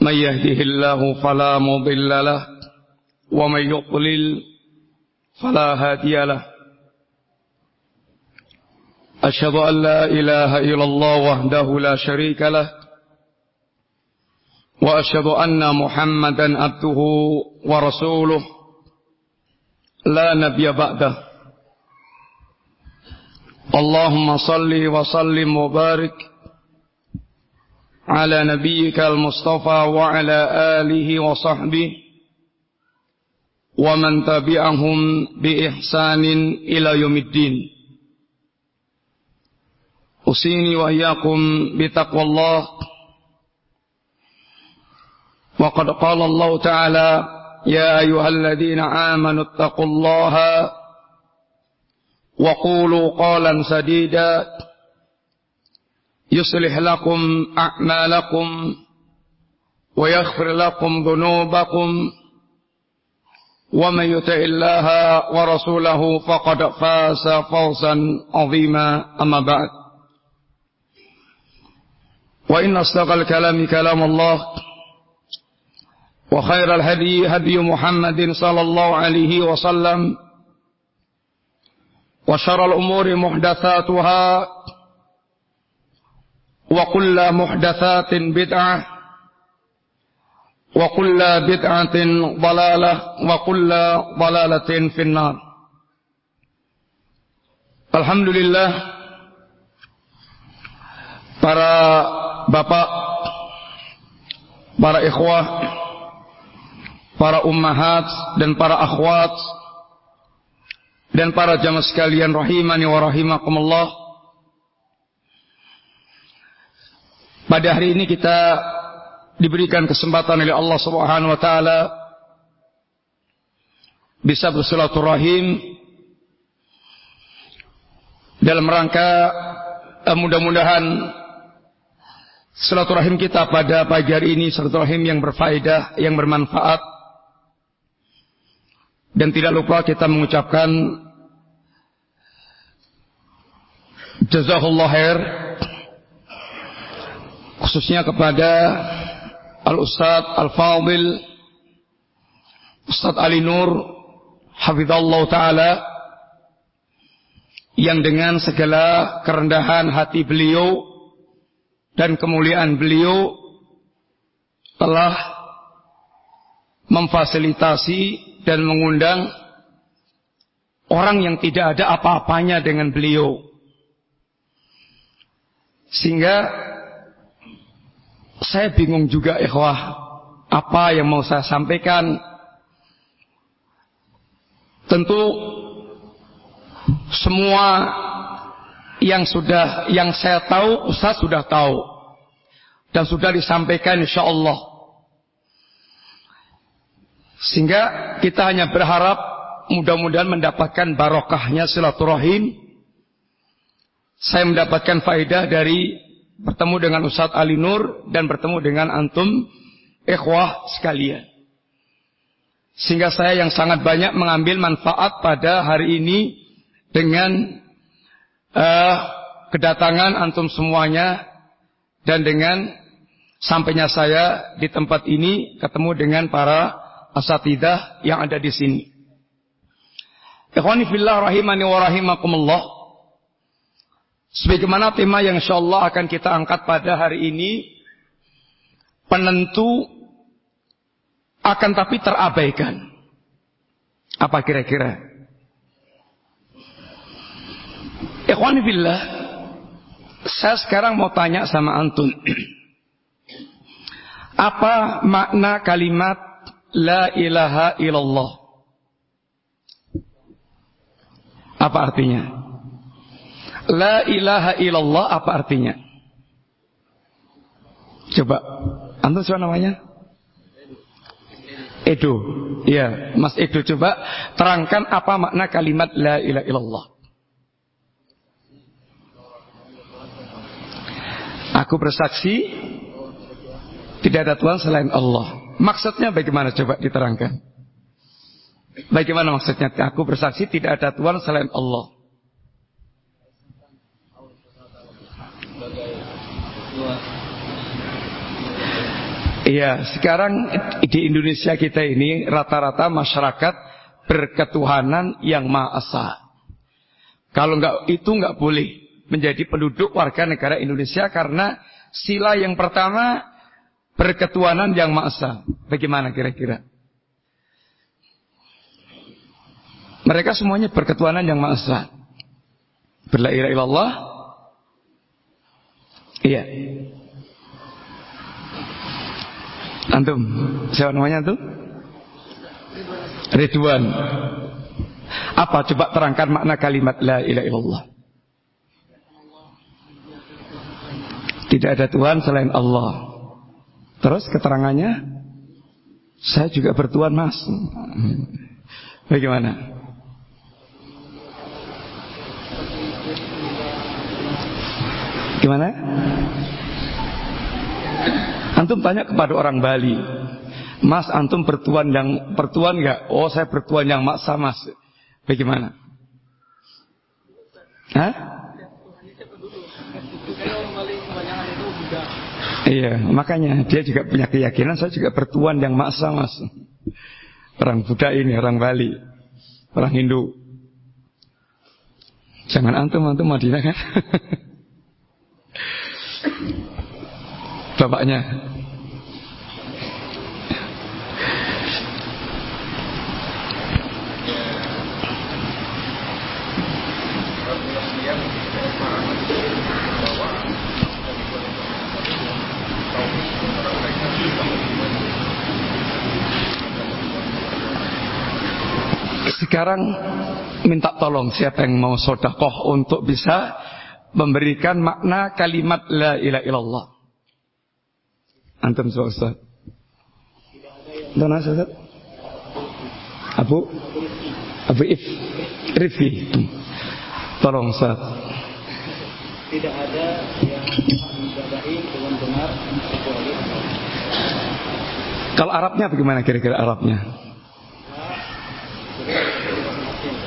من يهده الله فلا مضل له ومن يضلل فلا هادي له. أشهد أن لا إله إلا الله وحده لا شريك له وأشهد أن محمدا عبده ورسوله. لا نبي بعده. اللهم صل وسلم وبارك على نبيك المصطفى وعلى آله وصحبه ومن تبعهم بإحسان إلى يوم الدين. أصيني وإياكم بتقوى الله. وقد قال الله تعالى يا أيها الذين آمنوا اتقوا الله وقولوا قولا سديدا. يصلح لكم أعمالكم ويغفر لكم ذنوبكم ومن يطع الله ورسوله فقد فاز فوزا عظيما أما بعد. وإن أصدق الكلام كلام الله وخير الهدي هدي محمد صلى الله عليه وسلم وشر الأمور محدثاتها وكل محدثات بدعة وكل بدعة ضلالة وكل ضلالة في النار Alhamdulillah para bapak, para ikhwah, para ummahat dan para akhwat dan para jamaah sekalian rahimani wa rahimakumullah Pada hari ini kita diberikan kesempatan oleh Allah Subhanahu wa taala bisa bersilaturahim dalam rangka eh, mudah-mudahan silaturahim kita pada pagi hari ini silaturahim yang berfaedah, yang bermanfaat. Dan tidak lupa kita mengucapkan jazakallahu khair khususnya kepada Al-Ustaz Al-Fadil Ustaz Ali Nur Hafizallah Ta'ala yang dengan segala kerendahan hati beliau dan kemuliaan beliau telah memfasilitasi dan mengundang orang yang tidak ada apa-apanya dengan beliau. Sehingga saya bingung juga ikhwah apa yang mau saya sampaikan. Tentu semua yang sudah yang saya tahu Ustaz sudah tahu dan sudah disampaikan insya Allah. Sehingga kita hanya berharap mudah-mudahan mendapatkan barokahnya silaturahim. Saya mendapatkan faedah dari bertemu dengan Ustadz Ali Nur dan bertemu dengan antum ikhwah sekalian. Sehingga saya yang sangat banyak mengambil manfaat pada hari ini dengan uh, kedatangan antum semuanya dan dengan sampainya saya di tempat ini ketemu dengan para asatidah yang ada di sini. Ikhwani fillah rahimani wa rahimakumullah. Sebagaimana tema yang insya Allah akan kita angkat pada hari ini, penentu akan tapi terabaikan. Apa kira-kira? Ikhwani billah, saya sekarang mau tanya sama antum. Apa makna kalimat la ilaha illallah? Apa artinya? La ilaha illallah apa artinya? Coba. Antum siapa namanya? Edo. Iya, Mas Edo coba terangkan apa makna kalimat la ilaha illallah. Aku bersaksi tidak ada Tuhan selain Allah. Maksudnya bagaimana coba diterangkan? Bagaimana maksudnya? Aku bersaksi tidak ada Tuhan selain Allah. Iya, sekarang di Indonesia kita ini rata-rata masyarakat berketuhanan yang Maha Esa. Kalau nggak itu nggak boleh menjadi penduduk warga negara Indonesia karena sila yang pertama berketuhanan yang Maha Esa. Bagaimana kira-kira? Mereka semuanya berketuhanan yang Maha Esa. Berla. Iya. Antum, siapa namanya antum? Ridwan. Apa coba terangkan makna kalimat la ilaha illallah? Tidak ada Tuhan selain Allah. Terus keterangannya saya juga bertuan mas. Bagaimana? Gimana? Antum tanya kepada orang Bali, Mas antum bertuan yang bertuan nggak? Oh saya bertuan yang maksa mas. Bagaimana? Hah? Iya, makanya dia juga punya keyakinan saya juga bertuan yang maksa mas. Orang Buddha ini, orang Bali, orang Hindu. Jangan antum antum Madinah kan? Bapaknya Sekarang minta tolong siapa yang mau sodakoh untuk bisa memberikan makna kalimat la ilaha illallah. Antum Ustaz. Mana Ustaz? Abu Abu If Rifi. Tolong Ustaz. Tidak ada yang dengan benar kecuali Kalau Arabnya bagaimana kira-kira Arabnya?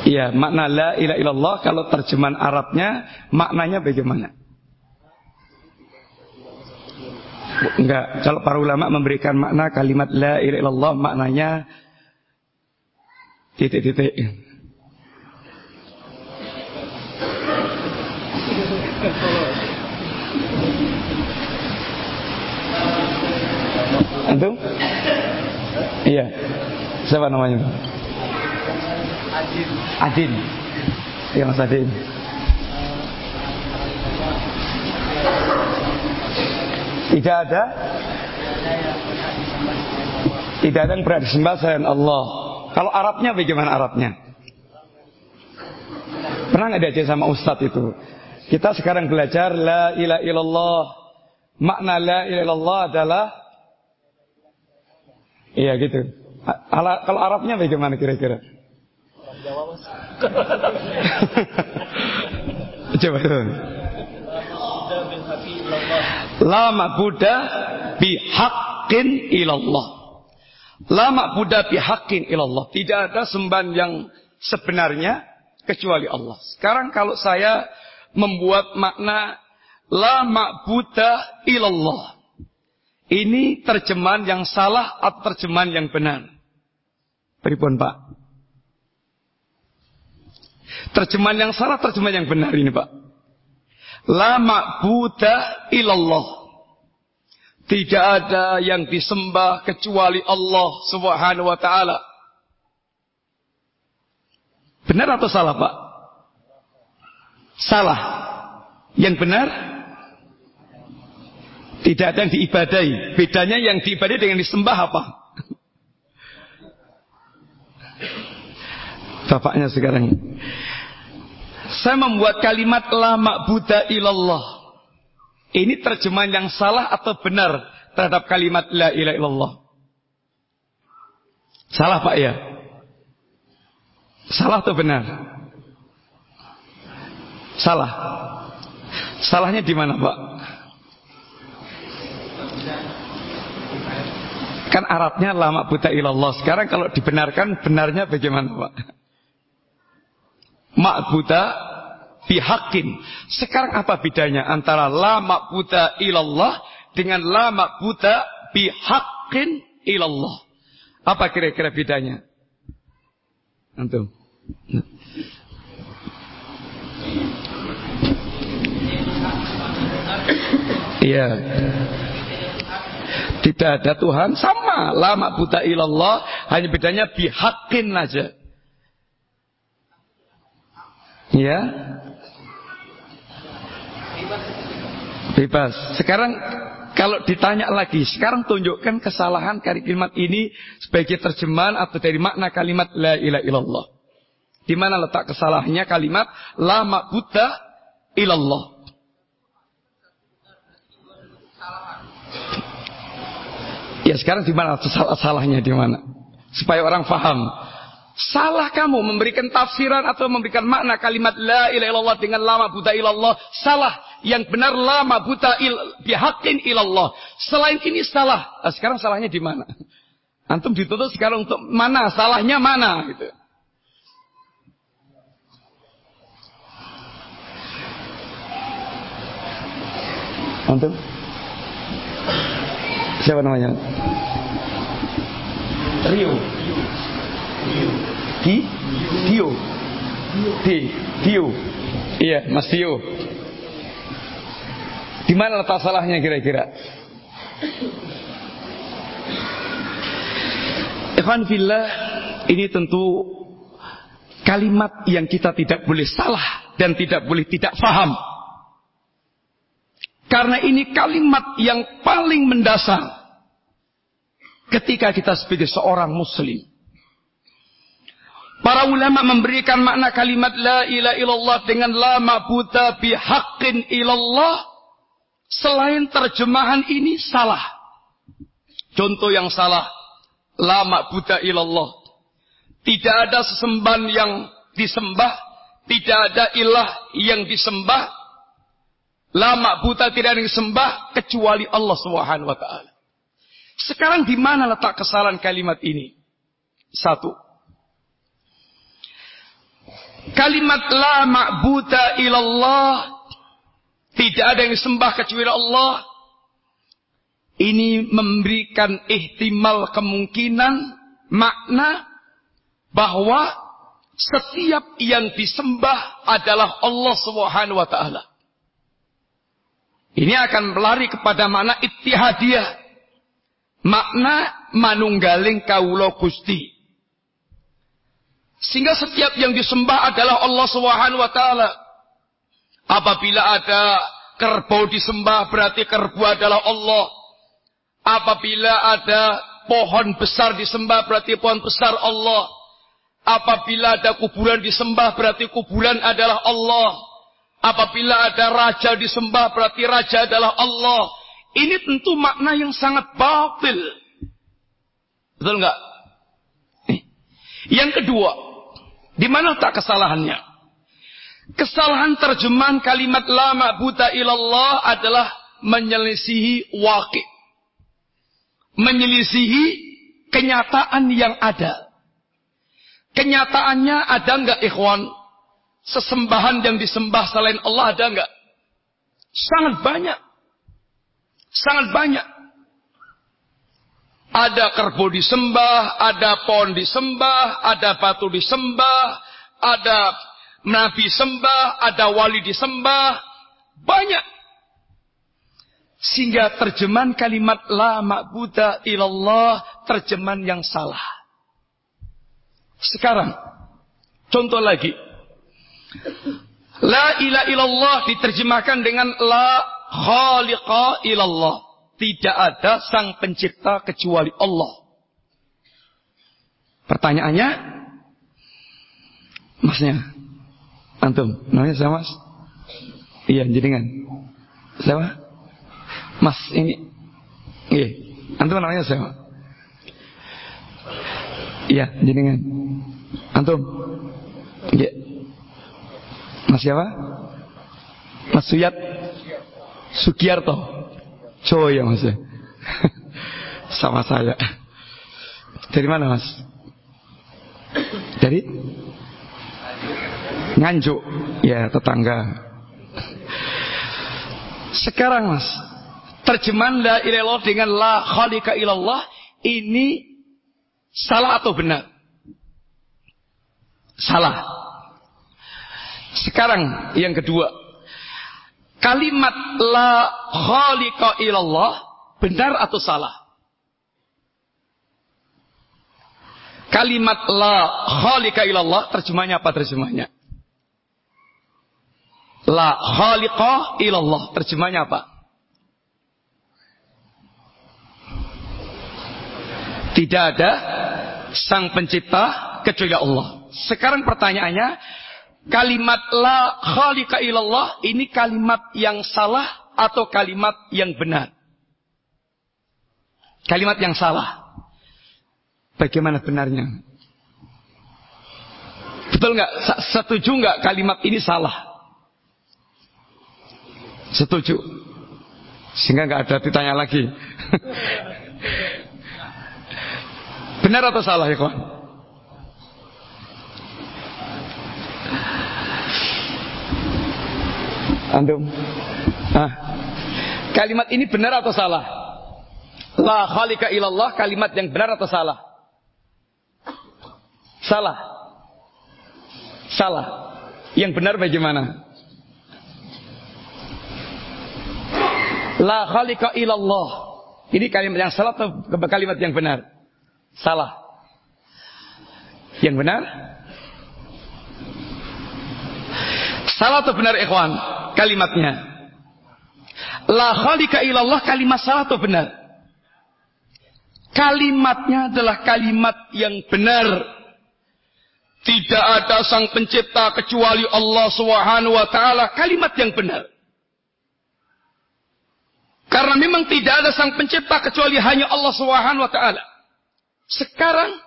Iya, makna la ilaha illallah kalau terjemahan Arabnya maknanya bagaimana? Enggak, kalau para ulama memberikan makna kalimat la ilaha illallah maknanya titik-titik. Antum? Iya. Siapa namanya? Adin. Adin. Ya Mas Adin. Tidak ada Tidak ada yang berada disembah selain Allah Kalau Arabnya bagaimana Arabnya? Pernah nggak diajar sama Ustadz itu? Kita sekarang belajar La ilaha illallah Makna la ilaha illallah adalah Iya gitu Kalau Arabnya bagaimana kira-kira? Jawa mas. Coba itu. Lama Buddha bihakin ilallah. Lama Buddha bihakin ilallah. Tidak ada sembahan yang sebenarnya kecuali Allah. Sekarang kalau saya membuat makna lama Buddha ilallah. Ini terjemahan yang salah atau terjemahan yang benar? Pripun Pak? Terjemahan yang salah, terjemahan yang benar ini Pak. La ma'buda ilallah. Tidak ada yang disembah kecuali Allah subhanahu wa ta'ala. Benar atau salah Pak? Salah. Yang benar? Tidak ada yang diibadai. Bedanya yang diibadai dengan disembah apa? Bapaknya sekarang saya membuat kalimat lama Buddha ilallah. Ini terjemahan yang salah atau benar terhadap kalimat la ilaha illallah? Salah Pak ya? Salah atau benar? Salah. Salahnya di mana Pak? Kan Arabnya lama buta ilallah. Sekarang kalau dibenarkan, benarnya bagaimana Pak? Mak buta bihakin. Sekarang apa bedanya antara lama buta ilallah dengan lama buta bihakin ilallah? Apa kira-kira bedanya? Antum. Iya. Tidak ada Tuhan sama lama buta ilallah hanya bedanya bihakin aja. Ya. Bebas. Sekarang kalau ditanya lagi, sekarang tunjukkan kesalahan kalimat ini sebagai terjemahan atau dari makna kalimat la ilaha illallah. Di mana letak kesalahannya kalimat lama buta ilallah. Ya sekarang di mana salah salahnya di mana? Supaya orang faham. Salah kamu memberikan tafsiran atau memberikan makna kalimat la ilaha illallah dengan lama buta ilallah. Salah. Yang benar lama buta il, bihakin ilallah. Selain ini salah. Nah, sekarang salahnya di mana? Antum ditutup sekarang untuk mana? Salahnya mana? Gitu. Antum? Siapa namanya? Rio. Ki? Tio. Ti. Tio. Iya, Mas Tio. Di mana letak salahnya kira-kira? Ikhwan fillah, ini tentu kalimat yang kita tidak boleh salah dan tidak boleh tidak faham. Karena ini kalimat yang paling mendasar ketika kita sebagai seorang muslim. Para ulama memberikan makna kalimat la ilaha illallah dengan lama buta bihaqqin ilallah selain terjemahan ini salah. Contoh yang salah, lama buta ilallah. Tidak ada sesembahan yang disembah, tidak ada ilah yang disembah Lama buta tidak ada yang sembah kecuali Allah Subhanahu wa taala. Sekarang di mana letak kesalahan kalimat ini? Satu. Kalimat la ma'buta ilallah tidak ada yang disembah kecuali Allah. Ini memberikan ihtimal kemungkinan makna bahwa setiap yang disembah adalah Allah Subhanahu wa taala. Ini akan melari kepada makna ittihadiyah. Makna manunggaling kaulo gusti. Sehingga setiap yang disembah adalah Allah Subhanahu wa taala. Apabila ada kerbau disembah berarti kerbau adalah Allah. Apabila ada pohon besar disembah berarti pohon besar Allah. Apabila ada kuburan disembah berarti kuburan adalah Allah. Apabila ada raja disembah berarti raja adalah Allah. Ini tentu makna yang sangat batil. Betul nggak? Yang kedua, di mana tak kesalahannya? Kesalahan terjemahan kalimat lama buta ilallah adalah menyelisihi wakil. Menyelisihi kenyataan yang ada. Kenyataannya ada nggak ikhwan? sesembahan yang disembah selain Allah ada enggak? Sangat banyak. Sangat banyak. Ada kerbau disembah, ada pohon disembah, ada batu disembah, ada nabi sembah, ada wali disembah. Banyak. Sehingga terjemahan kalimat la ma'buda ilallah terjemahan yang salah. Sekarang, contoh lagi. La ilaha illallah diterjemahkan dengan la khaliqa illallah. Tidak ada sang pencipta kecuali Allah. Pertanyaannya, masnya, antum, namanya siapa mas? Iya, jenengan. Siapa? Mas ini, iya, antum namanya siapa? Iya, jenengan. Antum? Iya. Mas siapa? Mas Suyat Sugiarto. Cowok ya mas. Sama saya. Dari mana mas? Dari? Nganjuk. Ya tetangga. Sekarang mas. Terjemahan la ilallah dengan la khalika ilallah. Ini salah atau benar? Salah. Sekarang yang kedua. Kalimat la khaliqa ilallah benar atau salah? Kalimat la khaliqa ilallah terjemahnya apa terjemahnya? La khaliqa ilallah terjemahnya apa? Tidak ada sang pencipta kecuali Allah. Sekarang pertanyaannya, kalimat la khalika ilallah ini kalimat yang salah atau kalimat yang benar? Kalimat yang salah. Bagaimana benarnya? Betul nggak? Setuju nggak kalimat ini salah? Setuju. Sehingga nggak ada ditanya lagi. Benar atau salah ya kawan? Antum? Ah. Kalimat ini benar atau salah? La khalika ilallah kalimat yang benar atau salah? Salah. Salah. Yang benar bagaimana? La khalika ilallah. Ini kalimat yang salah atau kalimat yang benar? Salah. Yang benar? Salah atau benar ikhwan? Kalimatnya. La khalika ilallah kalimat salah atau benar? Kalimatnya adalah kalimat yang benar. Tidak ada sang pencipta kecuali Allah Subhanahu wa taala, kalimat yang benar. Karena memang tidak ada sang pencipta kecuali hanya Allah Subhanahu wa taala. Sekarang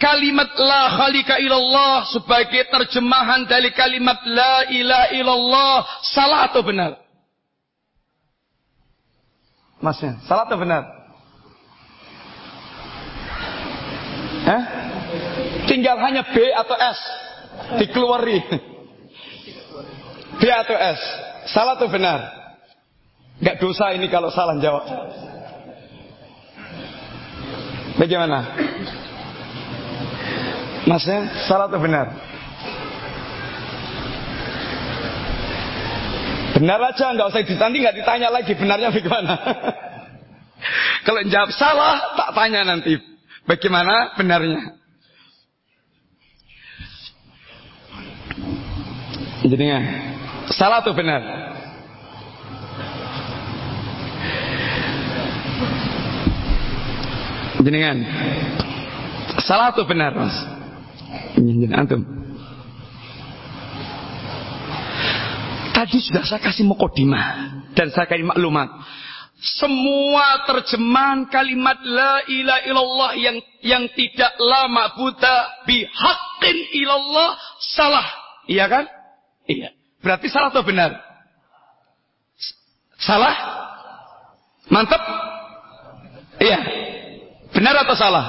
Kalimat la khalika ilallah sebagai terjemahan dari kalimat la ilaha illallah salah atau benar? Masnya, salah atau benar? Eh? Tinggal hanya B atau S dikeluari. B atau S. Salah atau benar? Gak dosa ini kalau salah jawab. Bagaimana? Masnya salah atau benar? Benar aja, nggak usah ditanya, nggak ditanya lagi benarnya bagaimana. Kalau jawab salah, tak tanya nanti bagaimana benarnya. Jadinya salah atau benar? Jenengan salah atau benar, Mas? Ini antum. Tadi sudah saya kasih mukodimah dan saya kasih maklumat. Semua terjemahan kalimat la ilaha illallah yang yang tidak lama buta bihaqqin ilallah salah. Iya kan? Iya. Berarti salah atau benar? Salah? Mantap? Iya. Benar atau salah?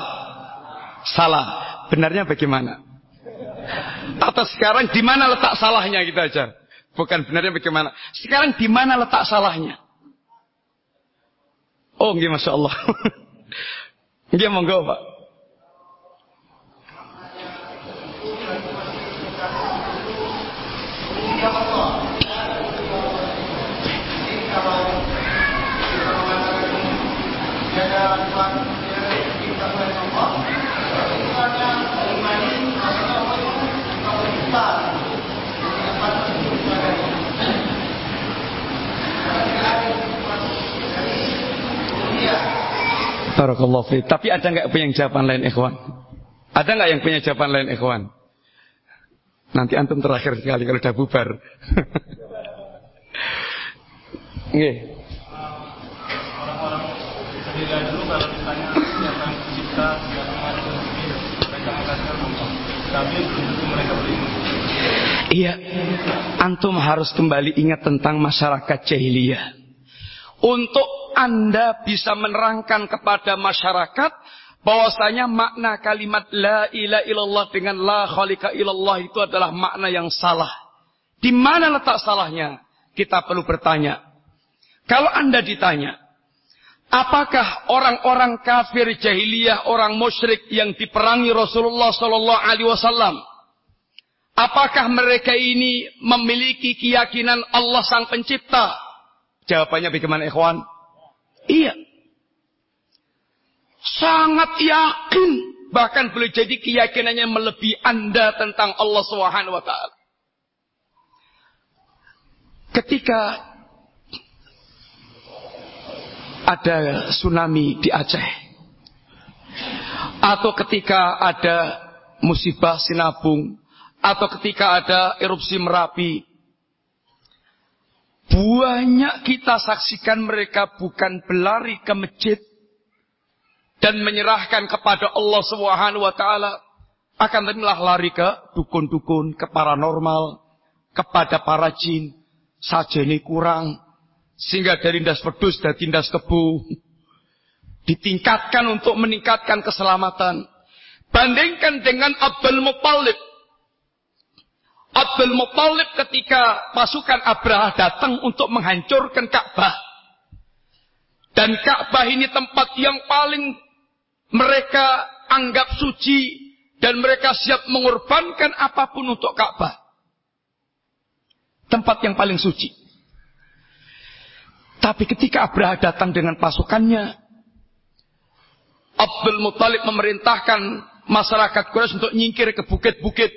Salah. Benarnya bagaimana? Atau sekarang di mana letak salahnya kita aja? Bukan benarnya bagaimana. Sekarang di mana letak salahnya? Oh, nggih Masya Allah. nggih monggo, Pak. Barakallahu fiik. Tapi ada nggak punya jawaban lain ikhwan? Ada nggak yang punya jawaban lain ikhwan? Nanti antum terakhir sekali kalau udah bubar. Nggih. Iya, antum harus kembali ingat tentang masyarakat jahiliyah. Untuk Anda bisa menerangkan kepada masyarakat bahwasanya makna kalimat la ilaha illallah dengan la khalika illallah itu adalah makna yang salah. Di mana letak salahnya? Kita perlu bertanya. Kalau Anda ditanya, apakah orang-orang kafir jahiliyah, orang musyrik yang diperangi Rasulullah sallallahu alaihi wasallam Apakah mereka ini memiliki keyakinan Allah Sang Pencipta? Jawabannya bagaimana ikhwan? Iya. Sangat yakin. Bahkan boleh jadi keyakinannya melebihi Anda tentang Allah Subhanahu wa taala. Ketika ada tsunami di Aceh atau ketika ada musibah sinabung atau ketika ada erupsi Merapi. Banyak kita saksikan mereka bukan berlari ke masjid dan menyerahkan kepada Allah Subhanahu wa taala akan tapi malah lari ke dukun-dukun, ke paranormal, kepada para jin. Saja ini kurang sehingga dari ndas pedus dan tindas kebu ditingkatkan untuk meningkatkan keselamatan. Bandingkan dengan Abdul Muttalib Abdul Muttalib ketika pasukan Abraha datang untuk menghancurkan Ka'bah. Dan Ka'bah ini tempat yang paling mereka anggap suci dan mereka siap mengorbankan apa pun untuk Ka'bah. Tempat yang paling suci. Tapi ketika Abraha datang dengan pasukannya, Abdul Muttalib memerintahkan masyarakat Quraisy untuk nyingkir ke bukit-bukit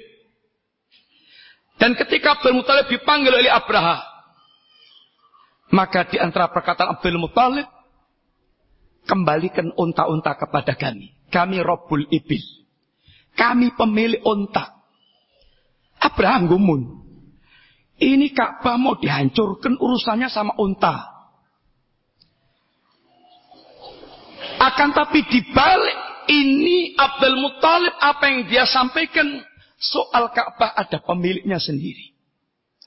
dan ketika Abdul Muthalib dipanggil oleh Abraha, maka di antara perkataan Abdul Muthalib, kembalikan unta-unta kepada kami. Kami Robul Ibil. Kami pemilik unta. Abraham gumun. Ini Ka'bah mau dihancurkan urusannya sama unta. Akan tapi dibalik ini Abdul Muthalib apa yang dia sampaikan Soal Ka'bah ada pemiliknya sendiri.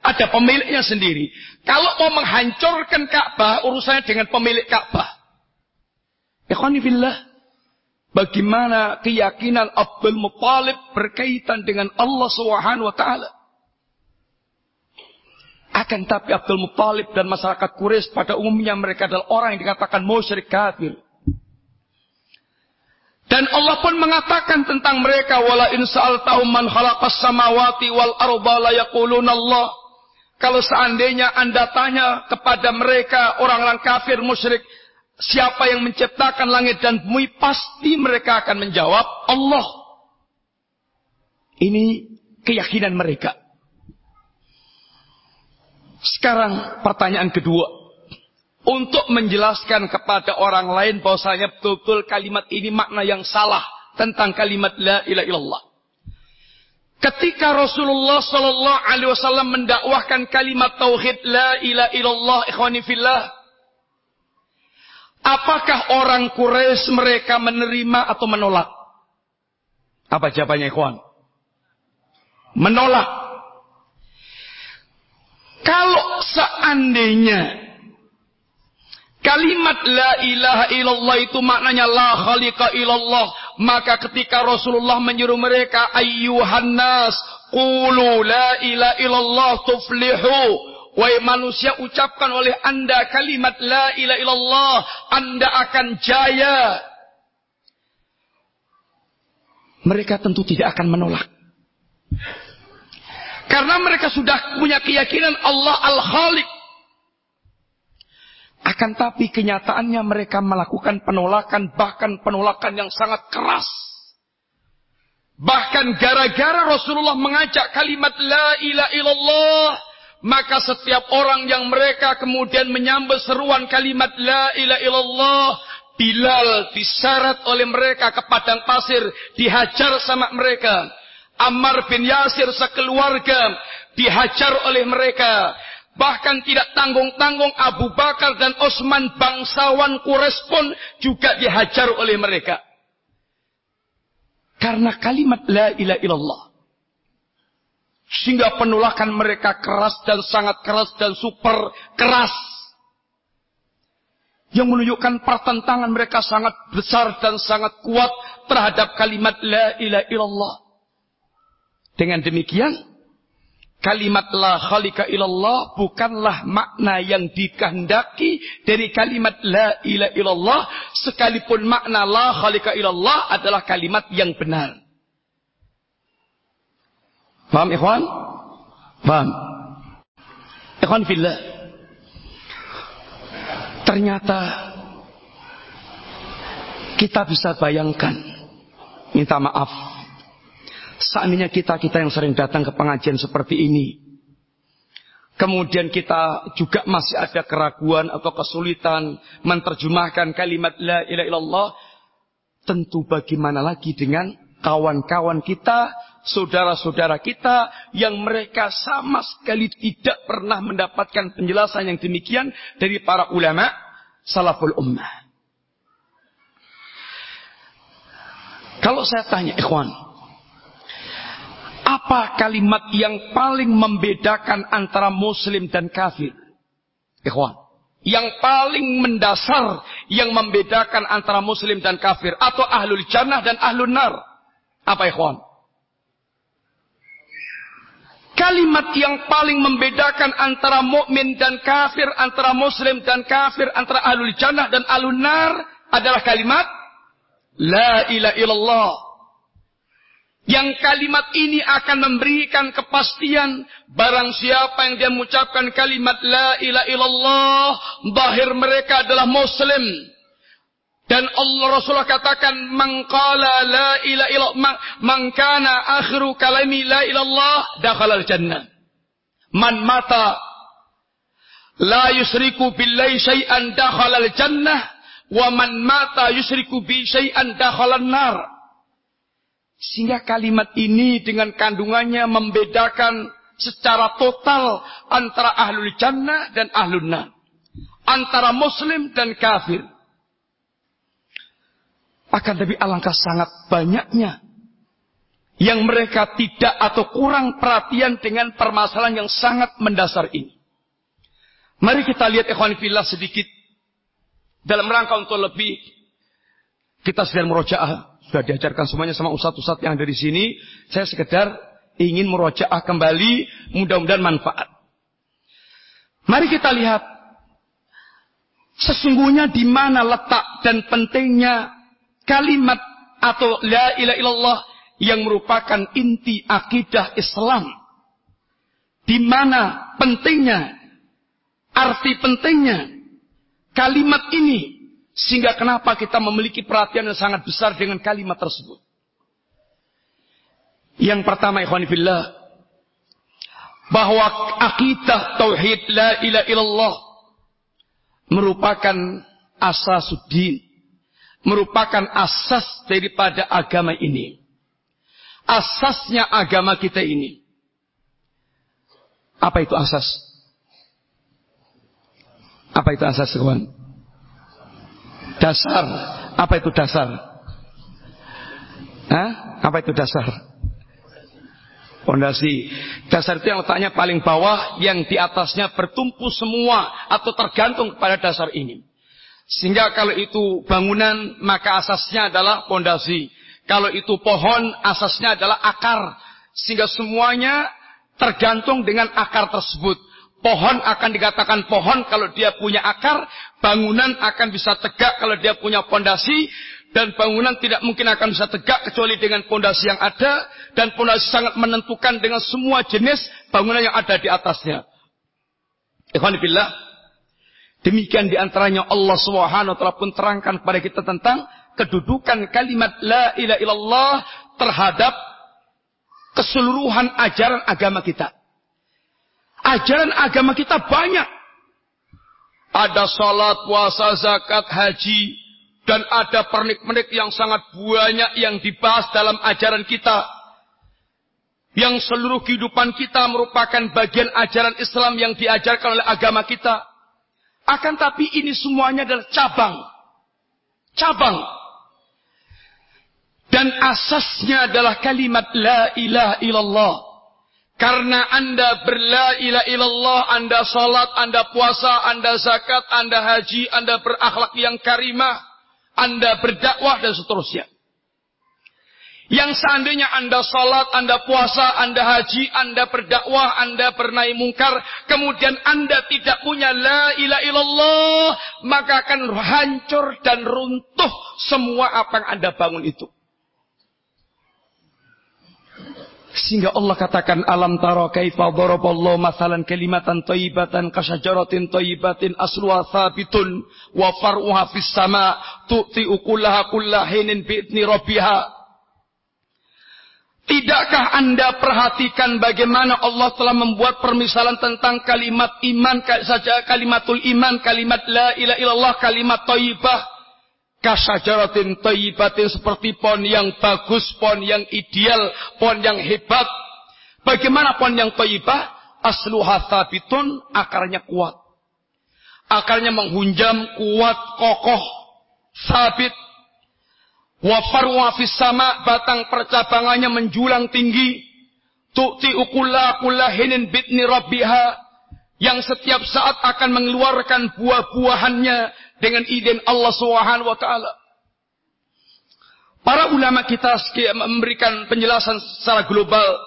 Ada pemiliknya sendiri. Kalau mau menghancurkan Ka'bah, urusannya dengan pemilik Ka'bah. Ikhwanifillah. Bagaimana keyakinan Abdul Muttalib berkaitan dengan Allah Subhanahu wa taala. Akan tapi Abdul Muttalib dan masyarakat Quraisy pada umumnya mereka adalah orang yang dikatakan musyrik kafir. Dan Allah pun mengatakan tentang mereka wala in sa'altahum man khalaqas samawati wal arda la yaquluna Allah. Kalau seandainya Anda tanya kepada mereka orang-orang kafir musyrik, siapa yang menciptakan langit dan bumi, pasti mereka akan menjawab Allah. Ini keyakinan mereka. Sekarang pertanyaan kedua untuk menjelaskan kepada orang lain bahwasanya betul-betul kalimat ini makna yang salah tentang kalimat la ilaha illallah. Ketika Rasulullah sallallahu alaihi wasallam mendakwahkan kalimat tauhid la ilaha illallah ikhwani fillah Apakah orang Quraisy mereka menerima atau menolak? Apa jawabannya ikhwan? Menolak. Kalau seandainya Kalimat la ilaha illallah itu maknanya la khaliqa illallah. Maka ketika Rasulullah menyuruh mereka ayyuhan nas qulu la ilaha illallah tuflihu. Wahai manusia ucapkan oleh anda kalimat la ilaha illallah. Anda akan jaya. Mereka tentu tidak akan menolak. Karena mereka sudah punya keyakinan Allah al-Khaliq. Akan tapi kenyataannya mereka melakukan penolakan, bahkan penolakan yang sangat keras. Bahkan gara-gara Rasulullah mengajak kalimat La ilaha illallah. Maka setiap orang yang mereka kemudian menyambut seruan kalimat La ilaha illallah. Bilal disyarat oleh mereka ke padang pasir. Dihajar sama mereka. Ammar bin Yasir sekeluarga dihajar oleh mereka. Bahkan tidak tanggung-tanggung Abu Bakar dan Osman bangsawan Quraisy pun juga dihajar oleh mereka. Karena kalimat la ilaha illallah. Sehingga penolakan mereka keras dan sangat keras dan super keras. Yang menunjukkan pertentangan mereka sangat besar dan sangat kuat terhadap kalimat La ilaha illallah. Dengan demikian, kalimat La khalika illallah bukanlah makna yang dikehendaki dari kalimat La ilaha illallah. Sekalipun makna La khalika illallah adalah kalimat yang benar. Paham ikhwan? Paham? Ikhwan fillah. Ternyata kita bisa bayangkan minta maaf. Seandainya kita-kita yang sering datang ke pengajian seperti ini. Kemudian kita juga masih ada keraguan atau kesulitan menerjemahkan kalimat la ilaha illallah. Tentu bagaimana lagi dengan kawan-kawan kita saudara-saudara kita yang mereka sama sekali tidak pernah mendapatkan penjelasan yang demikian dari para ulama salaful ummah. Kalau saya tanya ikhwan, apa kalimat yang paling membedakan antara muslim dan kafir? Ikhwan, yang paling mendasar yang membedakan antara muslim dan kafir atau ahlul jannah dan ahlul nar. Apa ikhwan? Kalimat yang paling membedakan antara mukmin dan kafir, antara muslim dan kafir, antara ahlul jannah dan ahlul nar adalah kalimat La ilaha illallah. Yang kalimat ini akan memberikan kepastian barang siapa yang dia mengucapkan kalimat La ilaha illallah, bahir mereka adalah muslim. Dan Allah Rasulullah katakan mengqala la ilaha illallah man kana akhiru kalami la ilallah dakhala jannah. Man mata la yusriku billahi syai'an dakhala jannah wa man mata yusriku bi syai'an dakhala nar. Sehingga kalimat ini dengan kandungannya membedakan secara total antara ahlul jannah dan ahlul nar. Antara muslim dan kafir. Akan lebih alangkah sangat banyaknya yang mereka tidak atau kurang perhatian dengan permasalahan yang sangat mendasar ini. Mari kita lihat ikhwan fillah sedikit dalam rangka untuk lebih kita sedang merojaah sudah diajarkan semuanya sama ustadz-ustadz yang ada di sini. Saya sekedar ingin merojaah kembali, mudah-mudahan manfaat. Mari kita lihat sesungguhnya di mana letak dan pentingnya kalimat atau la ilaha illallah yang merupakan inti akidah Islam. Di mana pentingnya, arti pentingnya kalimat ini. Sehingga kenapa kita memiliki perhatian yang sangat besar dengan kalimat tersebut. Yang pertama ikhwanifillah. Bahwa akidah tauhid la ilaha illallah merupakan asasuddin merupakan asas daripada agama ini. Asasnya agama kita ini. Apa itu asas? Apa itu asas, kawan? Dasar. Apa itu dasar? Hah? Apa itu dasar? Pondasi. Dasar itu yang letaknya paling bawah, yang di atasnya bertumpu semua atau tergantung kepada dasar ini. Sehingga kalau itu bangunan, maka asasnya adalah pondasi. Kalau itu pohon, asasnya adalah akar. Sehingga semuanya tergantung dengan akar tersebut. Pohon akan dikatakan pohon kalau dia punya akar, bangunan akan bisa tegak kalau dia punya pondasi, dan bangunan tidak mungkin akan bisa tegak kecuali dengan pondasi yang ada, dan pondasi sangat menentukan dengan semua jenis bangunan yang ada di atasnya. Ikhwanibillah, Demikian di antaranya Allah Subhanahu wa taala pun terangkan kepada kita tentang kedudukan kalimat la ilaha illallah terhadap keseluruhan ajaran agama kita. Ajaran agama kita banyak. Ada salat, puasa, zakat, haji, dan ada pernik-pernik yang sangat banyak yang dibahas dalam ajaran kita. Yang seluruh kehidupan kita merupakan bagian ajaran Islam yang diajarkan oleh agama kita. Akan tapi ini semuanya adalah cabang. Cabang. Dan asasnya adalah kalimat la ilaha illallah. Karena Anda berla ila ilallah, Anda salat, Anda puasa, Anda zakat, Anda haji, Anda berakhlak yang karimah, Anda berdakwah dan seterusnya. Yang seandainya Anda salat, Anda puasa, Anda haji, Anda berdakwah, Anda bernai mungkar, kemudian Anda tidak punya la ilaha illallah, maka akan hancur dan runtuh semua apa yang Anda bangun itu. Sehingga Allah katakan alam taro kaifa daraballahu masalan kalimatan thayyibatan kasyajaratin thayyibatin asluha thabitun wa far'uha fis sama tu'ti ukulaha kullahinin bi'idni rabbiha. Tidakkah anda perhatikan bagaimana Allah telah membuat permisalan tentang kalimat iman saja kalimatul iman, kalimat la ilaha illallah, kalimat thayyibah kasajaratin thayyibatin seperti pohon yang bagus, pohon yang ideal, pohon yang hebat. Bagaimana pohon yang thayyibah? Asluha thabitun, akarnya kuat. Akarnya menghunjam, kuat, kokoh, sabit. Wafar wafis sama, batang percabangannya menjulang tinggi. Tu'ti ukula kulahinin bitni rabbiha. Yang setiap saat akan mengeluarkan buah-buahannya dengan izin Allah Subhanahu wa taala. Para ulama kita memberikan penjelasan secara global.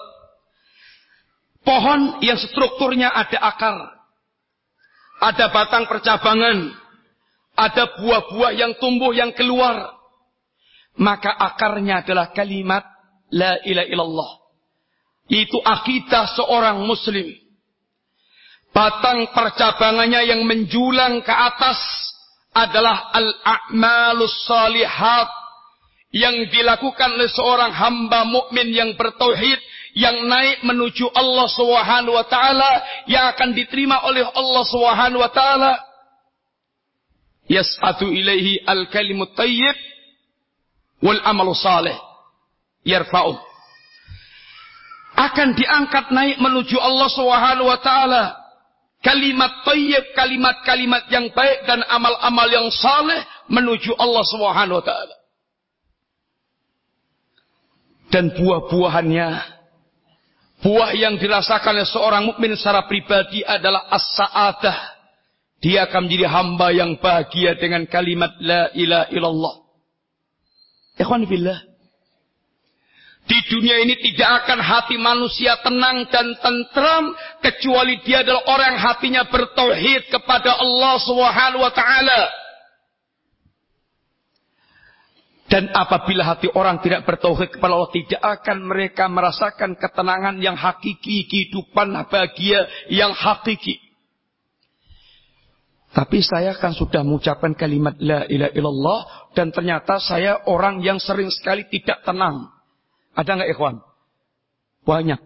Pohon yang strukturnya ada akar, ada batang percabangan, ada buah-buah yang tumbuh yang keluar. Maka akarnya adalah kalimat la ilaha illallah. Itu akidah seorang muslim. Batang percabangannya yang menjulang ke atas adalah al-a'malus salihat yang dilakukan oleh seorang hamba mukmin yang bertauhid yang naik menuju Allah Subhanahu wa taala yang akan diterima oleh Allah Subhanahu wa taala. Yas'atu ilaihi al-kalimut thayyib wal amalu salih. Yarfa'u akan diangkat naik menuju Allah Subhanahu wa taala Kalimat tayyib, kalimat-kalimat yang baik dan amal-amal yang saleh menuju Allah Subhanahu wa taala. Dan buah-buahannya buah yang dirasakan oleh seorang mukmin secara pribadi adalah as-sa'adah. Dia akan menjadi hamba yang bahagia dengan kalimat la ilaha illallah. Ikhwan fillah. Di dunia ini tidak akan hati manusia tenang dan tentram kecuali dia adalah orang yang hatinya bertauhid kepada Allah Subhanahu wa taala. Dan apabila hati orang tidak bertauhid kepada Allah, tidak akan mereka merasakan ketenangan yang hakiki, kehidupan bahagia yang hakiki. Tapi saya kan sudah mengucapkan kalimat la ilaha illallah dan ternyata saya orang yang sering sekali tidak tenang. Ada nggak ikhwan? Banyak.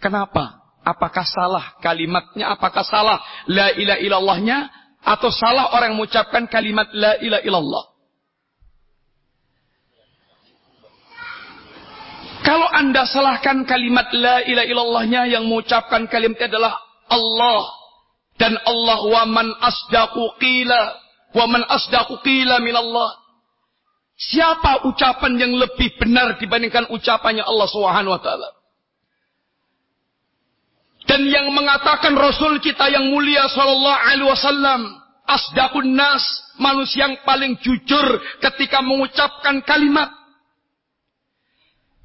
Kenapa? Apakah salah kalimatnya? Apakah salah la ilaha illallahnya? Atau salah orang yang mengucapkan kalimat la ilaha illallah? Kalau anda salahkan kalimat la ilaha illallahnya yang mengucapkan kalimat adalah Allah. Dan Allah wa man asdaqu qila. Wa man asdaqu qila min Allah. Siapa ucapan yang lebih benar dibandingkan ucapannya Allah Subhanahu wa taala? Dan yang mengatakan Rasul kita yang mulia sallallahu alaihi wasallam, asdaqun nas, manusia yang paling jujur ketika mengucapkan kalimat.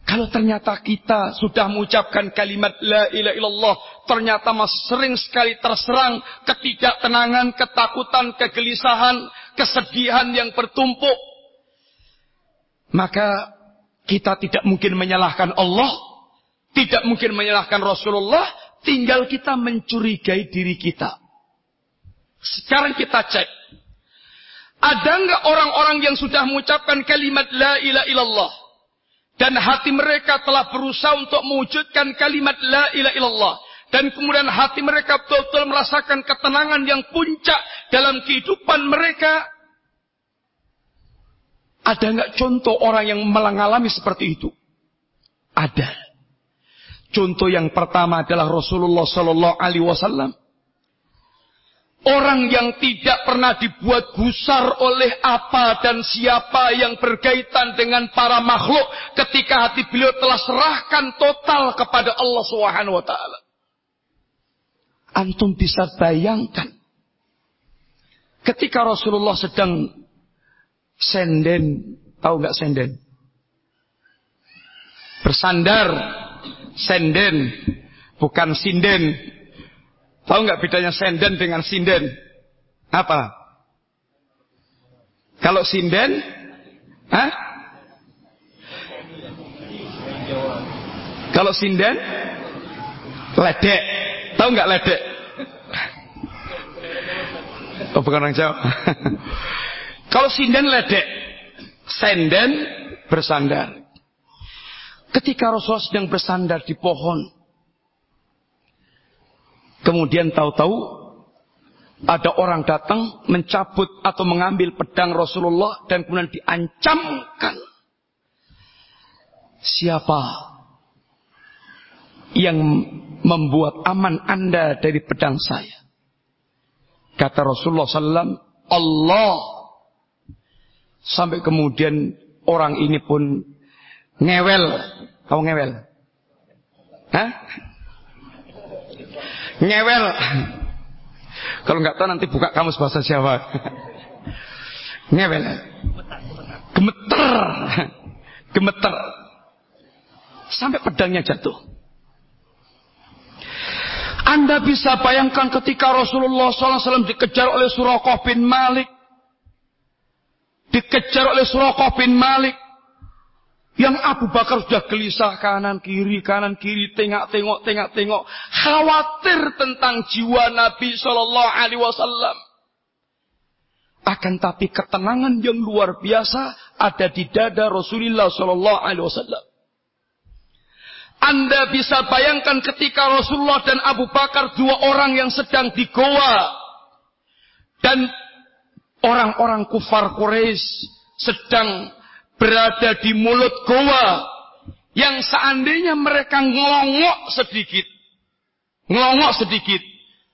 Kalau ternyata kita sudah mengucapkan kalimat la ilaha illallah, ternyata masih sering sekali terserang ketidaktenangan, ketakutan, kegelisahan, kesedihan yang bertumpuk, maka kita tidak mungkin menyalahkan Allah, tidak mungkin menyalahkan Rasulullah, tinggal kita mencurigai diri kita. Sekarang kita cek. Ada nggak orang-orang yang sudah mengucapkan kalimat la ilaha illallah dan hati mereka telah berusaha untuk mewujudkan kalimat la ilaha illallah dan kemudian hati mereka betul-betul merasakan ketenangan yang puncak dalam kehidupan mereka ada nggak contoh orang yang mengalami seperti itu? Ada. Contoh yang pertama adalah Rasulullah Sallallahu Alaihi Wasallam. Orang yang tidak pernah dibuat gusar oleh apa dan siapa yang berkaitan dengan para makhluk ketika hati beliau telah serahkan total kepada Allah Subhanahu wa taala. Antum bisa bayangkan ketika Rasulullah sedang senden, tahu nggak senden? Bersandar, senden, bukan sinden. Tahu nggak bedanya senden dengan sinden? Apa? Kalau sinden, Hah? Kalau sinden, ledek. Tahu nggak ledek? Oh bukan orang Jawa. Kalau sinden ledek, senden bersandar. Ketika Rasulullah sedang bersandar di pohon, Kemudian tahu-tahu ada orang datang mencabut atau mengambil pedang Rasulullah dan kemudian diancamkan. Siapa yang membuat aman anda dari pedang saya? Kata Rasulullah SAW, Allah. Sampai kemudian orang ini pun ngewel. Kau ngewel? Hah? Ngewel. Kalau nggak tahu nanti buka kamus bahasa Jawa. Ngewel. Gemeter. Gemeter. Sampai pedangnya jatuh. Anda bisa bayangkan ketika Rasulullah SAW dikejar oleh Surakoh bin Malik. Dikejar oleh Surakoh bin Malik. Yang Abu Bakar sudah gelisah kanan kiri kanan kiri tengok tengok tengok tengok khawatir tentang jiwa Nabi Shallallahu Alaihi Wasallam. Akan tapi ketenangan yang luar biasa ada di dada Rasulullah Shallallahu Alaihi Wasallam. Anda bisa bayangkan ketika Rasulullah dan Abu Bakar dua orang yang sedang di goa dan orang-orang kufar Quraisy sedang berada di mulut goa yang seandainya mereka ngelongok sedikit, ngelongok sedikit,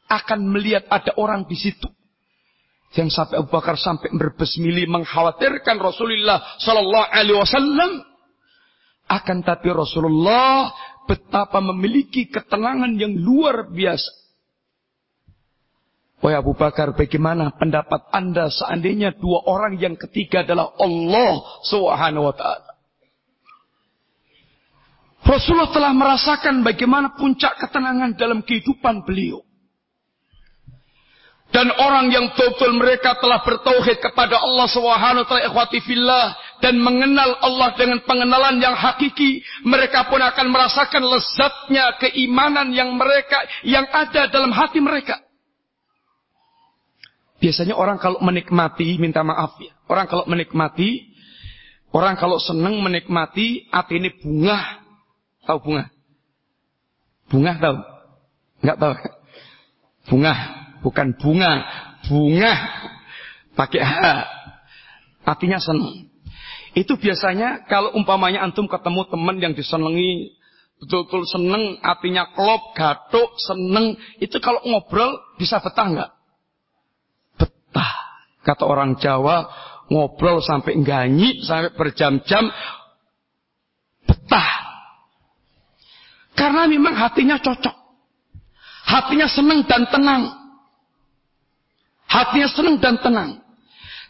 akan melihat ada orang di situ. Yang sampai Abu Bakar sampai berbesmili mengkhawatirkan Rasulullah Sallallahu Alaihi Wasallam. Akan tapi Rasulullah betapa memiliki ketenangan yang luar biasa. Wahai Abu Bakar, bagaimana pendapat anda seandainya dua orang yang ketiga adalah Allah Subhanahu wa taala? Rasulullah telah merasakan bagaimana puncak ketenangan dalam kehidupan beliau. Dan orang yang betul mereka telah bertauhid kepada Allah Subhanahu wa taala ikhwati fillah dan mengenal Allah dengan pengenalan yang hakiki, mereka pun akan merasakan lezatnya keimanan yang mereka yang ada dalam hati mereka. Biasanya orang kalau menikmati, minta maaf ya. Orang kalau menikmati, orang kalau senang menikmati, hati ini bunga. Tahu bunga? Bunga tahu? Enggak tahu. Bunga, bukan bunga. Bunga. Pakai H. Artinya senang. Itu biasanya kalau umpamanya antum ketemu teman yang disenangi, betul-betul seneng, artinya klop, gatuk, seneng. Itu kalau ngobrol bisa betah enggak? Betah. Kata orang Jawa, ngobrol sampai ganyi, sampai berjam-jam, betah. Karena memang hatinya cocok. Hatinya senang dan tenang. Hatinya senang dan tenang.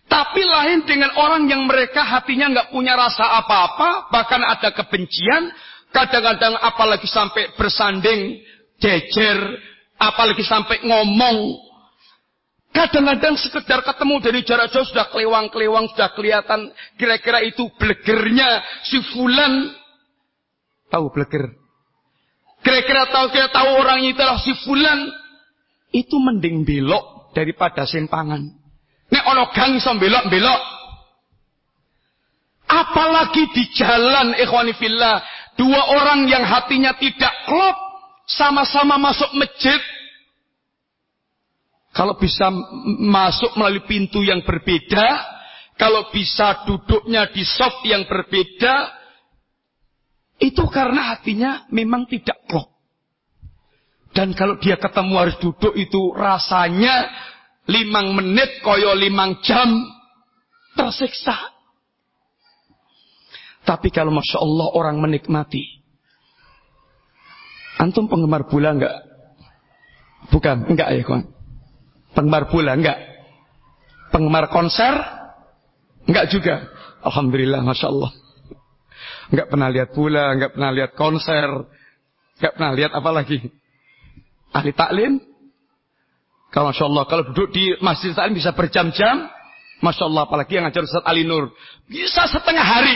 Tapi lain dengan orang yang mereka hatinya nggak punya rasa apa-apa, bahkan ada kebencian, kadang-kadang apalagi sampai bersanding, jejer, apalagi sampai ngomong, Kadang-kadang sekedar ketemu dari jarak jauh sudah kelewang-kelewang, sudah kelihatan kira-kira itu blegernya si Fulan. Tahu bleger? Kira-kira tahu kira tahu orang itu adalah si Fulan. Itu mending belok daripada simpangan. Nek ono gang belok-belok. Apalagi di jalan ikhwanifillah. Dua orang yang hatinya tidak klop. Sama-sama masuk masjid kalau bisa masuk melalui pintu yang berbeda, kalau bisa duduknya di soft yang berbeda, itu karena hatinya memang tidak klop. Dan kalau dia ketemu harus duduk itu rasanya limang menit koyo limang jam tersiksa. Tapi kalau Masya Allah orang menikmati. Antum penggemar bola enggak? Bukan, enggak ya kawan. Penggemar bola enggak? Penggemar konser? Enggak juga. Alhamdulillah, Masya Allah. Enggak pernah lihat bola, enggak pernah lihat konser, enggak pernah lihat apa lagi. Ahli taklim? Kalau Masya Allah, kalau duduk di masjid taklim bisa berjam-jam. Masya Allah, apalagi yang ngajar Ustaz Ali Nur. Bisa setengah hari.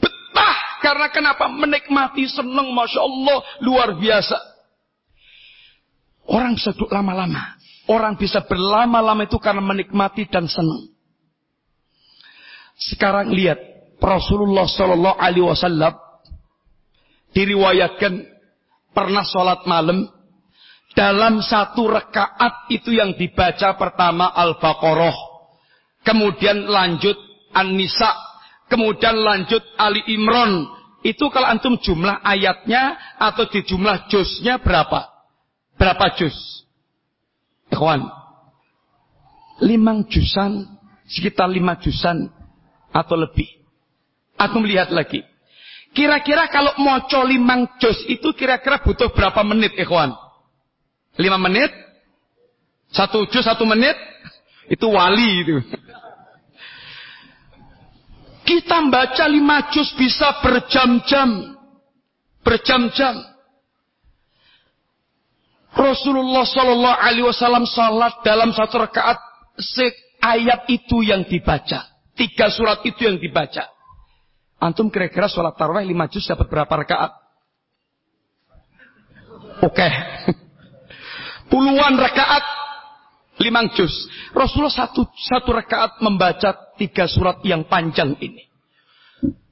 Betah. Karena kenapa? Menikmati, senang. Masya Allah, luar biasa. Orang bisa duduk lama-lama. Orang bisa berlama-lama itu karena menikmati dan senang. Sekarang lihat Rasulullah Shallallahu Alaihi Wasallam diriwayatkan pernah sholat malam dalam satu rekaat itu yang dibaca pertama Al-Baqarah, kemudian lanjut An-Nisa, kemudian lanjut Ali Imran. Itu kalau antum jumlah ayatnya atau di jumlah juznya berapa? Berapa juz? Ikhwan. Limang jusan, sekitar lima jusan atau lebih. Aku melihat lagi. Kira-kira kalau moco limang juz itu kira-kira butuh berapa menit, ikhwan? Lima menit? Satu juz satu menit? Itu wali itu. Kita baca lima juz bisa berjam-jam. Berjam-jam. Rasulullah Shallallahu Alaihi Wasallam salat dalam satu rakaat ayat itu yang dibaca. Tiga surat itu yang dibaca. Antum kira-kira sholat tarawih lima juz dapat berapa rakaat? Oke. Okay. Puluhan rakaat lima juz. Rasulullah satu, satu rakaat membaca tiga surat yang panjang ini.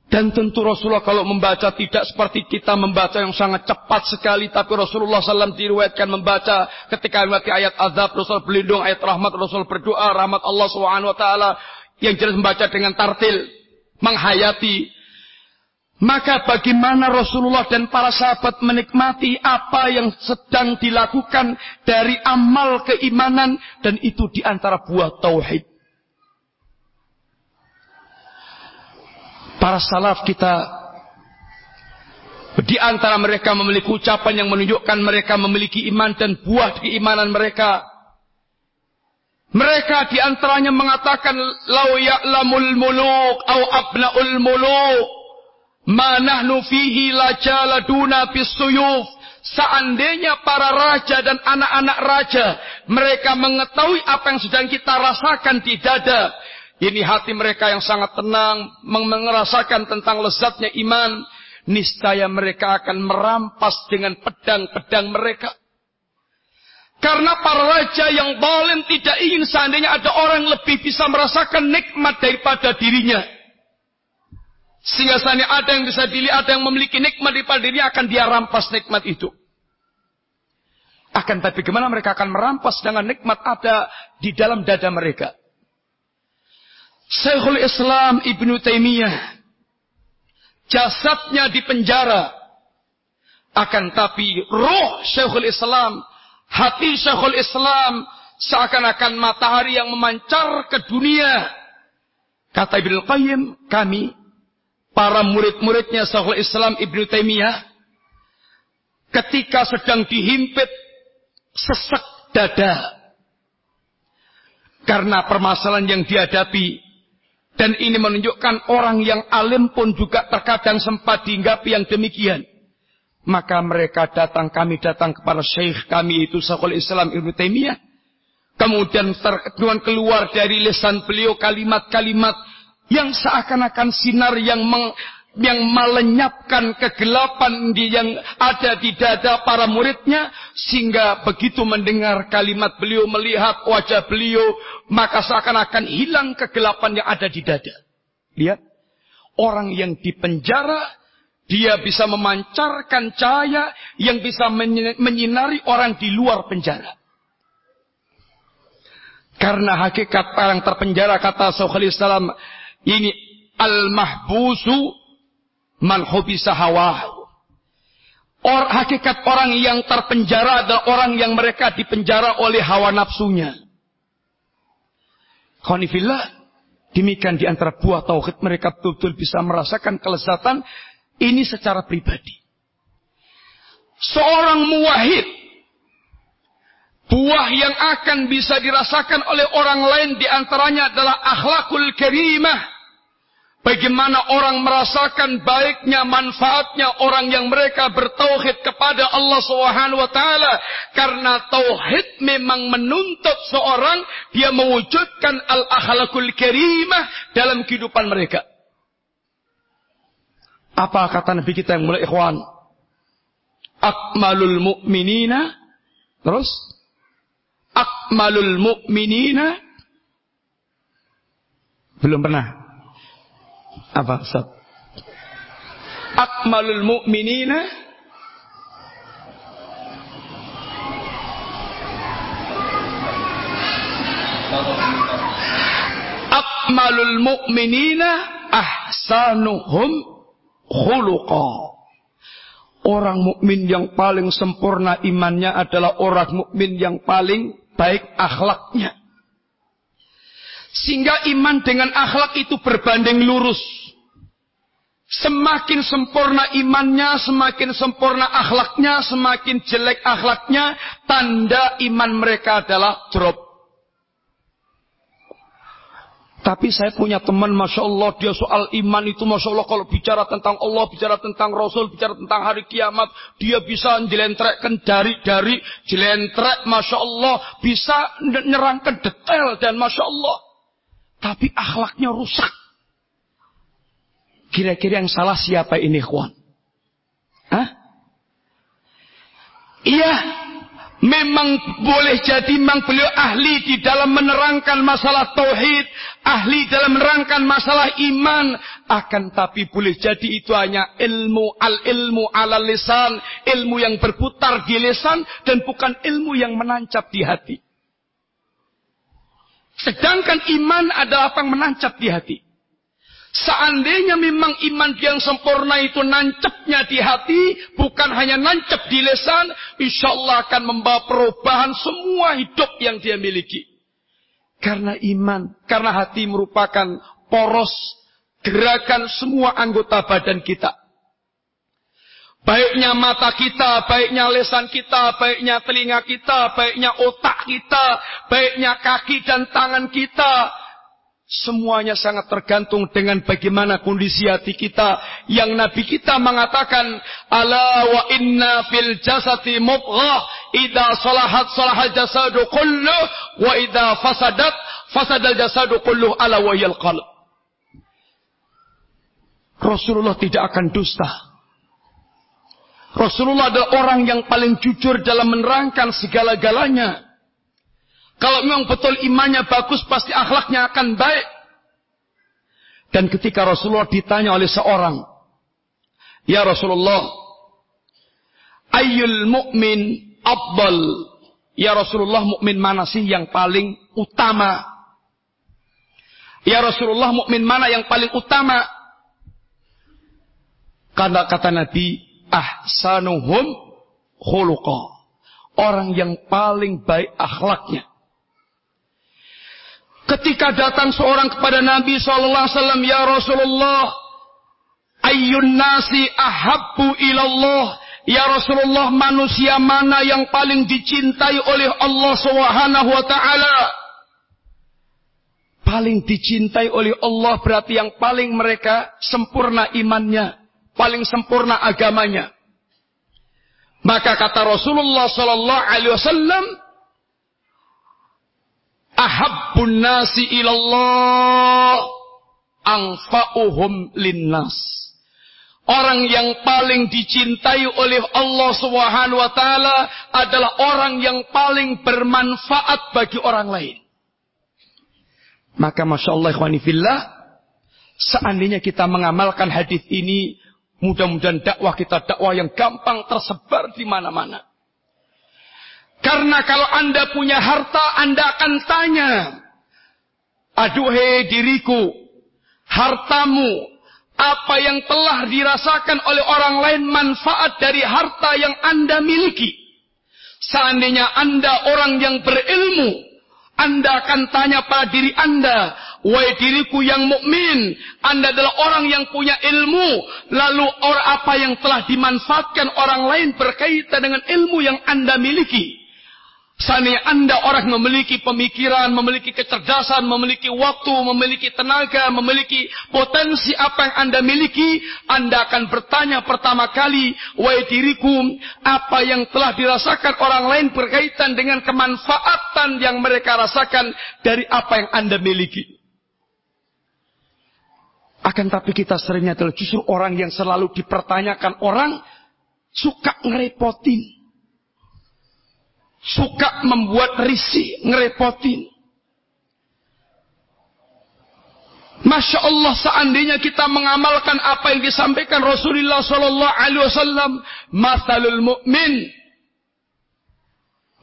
Dan tentu Rasulullah kalau membaca tidak seperti kita membaca yang sangat cepat sekali. Tapi Rasulullah SAW diriwayatkan membaca ketika melewati ayat azab. Rasul berlindung ayat rahmat. Rasul berdoa rahmat Allah SWT yang jelas membaca dengan tartil, menghayati. Maka bagaimana Rasulullah dan para sahabat menikmati apa yang sedang dilakukan dari amal keimanan dan itu di antara buah tauhid. Para salaf kita di antara mereka memiliki ucapan yang menunjukkan mereka memiliki iman dan buah keimanan mereka mereka di antaranya mengatakan, Lau ya'lamul muluk au abna'ul muluk, ma nahnu fihi lajaladuna bisuyuf. Seandainya para raja dan anak-anak raja, mereka mengetahui apa yang sedang kita rasakan di dada. Ini hati mereka yang sangat tenang, merasakan tentang lezatnya iman. Niscaya mereka akan merampas dengan pedang-pedang mereka. Karena para raja yang zalim tidak ingin seandainya ada orang lebih bisa merasakan nikmat daripada dirinya. Sehingga seandainya ada yang bisa dilihat, ada yang memiliki nikmat daripada dirinya, akan dia rampas nikmat itu. Akan tapi bagaimana mereka akan merampas dengan nikmat ada di dalam dada mereka. Syekhul Islam Ibnu Taimiyah jasadnya di penjara akan tapi roh Syekhul Islam Hati Syekhul Islam seakan-akan matahari yang memancar ke dunia. Kata Ibnu Qayyim, kami para murid-muridnya Syekhul Islam Ibnu Taimiyah ketika sedang dihimpit sesak dada karena permasalahan yang dihadapi dan ini menunjukkan orang yang alim pun juga terkadang sempat dihinggapi yang demikian. Maka mereka datang, kami datang kepada syekh kami itu Syekhul Islam Ibnu Taimiyah. Kemudian terkeduan keluar dari lisan beliau kalimat-kalimat yang seakan-akan sinar yang meng, yang melenyapkan kegelapan di, yang ada di dada para muridnya sehingga begitu mendengar kalimat beliau melihat wajah beliau maka seakan-akan hilang kegelapan yang ada di dada. Lihat orang yang dipenjara dia bisa memancarkan cahaya yang bisa menyinari orang di luar penjara. Karena hakikat orang terpenjara kata Syekhul Islam ini al-mahbusu man hubisa Or, hakikat orang yang terpenjara adalah orang yang mereka dipenjara oleh hawa nafsunya. Khonifillah, demikian di antara buah tauhid mereka betul-betul bisa merasakan kelezatan ini secara pribadi. Seorang muwahid, buah yang akan bisa dirasakan oleh orang lain di antaranya adalah akhlakul karimah Bagaimana orang merasakan baiknya manfaatnya orang yang mereka bertauhid kepada Allah Subhanahu wa taala karena tauhid memang menuntut seorang dia mewujudkan al-akhlakul karimah dalam kehidupan mereka. Apa kata Nabi kita yang mulai ikhwan? Akmalul mu'minina terus akmalul mu'minina belum pernah apa Ustaz? Akmalul mu'minina Akmalul mu'minina ahsanuhum khuluqa. Orang mukmin yang paling sempurna imannya adalah orang mukmin yang paling baik akhlaknya. Sehingga iman dengan akhlak itu berbanding lurus. Semakin sempurna imannya, semakin sempurna akhlaknya, semakin jelek akhlaknya, tanda iman mereka adalah drop. Tapi saya punya teman, Masya Allah, dia soal iman itu, Masya Allah, kalau bicara tentang Allah, bicara tentang Rasul, bicara tentang hari kiamat, dia bisa jelentrekkan dari-dari, jelentrek, Masya Allah, bisa nyerangkan detail, dan Masya Allah. Tapi akhlaknya rusak. Kira-kira yang salah siapa ini, kawan? Hah? Iya, memang boleh jadi memang beliau ahli di dalam menerangkan masalah tauhid, ahli dalam menerangkan masalah iman, akan tapi boleh jadi itu hanya ilmu al ilmu ala lisan, ilmu yang berputar di lisan dan bukan ilmu yang menancap di hati. Sedangkan iman adalah apa yang menancap di hati. Seandainya memang iman yang sempurna itu nancapnya di hati, bukan hanya nancap di lesan, insya Allah akan membawa perubahan semua hidup yang dia miliki. Karena iman, karena hati merupakan poros gerakan semua anggota badan kita. Baiknya mata kita, baiknya lesan kita, baiknya telinga kita, baiknya otak kita, baiknya kaki dan tangan kita. Semuanya sangat tergantung dengan bagaimana kondisi hati kita. Yang Nabi kita mengatakan, Ala wa inna fil jasati mubghah, Ida salahat salahal jasadu kulluh, wa ida fasadat, fasadal jasadu kulluh ala wa qalb. Rasulullah tidak akan dusta. Rasulullah adalah orang yang paling jujur dalam menerangkan segala-galanya. Kalau memang betul imannya bagus, pasti akhlaknya akan baik. Dan ketika Rasulullah ditanya oleh seorang, Ya Rasulullah, Ayyul mu'min abdal. Ya Rasulullah, mukmin mana sih yang paling utama? Ya Rasulullah, mukmin mana yang paling utama? Karena kata Nabi, ahsanuhum khuluqa. Orang yang paling baik akhlaknya. Ketika datang seorang kepada Nabi SAW, Ya Rasulullah, Ayyun nasi ahabbu ilallah. Ya Rasulullah, manusia mana yang paling dicintai oleh Allah Subhanahu wa taala? Paling dicintai oleh Allah berarti yang paling mereka sempurna imannya paling sempurna agamanya. Maka kata Rasulullah sallallahu alaihi wasallam, "Ahabbun nasi ilallah anfa'uhum linnas." Orang yang paling dicintai oleh Allah Subhanahu wa taala adalah orang yang paling bermanfaat bagi orang lain. Maka Masya Allah fillah, seandainya kita mengamalkan hadis ini Mudah-mudahan dakwah kita dakwah yang gampang tersebar di mana-mana. Karena kalau Anda punya harta, Anda akan tanya. Aduhai diriku, hartamu apa yang telah dirasakan oleh orang lain manfaat dari harta yang Anda miliki. Seandainya Anda orang yang berilmu, Anda akan tanya pada diri Anda, wahai diriku yang mukmin, Anda adalah orang yang punya ilmu, lalu orang apa yang telah dimanfaatkan orang lain berkaitan dengan ilmu yang Anda miliki. Seandainya Anda orang memiliki pemikiran, memiliki kecerdasan, memiliki waktu, memiliki tenaga, memiliki potensi apa yang Anda miliki, Anda akan bertanya pertama kali, wahai diriku, apa yang telah dirasakan orang lain berkaitan dengan kemanfaatan yang mereka rasakan dari apa yang Anda miliki. Akan tapi kita seringnya adalah justru orang yang selalu dipertanyakan orang suka ngerepotin suka membuat risih, ngerepotin. Masya Allah seandainya kita mengamalkan apa yang disampaikan Rasulullah Sallallahu Alaihi Wasallam, masalul mukmin,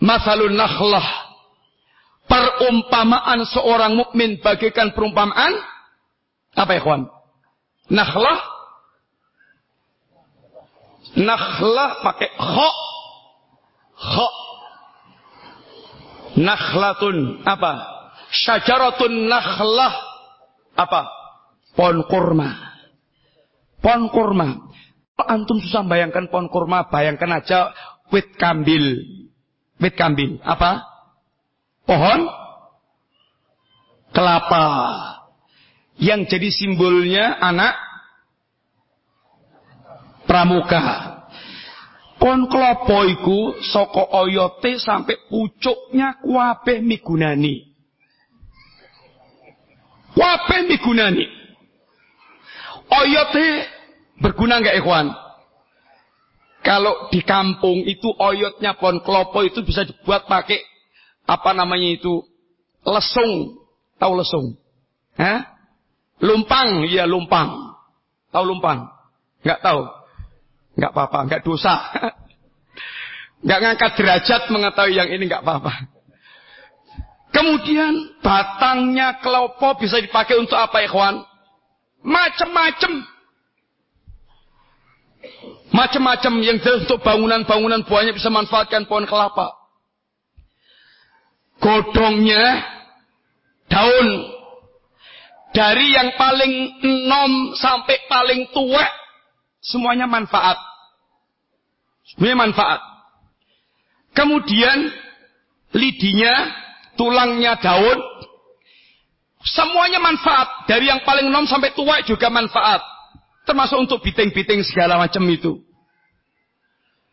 masalul nakhlah, perumpamaan seorang mukmin bagaikan perumpamaan apa ya kawan? Nakhlah, nakhlah pakai kho, kho Nakhlatun apa? Syajaratun nakhlah apa? Pohon kurma. Pohon kurma. Antum susah bayangkan pohon kurma, bayangkan aja wit kambil. Wit kambil. Apa? Pohon kelapa. Yang jadi simbolnya anak pramuka. Kon klopo iku saka oyote sampai pucuknya kuape migunani. Kuape migunani. Oyote berguna nggak ikhwan? Kalau di kampung itu oyotnya pohon klopo itu bisa dibuat pakai apa namanya itu lesung. Tahu lesung? Hah? Lumpang, iya lumpang. Tahu lumpang? Nggak tahu. Nggak apa-apa, nggak dosa. Nggak ngangkat derajat mengetahui yang ini nggak apa-apa. Kemudian batangnya kelopo bisa dipakai untuk apa kawan? Macem-macem. Macem-macem yang untuk bangunan-bangunan buahnya bisa manfaatkan pohon kelapa. Godongnya daun dari yang paling enom sampai paling tua Semuanya manfaat. Semuanya manfaat. Kemudian lidinya, tulangnya daun, semuanya manfaat. Dari yang paling nom sampai tua juga manfaat. Termasuk untuk biting-biting segala macam itu.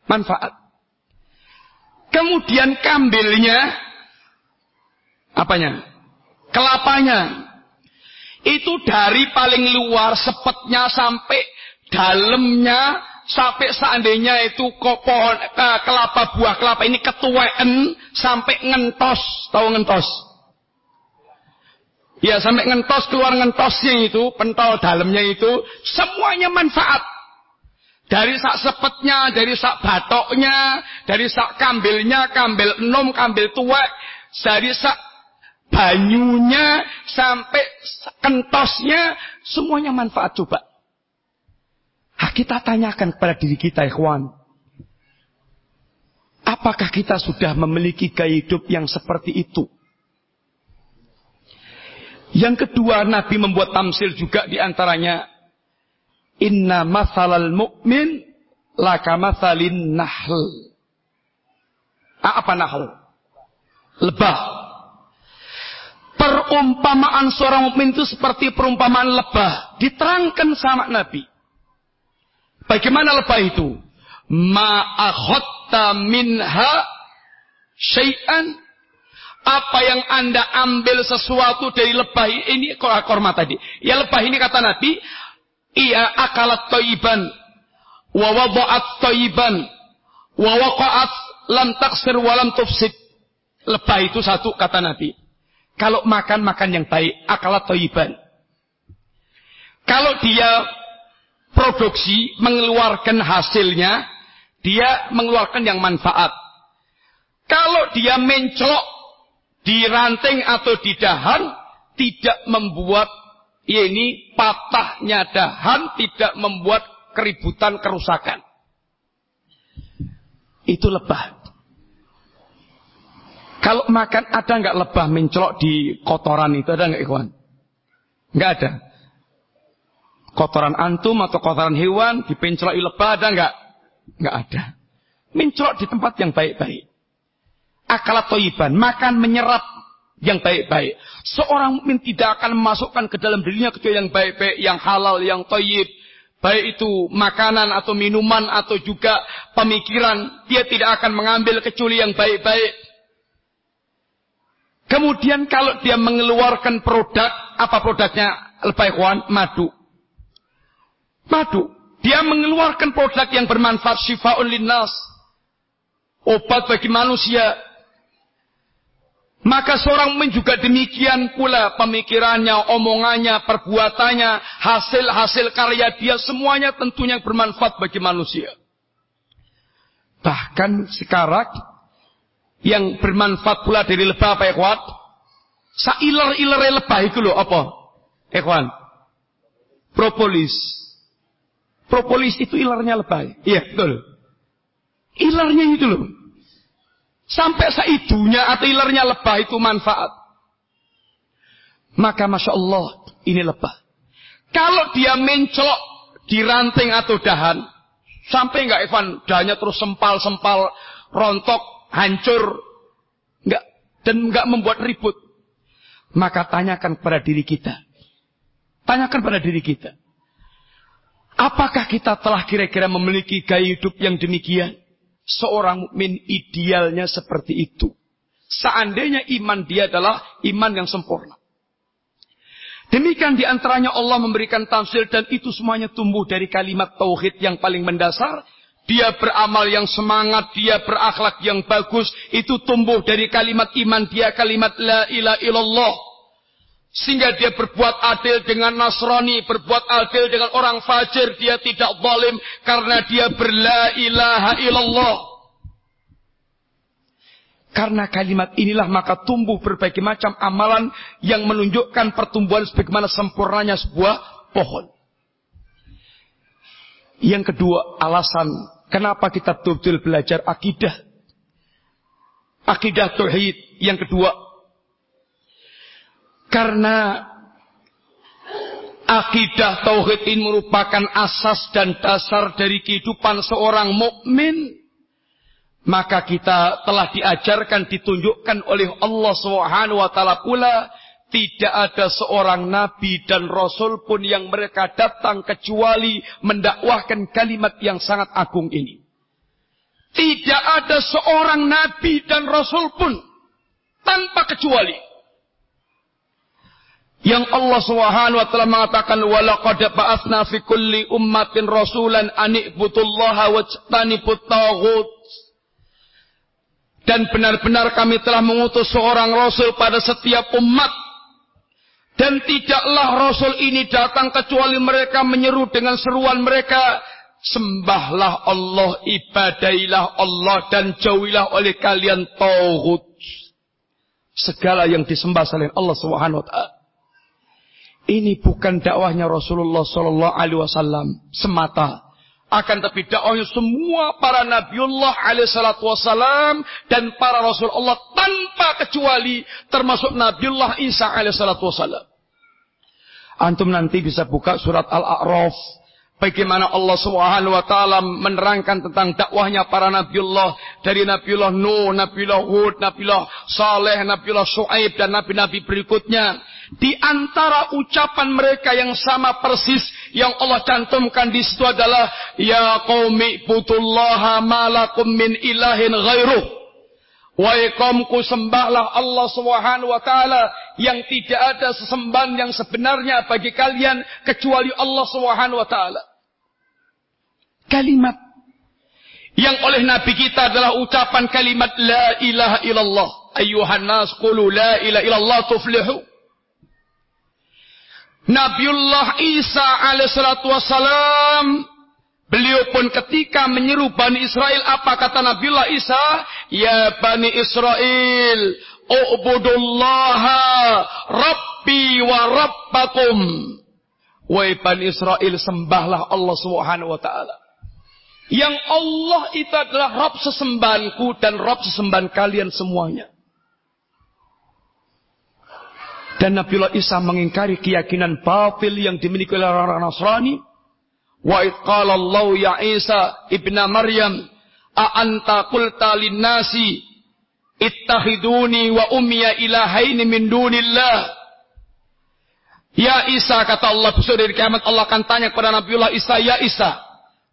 Manfaat. Kemudian kambilnya, apanya? Kelapanya. Itu dari paling luar sepetnya sampai dalamnya sampai seandainya itu pohon eh, kelapa buah kelapa ini ketuaan sampai ngentos. Tahu ngentos? Ya sampai ngentos keluar ngentosnya itu pentol dalamnya itu semuanya manfaat. Dari sak sepetnya dari sak batoknya dari sak kambilnya kambil enom kambil tua dari sak banyunya sampai kentosnya semuanya manfaat coba Nah, kita tanyakan kepada diri kita, ikhwan. Apakah kita sudah memiliki gaya hidup yang seperti itu? Yang kedua, Nabi membuat tamsil juga di antaranya. Inna masalal mu'min laka masalin nahl. Apa nahl? Lebah. Perumpamaan seorang mukmin itu seperti perumpamaan lebah. Diterangkan sama Nabi. Bagaimana lebah itu? Ma'akhotta minha syai'an. Apa yang anda ambil sesuatu dari lebah ini, korma tadi. Ya lebah ini kata Nabi, Ia akalat toiban. Wa toiban. Wa waqa'at lam taksir wa lam tufsid. Lebah itu satu kata Nabi. Kalau makan, makan yang baik. Akalat toiban. Kalau dia produksi, mengeluarkan hasilnya, dia mengeluarkan yang manfaat. Kalau dia menclok di ranting atau di dahan, tidak membuat Ini patahnya dahan tidak membuat keributan kerusakan. Itu lebah. Kalau makan ada nggak lebah mencolok di kotoran itu ada nggak ikhwan? Nggak ada. Kotoran antum atau kotoran hewan dipenceloki lebah ada nggak? Nggak ada. Mencolok di tempat yang baik-baik. Akalat toiban, makan menyerap yang baik-baik. Seorang mukmin tidak akan memasukkan ke dalam dirinya kecuali yang baik-baik, yang halal, yang toyib. Baik itu makanan atau minuman atau juga pemikiran. Dia tidak akan mengambil kecuali yang baik-baik. Kemudian kalau dia mengeluarkan produk, apa produknya? Kawan, madu. Madu. Dia mengeluarkan produk yang bermanfaat syifa'un linnas. Obat bagi manusia maka seorang mukmin juga demikian pula pemikirannya, omongannya, perbuatannya, hasil-hasil karya dia semuanya tentunya bermanfaat bagi manusia. Bahkan sekarang yang bermanfaat pula dari lebah apa ikhwan? Sailer-iler lebah itu loh apa? Ikhwan. Propolis. Propolis itu ilernya lebah. Iya, betul. Ilernya itu loh. Sampai seidunya atau ilernya lebah itu manfaat. Maka Masya Allah, ini lebah. Kalau dia mencelok di ranting atau dahan, sampai enggak Evan, dahannya terus sempal-sempal, rontok, hancur, enggak, dan enggak membuat ribut. Maka tanyakan kepada diri kita. Tanyakan pada diri kita. Apakah kita telah kira-kira memiliki gaya hidup yang demikian? Seorang mukmin idealnya seperti itu. Seandainya iman dia adalah iman yang sempurna. Demikian di antaranya Allah memberikan tamsil dan itu semuanya tumbuh dari kalimat tauhid yang paling mendasar. Dia beramal yang semangat, dia berakhlak yang bagus. Itu tumbuh dari kalimat iman dia, kalimat la ilaha illallah. Sehingga dia berbuat adil dengan Nasrani, berbuat adil dengan orang fajir, dia tidak zalim karena dia berla ilaha illallah. Karena kalimat inilah maka tumbuh berbagai macam amalan yang menunjukkan pertumbuhan sebagaimana sempurnanya sebuah pohon. Yang kedua, alasan kenapa kita betul-betul belajar akidah. Akidah tauhid. Yang kedua, karena akidah tauhid ini merupakan asas dan dasar dari kehidupan seorang mukmin, maka kita telah diajarkan ditunjukkan oleh Allah Subhanahu wa taala pula tidak ada seorang nabi dan rasul pun yang mereka datang kecuali mendakwahkan kalimat yang sangat agung ini. Tidak ada seorang nabi dan rasul pun tanpa kecuali yang Allah Subhanahu wa taala mengatakan walaqad ba'atsna fi kulli ummatin rasulan an ibudullaha wajtanibut taghut. Dan benar-benar kami telah mengutus seorang rasul pada setiap umat. Dan tidaklah rasul ini datang kecuali mereka menyeru dengan seruan mereka. Sembahlah Allah, ibadailah Allah dan jauhilah oleh kalian tauhid. Segala yang disembah selain Allah Subhanahu wa taala. Ini bukan dakwahnya Rasulullah Sallallahu Alaihi Wasallam semata, akan tapi dakwahnya semua para Nabiullah alaihi wasallam dan para Rasul Allah tanpa kecuali termasuk Nabiullah Isa alaihi wasallam. Antum nanti bisa buka surat Al-A'raf Bagaimana Allah Subhanahu wa taala menerangkan tentang dakwahnya para nabiullah dari Nabiullah Nuh, Nabiullah Hud, Nabiullah Saleh, Nabiullah Shu'aib dan nabi-nabi berikutnya. Di antara ucapan mereka yang sama persis yang Allah cantumkan di situ adalah ya qaumi butullaha malakum min ilahin ghairuh. Wahai kaumku sembahlah Allah Subhanahu wa taala yang tidak ada sesembahan yang sebenarnya bagi kalian kecuali Allah Subhanahu wa taala kalimat yang oleh Nabi kita adalah ucapan kalimat La ilaha illallah. Ayuhan nas qulu la ilaha illallah tuflihu. Nabiullah Isa alaihissalatu wassalam Beliau pun ketika menyeru Bani Israel apa kata Nabiullah Isa? Ya Bani Israel, U'budullaha Rabbi wa Rabbakum. Wahai Bani Israel, sembahlah Allah Subhanahu wa taala. Yang Allah itu adalah Rabb sesembahanku dan Rabb sesembahan kalian semuanya. Dan Nabiullah Isa mengingkari keyakinan batil yang dimiliki oleh orang-orang Nasrani. Wa qala Allah ya Isa ibna Maryam a anta qulta lin-nasi ittahiduni wa ummiya ilahaini min dunillah. Ya Isa kata Allah besok dari kiamat Allah akan tanya kepada Nabiullah Isa, ya Isa,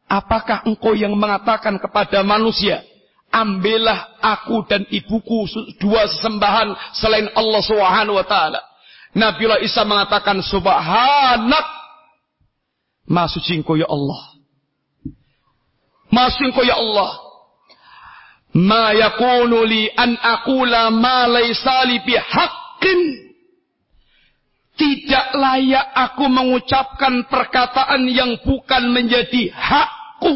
apakah engkau yang mengatakan kepada manusia, ambillah aku dan ibuku dua sesembahan selain Allah Subhanahu wa taala. Nabiullah Isa mengatakan subhanak engkau ya Allah. Engkau ya Allah. Ma yakunu li an aqula ma laysa li bihaqqin. Tidak layak aku mengucapkan perkataan yang bukan menjadi hakku.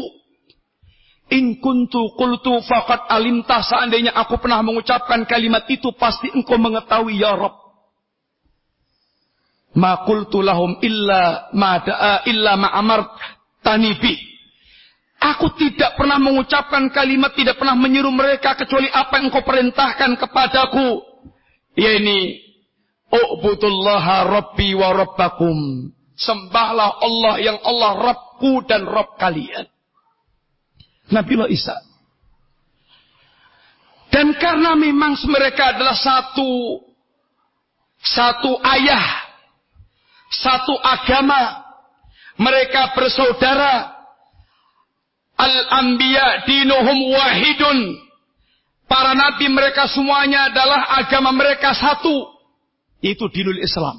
In kuntu qultu faqad alimta seandainya aku pernah mengucapkan kalimat itu pasti engkau mengetahui ya Rabb. Ma qultu lahum illa ma da'a illa ma amart tanibi. Aku tidak pernah mengucapkan kalimat, tidak pernah menyuruh mereka kecuali apa yang kau perintahkan kepadaku. Ya ini, U'budullaha Rabbi wa Rabbakum. Sembahlah Allah yang Allah Rabbku dan Rabb kalian. Nabiullah Isa. Dan karena memang mereka adalah satu satu ayah satu agama. Mereka bersaudara. Al-anbiya dinuhum wahidun. Para nabi mereka semuanya adalah agama mereka satu. Itu dinul Islam.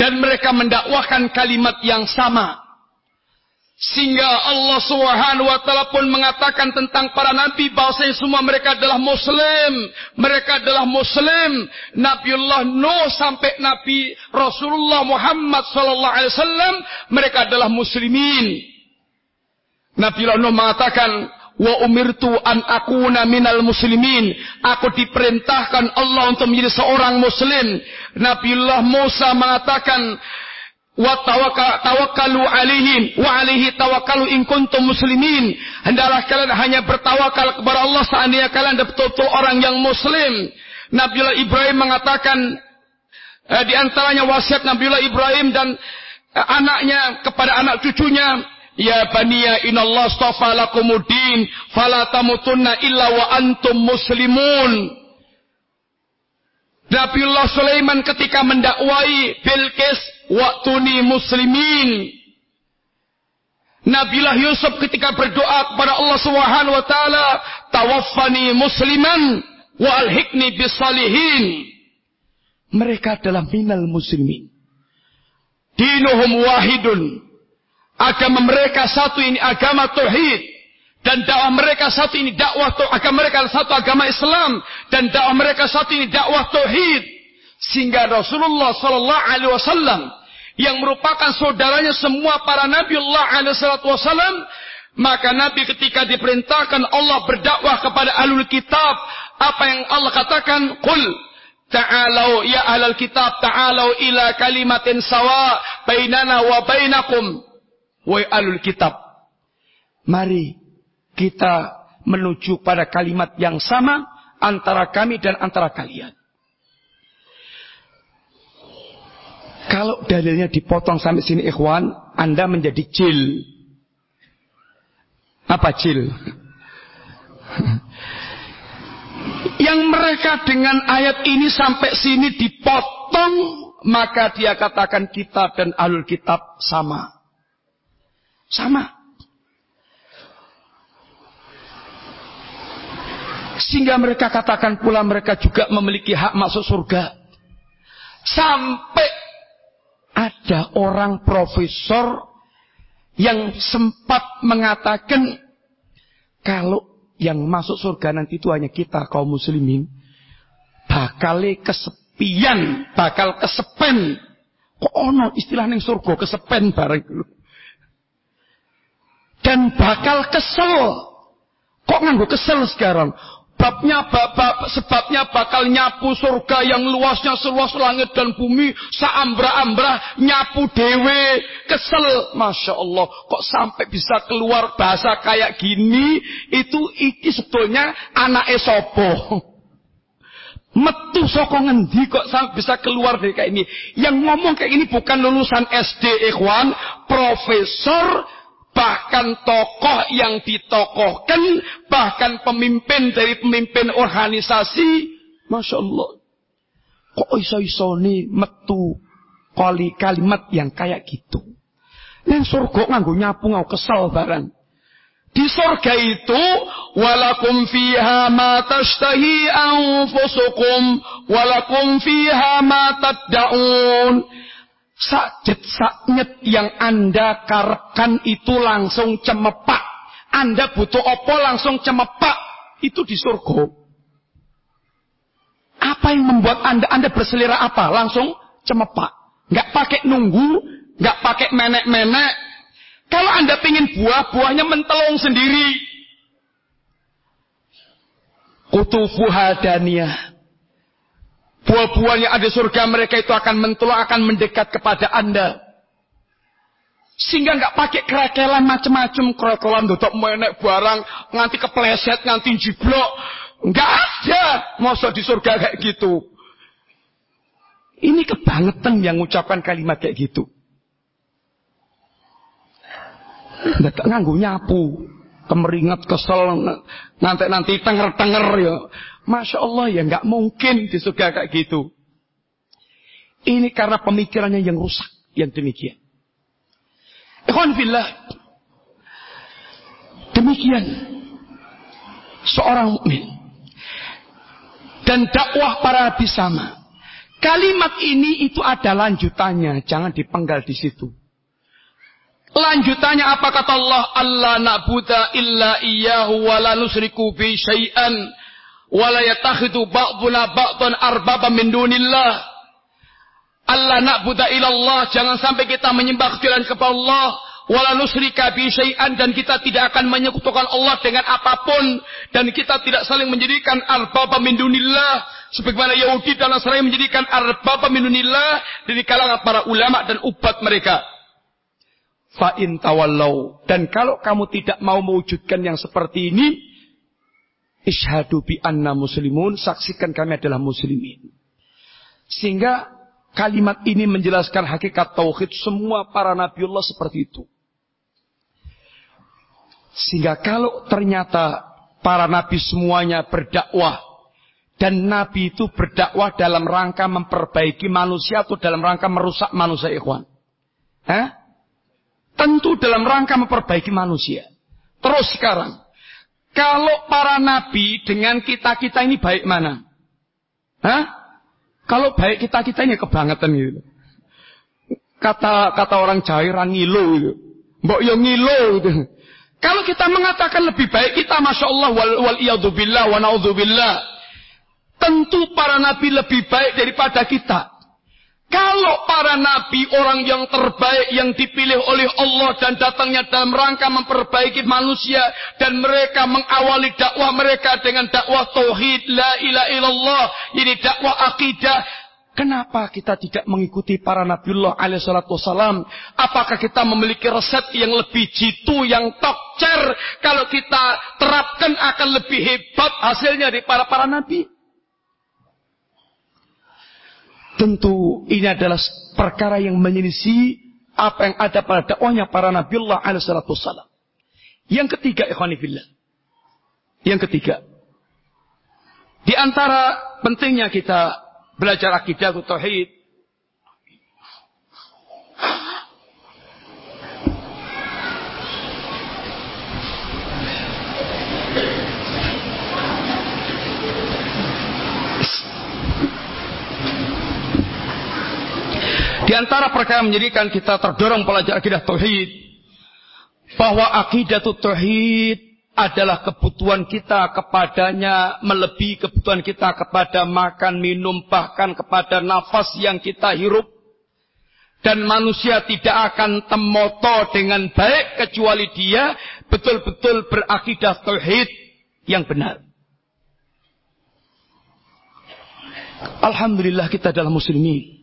Dan mereka mendakwahkan kalimat yang sama. Sehingga Allah Subhanahu wa taala pun mengatakan tentang para nabi bahwasanya semua mereka adalah muslim. Mereka adalah muslim. Nabiullah Nuh sampai Nabi Rasulullah Muhammad sallallahu alaihi wasallam mereka adalah muslimin. Nabiullah Nuh mengatakan wa umirtu an akuna minal muslimin. Aku diperintahkan Allah untuk menjadi seorang muslim. Nabiullah Musa mengatakan wa tawakkalu alaihim wa alaihi tawakkalu in kuntum muslimin. Hendaklah kalian hanya bertawakal kepada Allah seandainya kalian betul-betul orang yang muslim. Nabiullah Ibrahim mengatakan eh, di antaranya wasiat Nabiullah Ibrahim dan eh, anaknya kepada anak cucunya ya baniya inallah astafa lakumuddin fala tamutunna illa wa antum muslimun. Nabiullah Sulaiman ketika mendakwai Bilqis waktuni muslimin. Nabiullah Yusuf ketika berdoa kepada Allah Subhanahu wa taala, tawaffani musliman wa alhiqni bisalihin. Mereka adalah minal muslimin. Dinuhum wahidun. Agama mereka satu ini agama tauhid. Dan dakwah mereka satu ini dakwah agama mereka satu agama Islam dan dakwah mereka satu ini dakwah tauhid. Sehingga Rasulullah sallallahu alaihi wasallam yang merupakan saudaranya semua para nabi Allah alaihi wasallam maka Nabi ketika diperintahkan Allah berdakwah kepada alul kitab apa yang Allah katakan qul ta'alau ya ahlul kitab ta'alau ila kalimatin sawa bainana wa bainakum wa alul kitab mari kita menuju pada kalimat yang sama antara kami dan antara kalian. Kalau dalilnya dipotong sampai sini ikhwan, Anda menjadi jil. Apa jil? Yang mereka dengan ayat ini sampai sini dipotong, maka dia katakan kita dan alul kitab sama. Sama. Sehingga mereka katakan pula mereka juga memiliki hak masuk surga. Sampai ada orang profesor yang sempat mengatakan kalau yang masuk surga nanti itu hanya kita kaum muslimin bakal kesepian, bakal kesepen. Kok ono istilah ning surga kesepen bareng Dan bakal kesel. Kok nganggo kesel sekarang? Sebabnya bab, sebabnya bakal nyapu surga yang luasnya seluas langit dan bumi seambra-ambra nyapu dewe. Kesel. Masya Allah kok sampai bisa keluar bahasa kayak gini? Itu iki sebetulnya anak esopo metu soko ngendi kok sampai bisa keluar dari kayak ini? Yang ngomong kayak ini bukan lulusan SD ikhwan. Profesor bahkan tokoh yang ditokohkan, bahkan pemimpin dari pemimpin organisasi, masya Allah, kok iso-iso nih metu kali kalimat yang kayak gitu. Yang surga nganggo nyapu ngau kesal barang. Di surga itu walakum fiha ma tashtahi anfusukum walakum fiha ma tad'un Sakit saknyet yang Anda karepkan itu langsung cemepak. Anda butuh opo langsung cemepak. Itu di surga. Apa yang membuat Anda Anda berselera apa? Langsung cemepak. Nggak pakai nunggu, nggak pakai menek-menek. Kalau Anda pingin buah, buahnya mentelung sendiri. Kutufuha daniyah. Buah-buah yang ada surga mereka itu akan mentulung, akan mendekat kepada anda. Sehingga nggak pakai kerekelan macam-macam, kerekelan tutup menek barang, nganti kepleset, nganti jiblok. Nggak ada masa di surga kayak gitu. Ini kebangetan yang mengucapkan kalimat kayak gitu. Nggak nganggu nyapu. Kemeringat, kesel, nanti nanti tenger-tenger ya. Masya Allah ya nggak mungkin di surga kayak gitu. Ini karena pemikirannya yang rusak, yang demikian. Ikhwan fillah. Demikian. Seorang mukmin. Dan dakwah para nabi sama. Kalimat ini itu ada lanjutannya. Jangan dipenggal di situ. Lanjutannya apa kata Allah? Allah na'budu illa iyyahu wa la nusriku bi syai'an wala yatakhidu ba'duna ba'dan arbaba min dunillah. Allah na'budu ilallah, jangan sampai kita menyembah kecuali kepada Allah. Wala nusrika bi syai'an dan kita tidak akan menyekutukan Allah dengan apa pun dan kita tidak saling menjadikan arbaba min dunillah sebagaimana Yahudi dan Nasrani menjadikan arbaba min dunillah dari kalangan para ulama dan ubat mereka. Fa'in tawallau. Dan kalau kamu tidak mau mewujudkan yang seperti ini, Ishadu bi anna muslimun, saksikan kami adalah muslimin. Sehingga kalimat ini menjelaskan hakikat tauhid semua para nabiullah seperti itu. Sehingga kalau ternyata para nabi semuanya berdakwah dan nabi itu berdakwah dalam rangka memperbaiki manusia atau dalam rangka merusak manusia ikhwan. Hah? Tentu dalam rangka memperbaiki manusia. Terus sekarang, kalau para nabi dengan kita-kita ini baik mana? Hah? Kalau baik kita-kita ini kebangetan gitu. Kata kata orang Jairan ngilo gitu. Mbok yo ngilo gitu. Kalau kita mengatakan lebih baik kita Masya Allah wal, wal billah wa billah. Tentu para nabi lebih baik daripada kita. Kalau para nabi orang yang terbaik yang dipilih oleh Allah dan datangnya dalam rangka memperbaiki manusia dan mereka mengawali dakwah mereka dengan dakwah tauhid la ilaha illallah ini dakwah akidah Kenapa kita tidak mengikuti para Nabiullah alaihissalatu wassalam? Apakah kita memiliki resep yang lebih jitu, yang tokcer? Kalau kita terapkan akan lebih hebat hasilnya dari para para Nabi? Tentu ini adalah perkara yang menyelisih apa yang ada pada dakwahnya para Nabiullah alaihissalam. Yang ketiga, ikhwanifillah. Yang ketiga. Di antara pentingnya kita belajar akidah tauhid Di antara perkara yang menjadikan kita terdorong belajar akidah tauhid bahwa akidah tauhid adalah kebutuhan kita kepadanya melebihi kebutuhan kita kepada makan, minum, bahkan kepada nafas yang kita hirup. Dan manusia tidak akan temoto dengan baik kecuali dia betul-betul berakidah tauhid yang benar. Alhamdulillah kita adalah muslimin.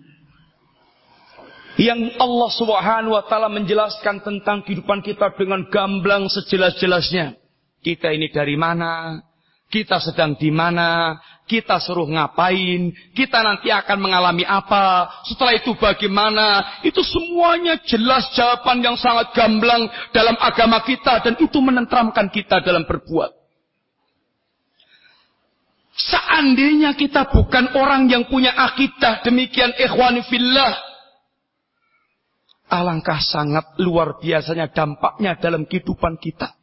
Yang Allah Subhanahu wa taala menjelaskan tentang kehidupan kita dengan gamblang sejelas-jelasnya. Kita ini dari mana? Kita sedang di mana? Kita suruh ngapain? Kita nanti akan mengalami apa? Setelah itu bagaimana? Itu semuanya jelas jawaban yang sangat gamblang dalam agama kita dan itu menentramkan kita dalam berbuat. Seandainya kita bukan orang yang punya akidah demikian ikhwani fillah. Alangkah sangat luar biasanya dampaknya dalam kehidupan kita.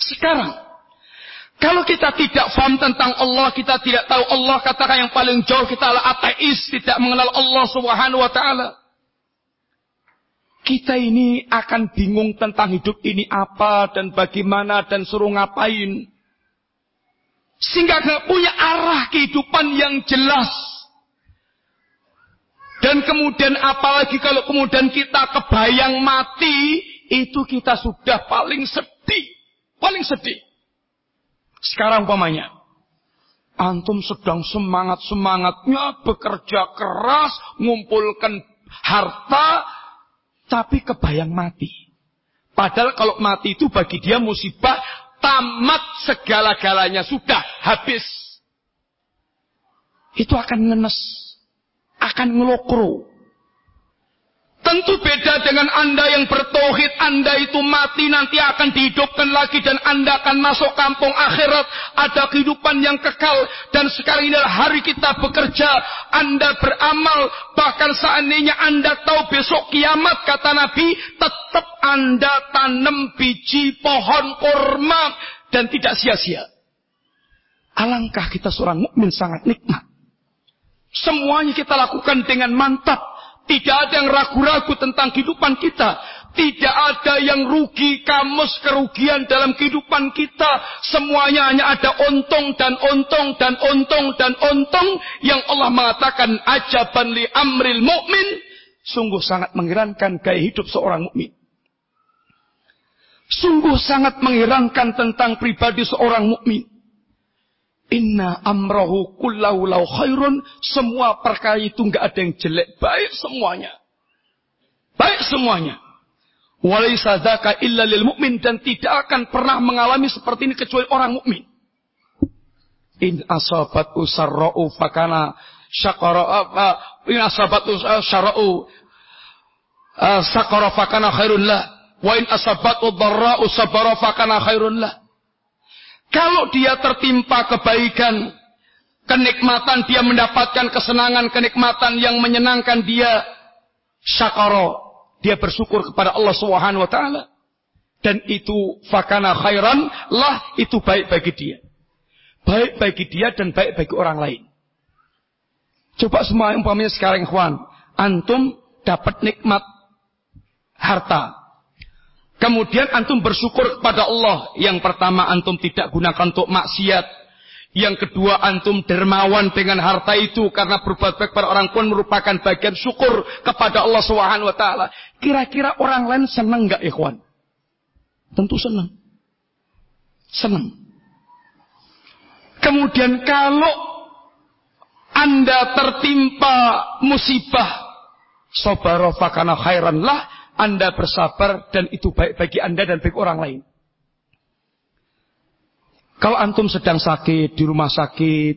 Sekarang, kalau kita tidak faham tentang Allah, kita tidak tahu Allah, katakan yang paling jauh kita adalah ateis, tidak mengenal Allah subhanahu wa ta'ala. Kita ini akan bingung tentang hidup ini apa dan bagaimana dan suruh ngapain. Sehingga nggak punya arah kehidupan yang jelas. Dan kemudian apalagi kalau kemudian kita kebayang mati, itu kita sudah paling sedih. Paling sedih. Sekarang umpamanya, antum sedang semangat-semangatnya bekerja keras, ngumpulkan harta, tapi kebayang mati. Padahal kalau mati itu bagi dia musibah tamat segala-galanya sudah habis. Itu akan ngenes, akan ngelokro. Tentu beda dengan Anda yang bertauhid, Anda itu mati nanti akan dihidupkan lagi dan Anda akan masuk kampung akhirat. Ada kehidupan yang kekal dan sekarang ini hari kita bekerja. Anda beramal, bahkan seandainya Anda tahu besok kiamat kata Nabi, tetap Anda tanam biji pohon kurma dan tidak sia-sia. Alangkah kita seorang mukmin sangat nikmat. Semuanya kita lakukan dengan mantap. Tidak ada yang ragu-ragu tentang kehidupan kita. Tidak ada yang rugi, kamus kerugian dalam kehidupan kita. Semuanya hanya ada untung dan untung dan untung dan untung. Yang Allah mengatakan ajaban li amril mu'min. Sungguh sangat mengherankan gaya hidup seorang mukmin. Sungguh sangat mengherankan tentang pribadi seorang mukmin. Inna amrohu kullahu lau khairun. Semua perkara itu nggak ada yang jelek. Baik semuanya. Baik semuanya. Walaysa dzaka illa lil mu'min. Dan tidak akan pernah mengalami seperti ini kecuali orang mukmin. In asabat usarra'u fakana syakara in asabat usarra'u sakara fakana khairun lah. Wa in asabat udarra'u sabara fakana khairun lah. Kalau dia tertimpa kebaikan, kenikmatan, dia mendapatkan kesenangan, kenikmatan yang menyenangkan dia, syakaro, dia bersyukur kepada Allah Subhanahu wa taala. Dan itu fakana khairan lah itu baik bagi dia. Baik bagi dia dan baik bagi orang lain. Coba semua umpamanya sekarang ikhwan, antum dapat nikmat harta, Kemudian antum bersyukur kepada Allah. Yang pertama antum tidak gunakan untuk maksiat. Yang kedua antum dermawan dengan harta itu karena berbuat baik pada orang pun merupakan bagian syukur kepada Allah Subhanahu taala. Kira-kira orang lain senang enggak ikhwan? Tentu senang. Senang. Kemudian kalau Anda tertimpa musibah, sobarofa karena khairan lah, anda bersabar dan itu baik bagi Anda dan bagi orang lain. Kalau antum sedang sakit di rumah sakit,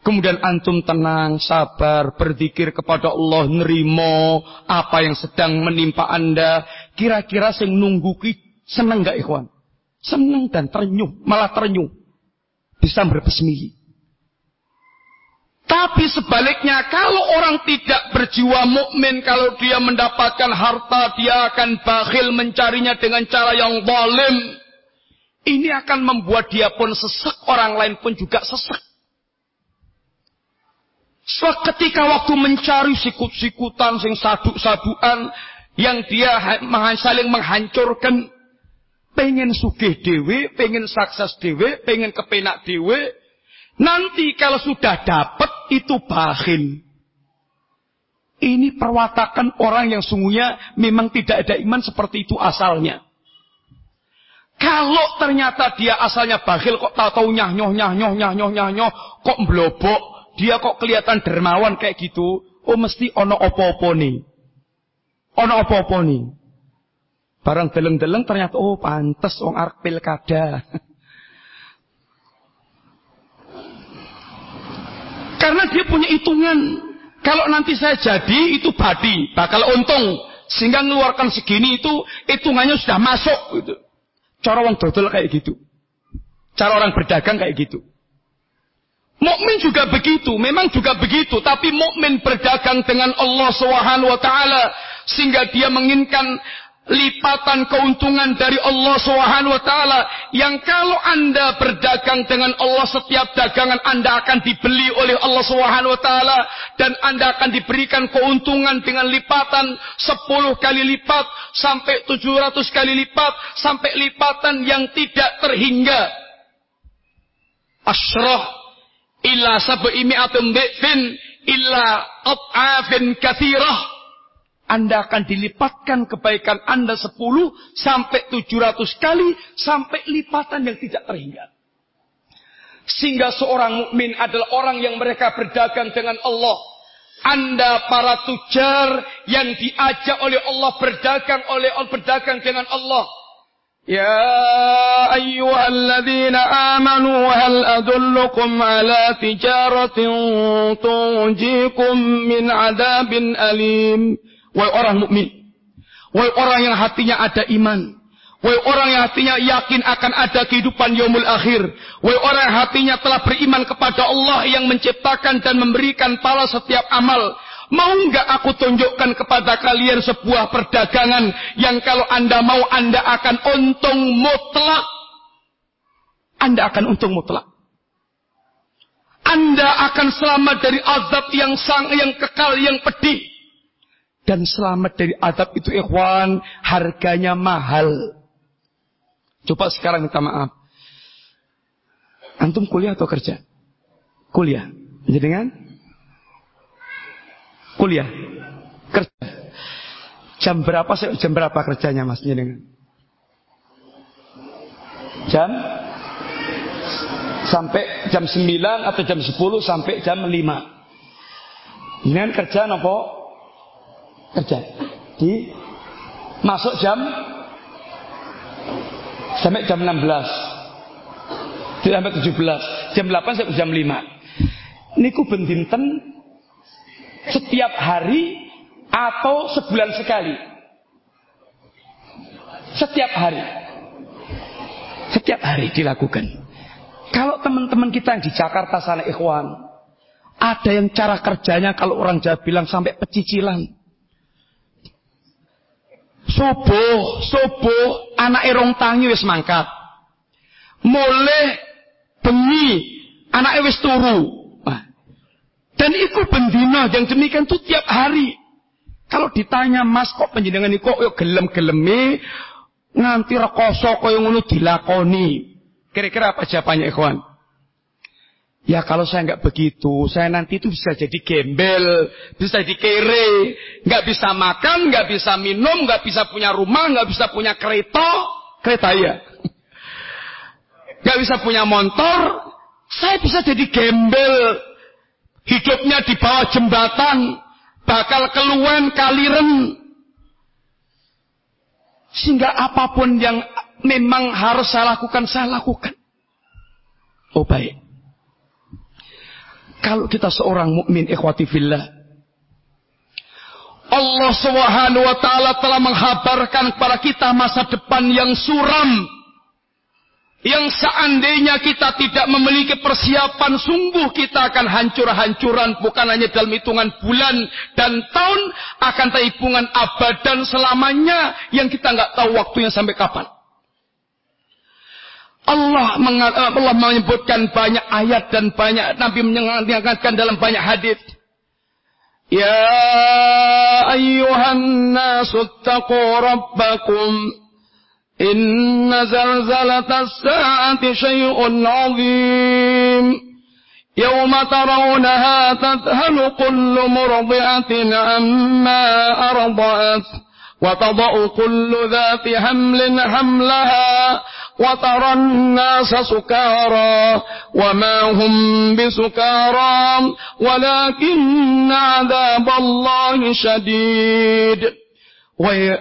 kemudian antum tenang, sabar, berzikir kepada Allah, nerimo apa yang sedang menimpa Anda, kira-kira sing nunggu ki seneng gak ikhwan? Seneng dan terenyuh, malah terenyuh. Bisa berbesmi. Tapi sebaliknya, kalau orang tidak berjiwa mukmin, kalau dia mendapatkan harta, dia akan bakhil mencarinya dengan cara yang zalim. Ini akan membuat dia pun sesek, orang lain pun juga sesek. So, ketika waktu mencari sikut-sikutan, sing saduk-saduan, yang dia saling menghancurkan, pengen sugih dewe, pengen sukses dewe, pengen kepenak dewe, Nanti kalau sudah dapat itu bakhil. Ini perwatakan orang yang sungguhnya memang tidak ada iman seperti itu asalnya. Kalau ternyata dia asalnya bakhil kok tahu tahu nyah nyoh nyah nyoh nyah nyoh nyah nyoh kok blobok dia kok kelihatan dermawan kayak gitu, oh mesti ono opo-opo nih. Ono opo-opo nih. Barang deleng-deleng ternyata oh pantes wong arep pilkada. Karena dia punya hitungan. Kalau nanti saya jadi itu badi, bakal untung. Sehingga mengeluarkan segini itu hitungannya sudah masuk gitu. Cara orang dodol kayak gitu. Cara orang berdagang kayak gitu. Mukmin juga begitu, memang juga begitu, tapi mukmin berdagang dengan Allah Subhanahu wa taala sehingga dia menginginkan lipatan keuntungan dari Allah Subhanahu wa taala yang kalau Anda berdagang dengan Allah setiap dagangan Anda akan dibeli oleh Allah Subhanahu wa taala dan Anda akan diberikan keuntungan dengan lipatan 10 kali lipat sampai 700 kali lipat sampai lipatan yang tidak terhingga. Asyrah illa sab'i mi'atin illa at'afin kathirah anda akan dilipatkan kebaikan Anda 10 sampai 700 kali sampai lipatan yang tidak terhingga. Sehingga seorang mukmin adalah orang yang mereka berdagang dengan Allah. Anda para tujar yang diajak oleh Allah berdagang oleh Allah berdagang dengan Allah. Ya ayyuhalladzina amanu hal adullukum ala tijaratin tunjikum min adabin alim. Wahai orang mukmin, wahai orang yang hatinya ada iman, wahai orang yang hatinya yakin akan ada kehidupan yaumul akhir, wahai orang yang hatinya telah beriman kepada Allah yang menciptakan dan memberikan pala setiap amal, Mau nggak aku tunjukkan kepada kalian sebuah perdagangan yang kalau anda mau anda akan untung mutlak. Anda akan untung mutlak. Anda akan selamat dari azab yang sang, yang kekal, yang pedih dan selamat dari adab itu ikhwan harganya mahal. Coba sekarang minta maaf. Antum kuliah atau kerja? Kuliah. Jadi kan? Kuliah. Kerja. Jam berapa jam berapa kerjanya Mas jenengan? Jam sampai jam 9 atau jam 10 sampai jam 5. Ini kan kerja nopo? Kerja. Di masuk jam sampai jam 16 sampai 17 jam 8 sampai jam 5 niku bendinten setiap hari atau sebulan sekali? Setiap hari. Setiap hari dilakukan. Kalau teman-teman kita yang di Jakarta sana ikhwan ada yang cara kerjanya kalau orang Jawa bilang sampai pecicilan Subuh, subuh, anak erong tangi wis mangkat. Mulai bengi, anak wis turu. Dan itu bendina yang demikian itu tiap hari. Kalau ditanya mas kok penjenengan ini kok gelem-geleme nganti rekoso kaya ngono dilakoni. Kira-kira apa jawabannya ikhwan? Ya kalau saya nggak begitu, saya nanti itu bisa jadi gembel, bisa jadi kere, nggak bisa makan, nggak bisa minum, nggak bisa punya rumah, nggak bisa punya kereta, kereta ya, nggak bisa punya motor, saya bisa jadi gembel, hidupnya di bawah jembatan, bakal keluhan kaliren, sehingga apa pun yang memang harus saya lakukan, saya lakukan. Oh baik. Kalau kita seorang mukmin ikhwati fillah. Allah Subhanahu wa taala telah menghabarkan kepada kita masa depan yang suram. Yang seandainya kita tidak memiliki persiapan sungguh kita akan hancur-hancuran bukan hanya dalam hitungan bulan dan tahun akan hitungan abadan selamanya yang kita nggak tahu waktunya sampai kapan. Allah, eh, Allah menyebutkan banyak ayat dan banyak Nabi mengingatkan dalam banyak hadis. Ya ayyuhan nasu taqu rabbakum. Inna zalzalatas sa'ati syai'un 'azim. Tarawunaha tadhhalu kullu murdi'atin amma arda'at. Wa tada'u kullu dhati hamlin hamlaha وترى الناس سكارى وما هم بسكارى ولكن عذاب الله شديد Wahai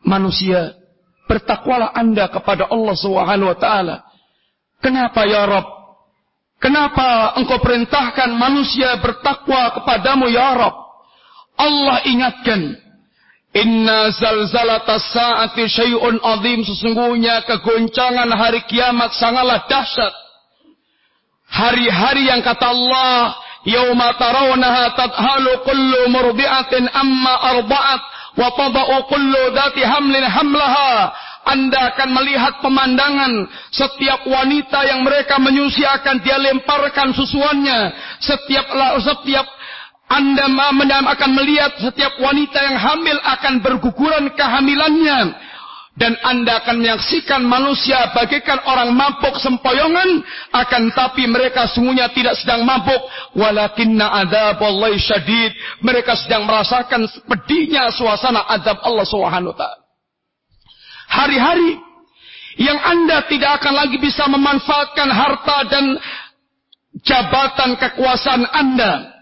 manusia, bertakwalah anda kepada Allah Subhanahu wa taala. Kenapa ya Rabb? Kenapa engkau perintahkan manusia bertakwa kepadamu ya Rabb? Allah ingatkan Inna zalzalata sa'ati syai'un azim. Sesungguhnya kegoncangan hari kiamat sangatlah dahsyat. Hari-hari yang kata Allah, Yawma tarawnaha tadhalu kullu murdi'atin amma arba'at wa tada'u kullu dhati hamlin hamlaha. Anda akan melihat pemandangan setiap wanita yang mereka menyusi akan dia lemparkan susuannya. Setiap setiap anda akan melihat setiap wanita yang hamil akan berguguran kehamilannya. Dan Anda akan menyaksikan manusia bagaikan orang mabuk sempoyongan. Akan tapi mereka semuanya tidak sedang mabuk. Walakinna adab Allah syadid. Mereka sedang merasakan pedihnya suasana adab Allah SWT. Hari-hari yang Anda tidak akan lagi bisa memanfaatkan harta dan jabatan kekuasaan Anda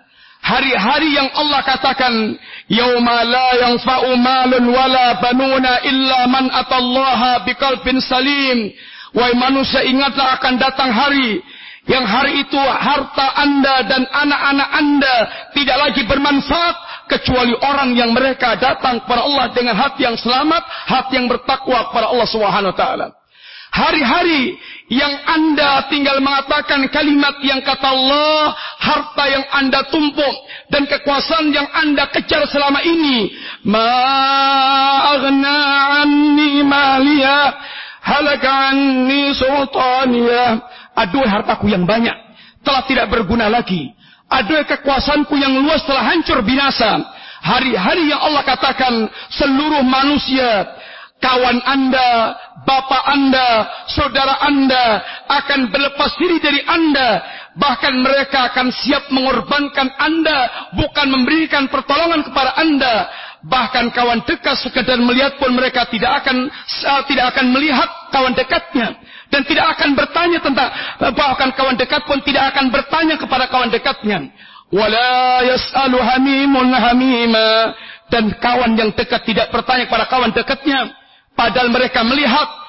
Hari-hari yang Allah katakan, "Yauma la yanfa'u malun wala banuna illa man atallaha biqalbin salim." Wahai manusia, ingatlah akan datang hari yang hari itu harta Anda dan anak-anak Anda tidak lagi bermanfaat kecuali orang yang mereka datang kepada Allah dengan hati yang selamat, hati yang bertakwa kepada Allah Subhanahu wa taala. Hari-hari yang Anda tinggal mengatakan kalimat yang kata Allah, harta yang Anda tumpuk dan kekuasaan yang Anda kejar selama ini. Ma'aghna anni maliyah, halaka anni sultaniyah. Aduh hartaku yang banyak, telah tidak berguna lagi. Aduh kekuasaanku yang luas telah hancur binasa. Hari-hari yang Allah katakan seluruh manusia kawan Anda, bapak Anda, saudara Anda akan berlepas diri dari Anda. Bahkan mereka akan siap mengorbankan Anda, bukan memberikan pertolongan kepada Anda. Bahkan kawan dekat sekedar melihat pun mereka tidak akan uh, tidak akan melihat kawan dekatnya dan tidak akan bertanya tentang bahkan kawan dekat pun tidak akan bertanya kepada kawan dekatnya. Wala yas'alu hamimun hamima dan kawan yang dekat tidak bertanya kepada kawan dekatnya. Padahal mereka melihat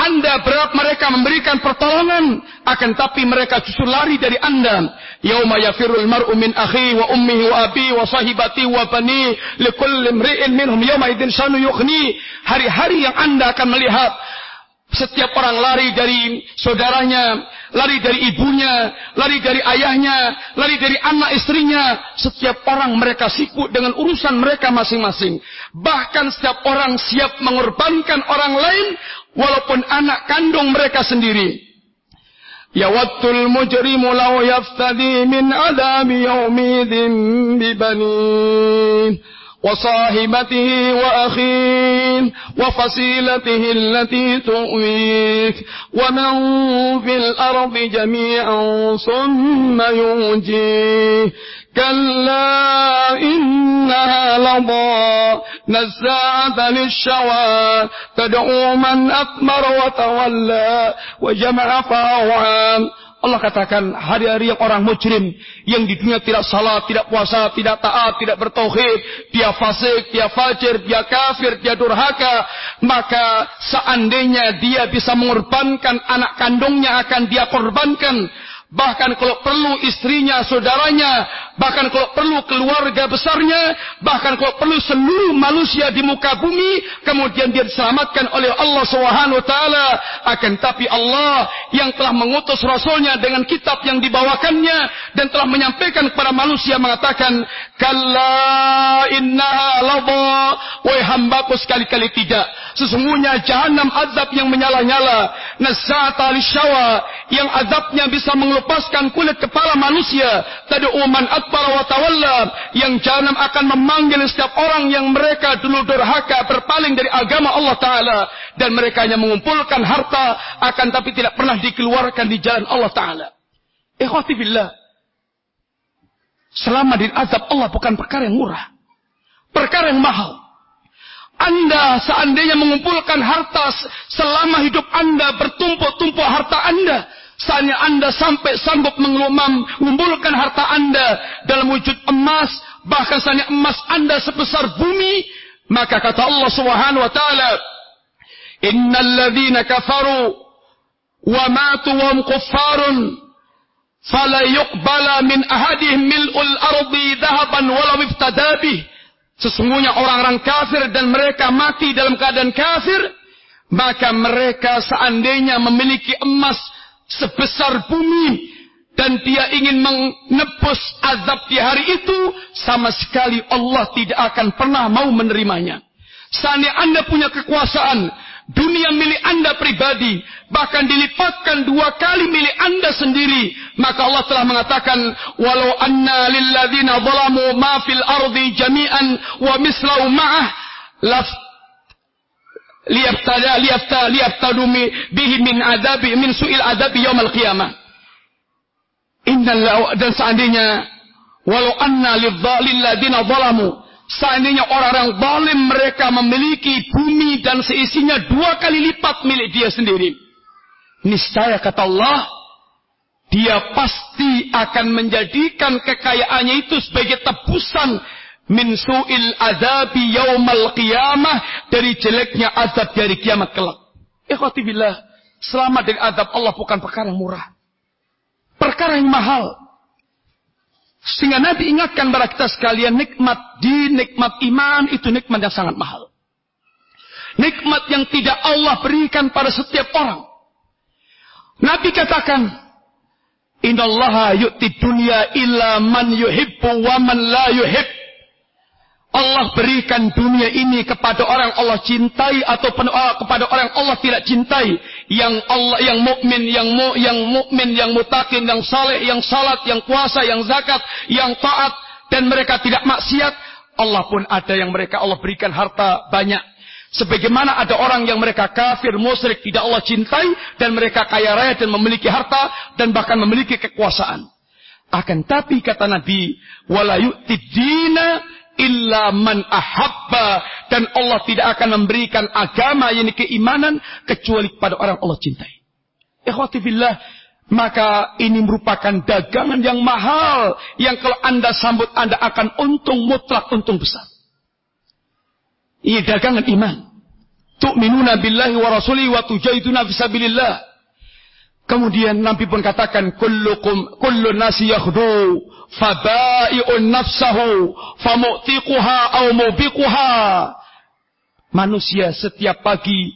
anda berat mereka memberikan pertolongan, akan tapi mereka justru lari dari Anda. Yauma yafirul mar'u min akhi wa ummihi wa abi wa sahibati wa bani likulli imri'in minhum yauma idzin shanu yukhni. Hari-hari yang Anda akan melihat setiap orang lari dari saudaranya, lari dari ibunya, lari dari ayahnya, lari dari anak istrinya. Setiap orang mereka sibuk dengan urusan mereka masing-masing. Bahkan setiap orang siap mengorbankan orang lain, walaupun anak kandung mereka sendiri. Yawadul mujrimu law yaftadi min adami yawmidin bibanin. وصاحبته وأخيه وفصيلته التي تؤويك ومن في الأرض جميعا ثم ينجيه كلا إنها لضى نزاعة للشوى تدعو من أثمر وتولى وجمع فأوعى Allah katakan hari-hari yang orang mujrim yang di dunia tidak salat, tidak puasa, tidak taat, tidak bertauhid, dia fasik, dia fajir, dia kafir, dia durhaka, maka seandainya dia bisa mengorbankan anak kandungnya akan dia korbankan. Bahkan kalau perlu istrinya, saudaranya, bahkan kalau perlu keluarga besarnya, bahkan kalau perlu seluruh manusia di muka bumi, kemudian dia diselamatkan oleh Allah Subhanahu wa. Akan tapi Allah yang telah mengutus rasulnya dengan kitab yang dibawakannya dan telah menyampaikan kepada manusia mengatakan, "Kalla innaha ladha." Wahai hambaku sekali-kali tidak. Sesungguhnya jahanam azab yang menyala-nyala, nasata lisyawa yang azabnya bisa mengeluarkan melepaskan kulit kepala manusia tadi uman akbar wa tawalla yang jahanam akan memanggil setiap orang yang mereka dulu durhaka berpaling dari agama Allah taala. Dan mereka hanya mengumpulkan harta akan tapi tidak pernah dikeluarkan di jalan Allah taala. Ikhwati billah. Selama di azab Allah bukan perkara yang murah. Perkara yang mahal. Anda seandainya mengumpulkan harta selama hidup Anda bertumpuk-tumpuk harta Anda, seandainya Anda sampai sanggup mengumpulkan harta Anda dalam wujud emas, bahkan seandainya emas Anda sebesar bumi, maka kata Allah Subhanahu wa taala, "Innal ladzina kafaru wa matu wa kuffarun fala yuqbala min ahadihim mil'ul ardi dhahaban walau iftada Sesungguhnya orang-orang kafir dan mereka mati dalam keadaan kafir, maka mereka seandainya memiliki emas sebesar bumi dan dia ingin menebus azab di hari itu, sama sekali Allah tidak akan pernah mau menerimanya. Seandainya Anda punya kekuasaan, dunia milik Anda pribadi, bahkan dilipatkan dua kali milik Anda sendiri, maka Allah telah mengatakan, walau anna lilladzina zalamu ma fil ardi jami'an wa mislau ma'ah liyaftada liyafta liyaftadu bihi min adabi min su'il adabi yaumil qiyamah. Innal dan seandainya walau anna lilladzina zalamu Seandainya orang-orang zalim mereka memiliki bumi dan seisinya dua kali lipat milik dia sendiri. Niscaya kata Allah, dia pasti akan menjadikan kekayaannya itu sebagai tebusan min su'il adabi yaumal qiyamah dari jeleknya azab dari kiamat kelak. Ikhwati billah, selamat dari azab Allah bukan perkara yang murah. Perkara yang mahal. Sehingga Nabi ingatkan kepada kita sekalian nikmat di nikmat iman itu nikmat yang sangat mahal. Nikmat yang tidak Allah berikan pada setiap orang. Nabi katakan, Innallaha yu'ti dunya illa man yuhibbu wa man la yuhib. Allah berikan dunia ini kepada orang Allah cintai atau kepada orang Allah tidak cintai. Yang Allah, yang mukmin, yang mu, yang mukmin, yang mutakin, yang saleh, yang salat, yang puasa, yang zakat, yang taat dan mereka tidak maksiat. Allah pun ada yang mereka Allah berikan harta banyak. Sebagaimana ada orang yang mereka kafir, musyrik, tidak Allah cintai dan mereka kaya raya dan memiliki harta dan bahkan memiliki kekuasaan. Akan tapi kata Nabi, wala yu'tidina illa man ahabba dan Allah tidak akan memberikan agama yakni keimanan kecuali kepada orang Allah cintai. Ikhwati billah, maka ini merupakan dagangan yang mahal yang kalau Anda sambut Anda akan untung mutlak, untung besar. Ini dagangan iman. Tu'minuna billahi wa rasuli wa tujahiduna fisabilillah. Kemudian Nabi pun katakan kullukum kullu nasi yakhdu fabai'un nafsahu famu'tiquha aw mubiquha. Manusia setiap pagi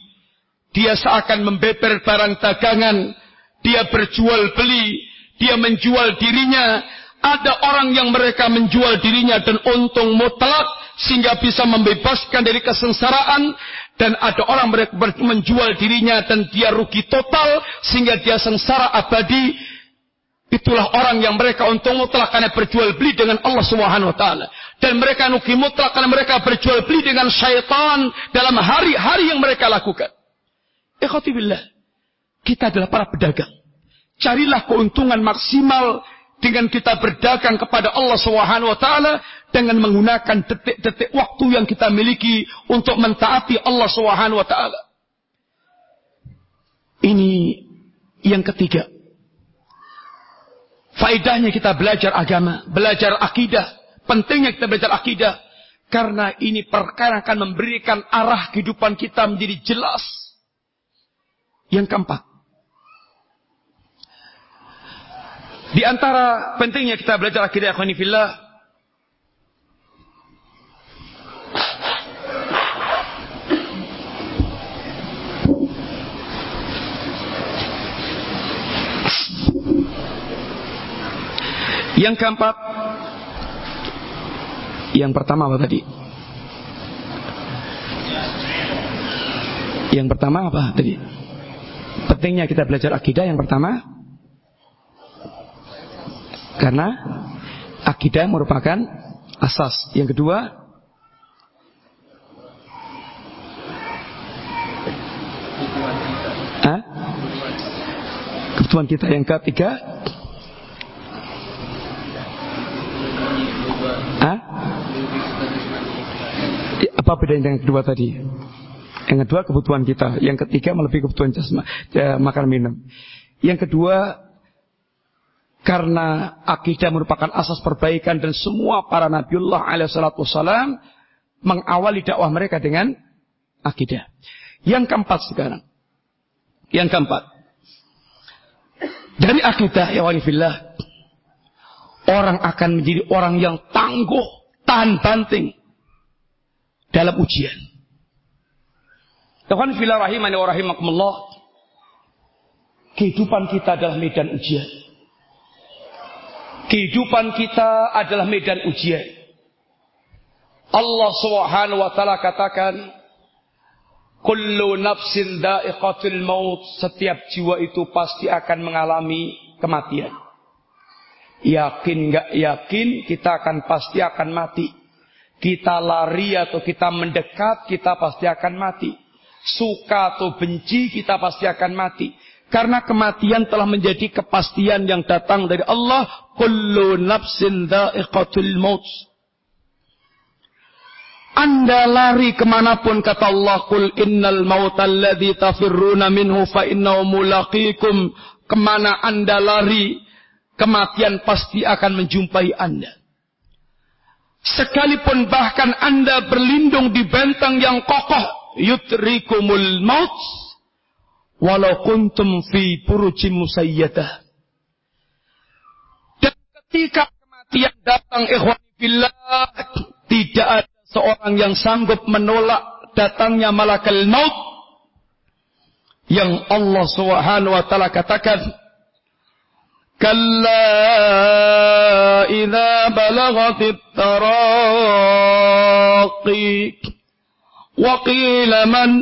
dia seakan membeber barang dagangan, dia berjual beli, dia menjual dirinya. Ada orang yang mereka menjual dirinya dan untung mutlak sehingga bisa membebaskan dari kesengsaraan dan ada orang mereka menjual dirinya dan dia rugi total sehingga dia sengsara abadi. Itulah orang yang mereka untung mutlak karena berjual beli dengan Allah Subhanahu wa taala. Dan mereka rugi mutlak karena mereka berjual beli dengan syaitan dalam hari-hari yang mereka lakukan. Ikhwati. Kita adalah para pedagang. Carilah keuntungan maksimal dengan kita berdagang kepada Allah Subhanahu wa taala dengan menggunakan detik-detik waktu yang kita miliki untuk mentaati Allah Subhanahu wa taala. Ini yang ketiga. Faedahnya kita belajar agama, belajar akidah. Pentingnya kita belajar akidah. Karena ini perkara akan memberikan arah kehidupan kita menjadi jelas. Yang keempat. Di antara pentingnya kita belajar akidah akhwanifillah. Yang keempat, yang pertama apa tadi? Yang pertama apa tadi? Pentingnya kita belajar akidah yang pertama karena akidah merupakan asas. Yang kedua, kebutuhan kita. Yang ketiga? Apa bedanya dengan kedua tadi? Yang kedua kebutuhan kita, yang ketiga melebihi kebutuhan jasma, ya, makan minum. Yang kedua karena akidah merupakan asas perbaikan dan semua para nabiullah alaihi salatu wasalam mengawali dakwah mereka dengan akidah. Yang keempat sekarang. Yang keempat. Dari akidah ya walifillah. Orang akan menjadi orang yang tangguh, tahan banting dalam ujian. Tuhan filah rahimani wa rahimakumullah. Kehidupan kita adalah medan ujian. Kehidupan kita adalah medan ujian. Allah Subhanahu wa taala katakan, "Kullu nafsin dha'iqatul maut." Setiap jiwa itu pasti akan mengalami kematian. Yakin nggak yakin kita akan pasti akan mati. Kita lari atau kita mendekat, kita pasti akan mati. Suka atau benci, kita pasti akan mati. Karena kematian telah menjadi kepastian yang datang dari Allah. Kullu nafsin dha'iqatul maut. Anda lari ke mana pun kata Allah Kul innal alladhi tafirruna minhu fa innahu mulaqikum Ke mana anda lari Kematian pasti akan menjumpai anda Sekalipun bahkan anda berlindung di benteng yang kokoh Yutrikumul maut Walau kuntum fi purujim musayyadah. Dan ketika kematian datang ikhwan billah Tidak ada seorang yang sanggup menolak datangnya malakal maut yang Allah Subhanahu wa taala katakan kalla idza balagatit taraqi wa qila man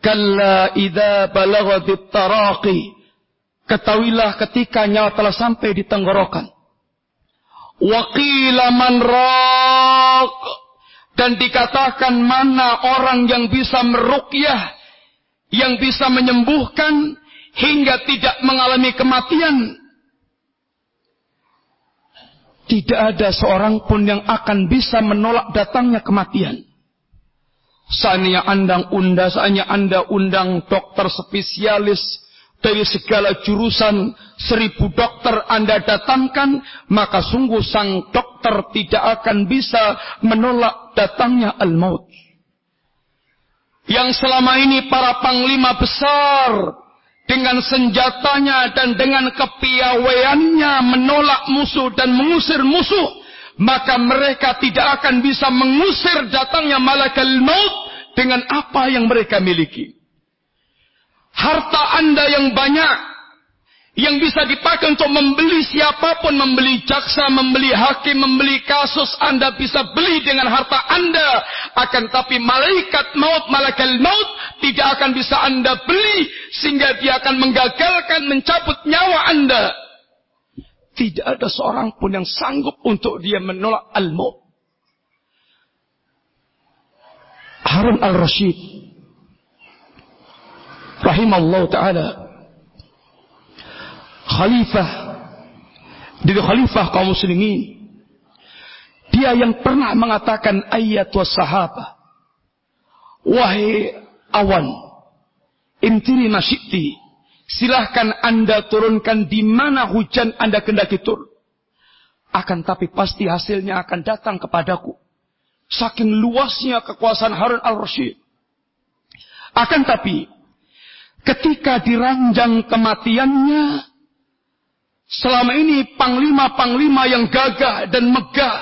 Kalla idha balagadit taraqi. Ketahuilah ketika nyawa telah sampai di tenggorokan. Waqila man raq. Dan dikatakan mana orang yang bisa merukyah, yang bisa menyembuhkan hingga tidak mengalami kematian. Tidak ada seorang pun yang akan bisa menolak datangnya kematian. Seandainya anda undang, seandainya anda undang dokter spesialis, dari segala jurusan seribu dokter Anda datangkan, maka sungguh sang dokter tidak akan bisa menolak datangnya al-maut. Yang selama ini para panglima besar dengan senjatanya dan dengan kepiawaiannya menolak musuh dan mengusir musuh, maka mereka tidak akan bisa mengusir datangnya malaikat maut dengan apa yang mereka miliki harta Anda yang banyak yang bisa dipakai untuk membeli siapa pun, membeli jaksa, membeli hakim, membeli kasus, Anda bisa beli dengan harta Anda. Akan tapi malaikat maut, malaikat maut tidak akan bisa Anda beli sehingga dia akan menggagalkan mencabut nyawa Anda. Tidak ada seorang pun yang sanggup untuk dia menolak al-maut. Harun al-Rashid. Rahimallahu taala. Khalifah. Dari khalifah kaum muslimin. Dia yang pernah mengatakan ayat was sahabah. Wahai awan intiri masyikti silahkan anda turunkan di mana hujan anda kendaki turun. Akan tapi pasti hasilnya akan datang kepadaku. Saking luasnya kekuasaan Harun al-Rasyid akan tapi ketika diranjang kematiannya, selama ini panglima-panglima yang gagah dan megah,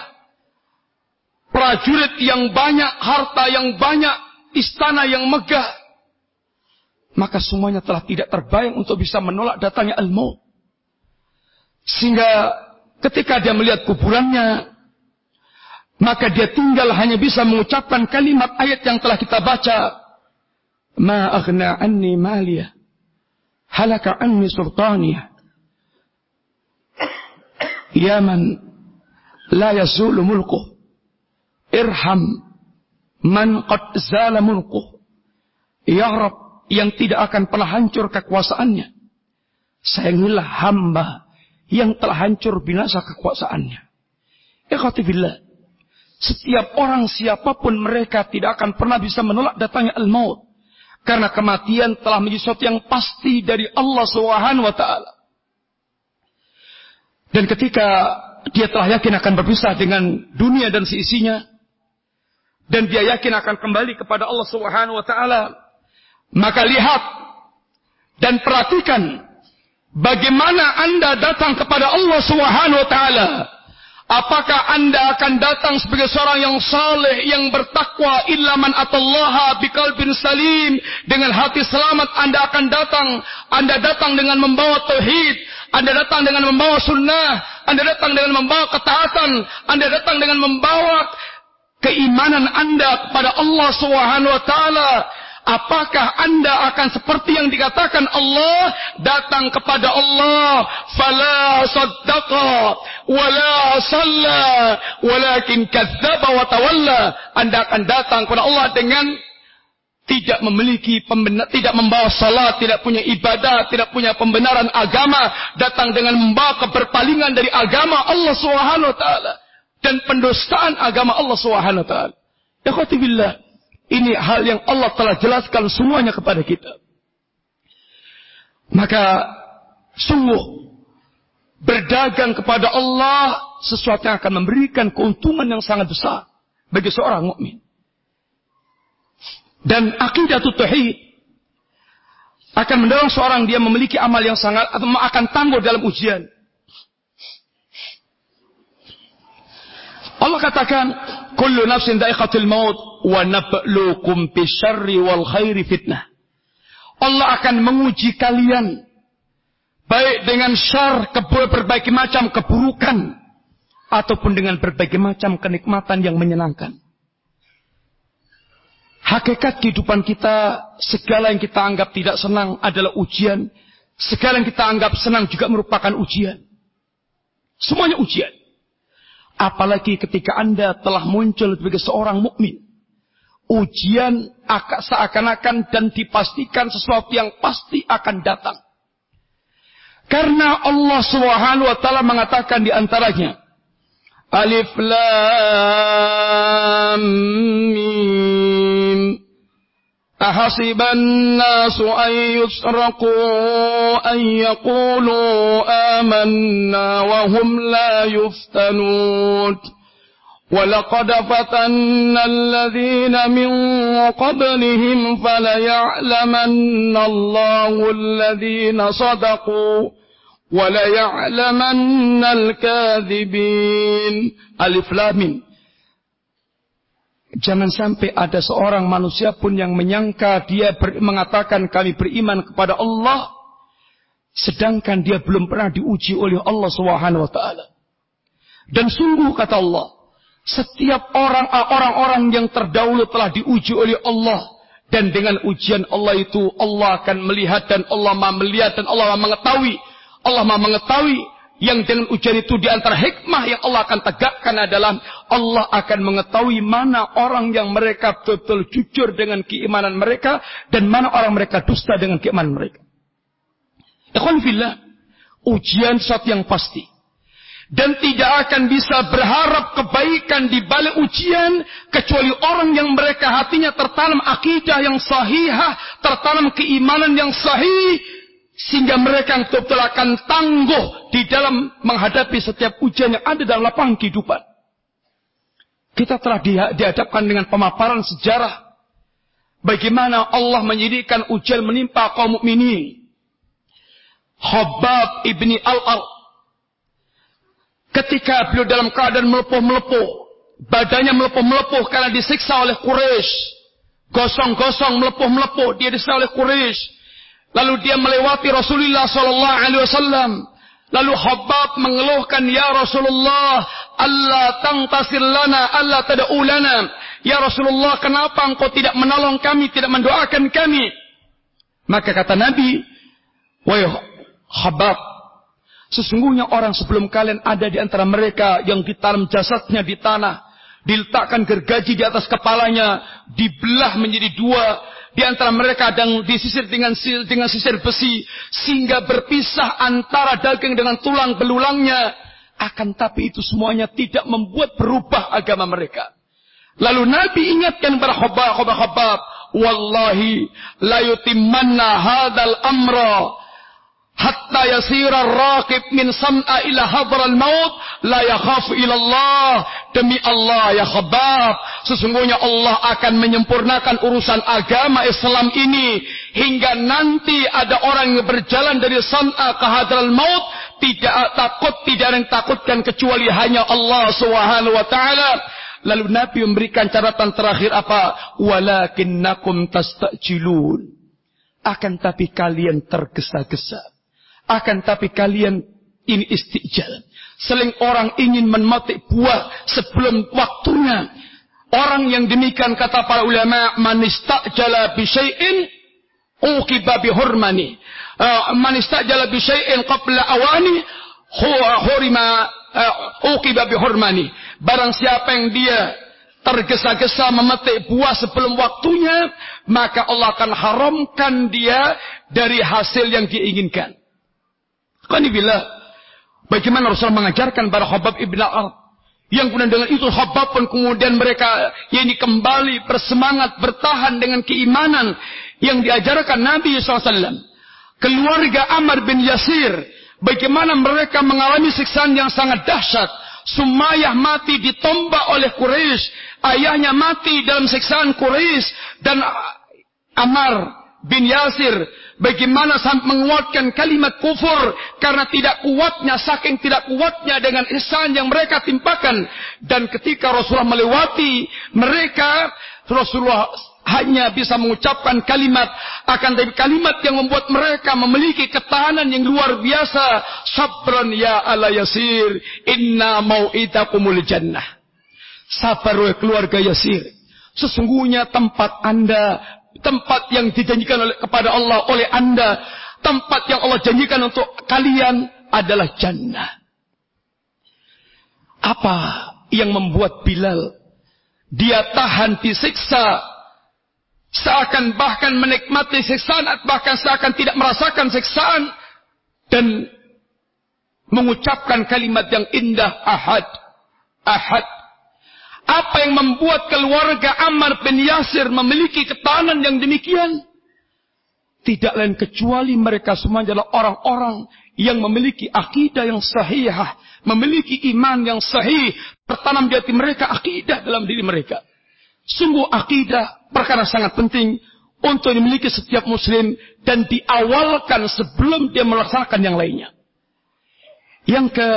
prajurit yang banyak, harta yang banyak, istana yang megah, maka semuanya telah tidak terbayang untuk bisa menolak datangnya ilmu. Sehingga ketika dia melihat kuburannya, maka dia tinggal hanya bisa mengucapkan kalimat ayat yang telah kita baca Ma aghna anni maliyah. Halaka anni sultaniyah. Ya man la yazulu mulkuh. Irham man qad zala mulkuh. Ya Rab yang tidak akan pernah hancur kekuasaannya. Sayangilah hamba yang telah hancur binasa kekuasaannya. Ikhwatifillah. Setiap orang siapa pun mereka tidak akan pernah bisa menolak datangnya al-maut. Karena kematian telah menjadi sesuatu yang pasti dari Allah Subhanahu wa taala. Dan ketika dia telah yakin akan berpisah dengan dunia dan seisinya dan dia yakin akan kembali kepada Allah Subhanahu wa taala, maka lihat dan perhatikan bagaimana Anda datang kepada Allah Subhanahu wa taala Apakah anda akan datang sebagai seorang yang saleh, yang bertakwa, ilaman atallaha biqalbin salim, dengan hati selamat anda akan datang. Anda datang dengan membawa tauhid, anda datang dengan membawa sunnah, anda datang dengan membawa ketaatan, anda datang dengan membawa keimanan anda kepada Allah Subhanahu wa taala Apakah anda akan seperti yang dikatakan Allah datang kepada Allah fala saddaqa wala salla walakin kadzdzaba wa tawalla anda akan datang kepada Allah dengan tidak memiliki pembenar, tidak membawa salat, tidak punya ibadah, tidak punya pembenaran agama, datang dengan membawa keberpalingan dari agama Allah Subhanahu wa taala dan pendustaan agama Allah Subhanahu wa taala. Ya billah. Ini hal yang Allah telah jelaskan semuanya kepada kita. Maka sungguh berdagang kepada Allah sesuatu yang akan memberikan keuntungan yang sangat besar bagi seorang mukmin. Dan akidah tauhid akan mendorong seorang dia memiliki amal yang sangat atau akan tangguh dalam ujian. Allah katakan, "Kullu nafsin dha'iqatul maut wa nabluukum bisyarri wal khairi fitnah." Allah akan menguji kalian baik dengan syar, berbagai macam keburukan ataupun dengan berbagai macam kenikmatan yang menyenangkan. Hakikat kehidupan kita, segala yang kita anggap tidak senang adalah ujian. Segala yang kita anggap senang juga merupakan ujian. Semuanya ujian. Apalagi ketika Anda telah muncul sebagai seorang mukmin. Ujian seakan-akan dan dipastikan sesuatu yang pasti akan datang. Karena Allah Subhanahu wa taala mengatakan di antaranya Alif Lam Mim أحسب الناس أن يسرقوا أن يقولوا آمنا وهم لا يفتنون ولقد فتنا الذين من قبلهم فليعلمن الله الذين صدقوا وليعلمن الكاذبين. ألف لام Jangan sampai ada seorang manusia pun yang menyangka dia ber, mengatakan kami beriman kepada Allah sedangkan dia belum pernah diuji oleh Allah Subhanahu wa taala. Dan sungguh kata Allah, setiap orang orang-orang yang terdahulu telah diuji oleh Allah dan dengan ujian Allah itu Allah akan melihat dan Allah Maha melihat dan Allah Maha mengetahui. Allah Maha mengetahui yang dengan ujian itu di antara hikmah yang Allah akan tegakkan adalah Allah akan mengetahui mana orang yang mereka betul jujur dengan keimanan mereka dan mana orang mereka dusta dengan keimanan mereka. Ikhwan fillah, ujian sesuatu yang pasti. Dan tidak akan bisa berharap kebaikan di balik ujian kecuali orang yang mereka hatinya tertanam akidah yang sahihah, tertanam keimanan yang sahih sehingga mereka yang betul-betul akan tangguh di dalam menghadapi setiap ujian yang ada dalam lapangan kehidupan. Kita telah dihadapkan dengan pemaparan sejarah bagaimana Allah menyediakan ujian menimpa kaum mukminin. Khabbab ibni Al-Ar ketika beliau dalam keadaan melepuh-melepuh, badannya melepuh-melepuh karena disiksa oleh Quraisy. Gosong-gosong melepuh-melepuh dia disiksa oleh Quraisy Lalu dia melewati Rasulullah sallallahu alaihi wasallam. Lalu Habab mengeluhkan, "Ya Rasulullah, Allah tangtasir lana, Allah tad'u lana." Ya Rasulullah, kenapa engkau tidak menolong kami, tidak mendoakan kami? Maka kata Nabi, Wahai Habab, sesungguhnya orang sebelum kalian ada di antara mereka yang ditanam jasadnya di tanah, diletakkan gergaji di atas kepalanya, dibelah menjadi dua, di antara mereka dan disisir dengan dengan sisir besi sehingga berpisah antara daging dengan tulang belulangnya akan tapi itu semuanya tidak membuat berubah agama mereka. Lalu Nabi ingatkan kepada Khabab, Khabab, Khabab, Wallahi la yutimmanna hadal amra hatta yasira raqib min sam'a ila hadral maut la yakhafu ila Allah demi Allah ya khabab sesungguhnya Allah akan menyempurnakan urusan agama Islam ini hingga nanti ada orang yang berjalan dari sam'a ke hadral maut tidak takut, tidak ada yang takutkan kecuali hanya Allah Subhanahu wa taala. Lalu Nabi memberikan catatan terakhir apa? Walakinnakum tastajilun. Akan tapi kalian tergesa-gesa. Akan tapi kalian ini istijal. Seling orang ingin memetik buah sebelum waktunya. Orang yang demikian kata para ulama manistajala bisyai'in uqiba bihurmani uh, man istajala bi syai'in qabla awani hurima uh, uqiba bihurmani barang siapa yang dia tergesa-gesa memetik buah sebelum waktunya maka Allah akan haramkan dia dari hasil yang diinginkan Qanibillah bagaimana Rasul mengajarkan para Habab ibn al yang kemudian dengan itu Habab pun kemudian mereka ini kembali bersemangat bertahan dengan keimanan yang diajarkan Nabi SAW. Keluarga Amr bin Yasir, bagaimana mereka mengalami siksaan yang sangat dahsyat. Sumayyah mati ditombak oleh Quraisy, ayahnya mati dalam siksaan Quraisy dan Amr bin Yasir bagaimana menguatkan kalimat kufur? Karena tidak kuatnya saking tidak kuatnya dengan ihsan yang mereka timpakan. Dan ketika Rasulullah melewati mereka Rasulullah hanya bisa mengucapkan kalimat. Akan tapi kalimat yang membuat mereka memiliki ketahanan yang luar biasa. Sabran ya ala yasir inna mau'idakumul jannah. Sabar keluarga yasir. Sesungguhnya tempat anda tempat yang dijanjikan oleh kepada Allah oleh anda. Tempat yang Allah janjikan untuk kalian adalah jannah. Apa yang membuat Bilal dia tahan disiksa? Seakan bahkan menikmati siksaan bahkan seakan tidak merasakan siksaan dan mengucapkan kalimat yang indah ahad ahad apa yang membuat keluarga Ammar bin Yasir memiliki ketahanan yang demikian tidak lain kecuali mereka semua adalah orang-orang yang memiliki akidah yang sahihah, memiliki iman yang sahih, tertanam di hati mereka akidah dalam diri mereka. Sungguh akidah perkara sangat penting untuk dimiliki setiap muslim dan diawalkan sebelum dia melaksanakan yang lainnya. Yang ke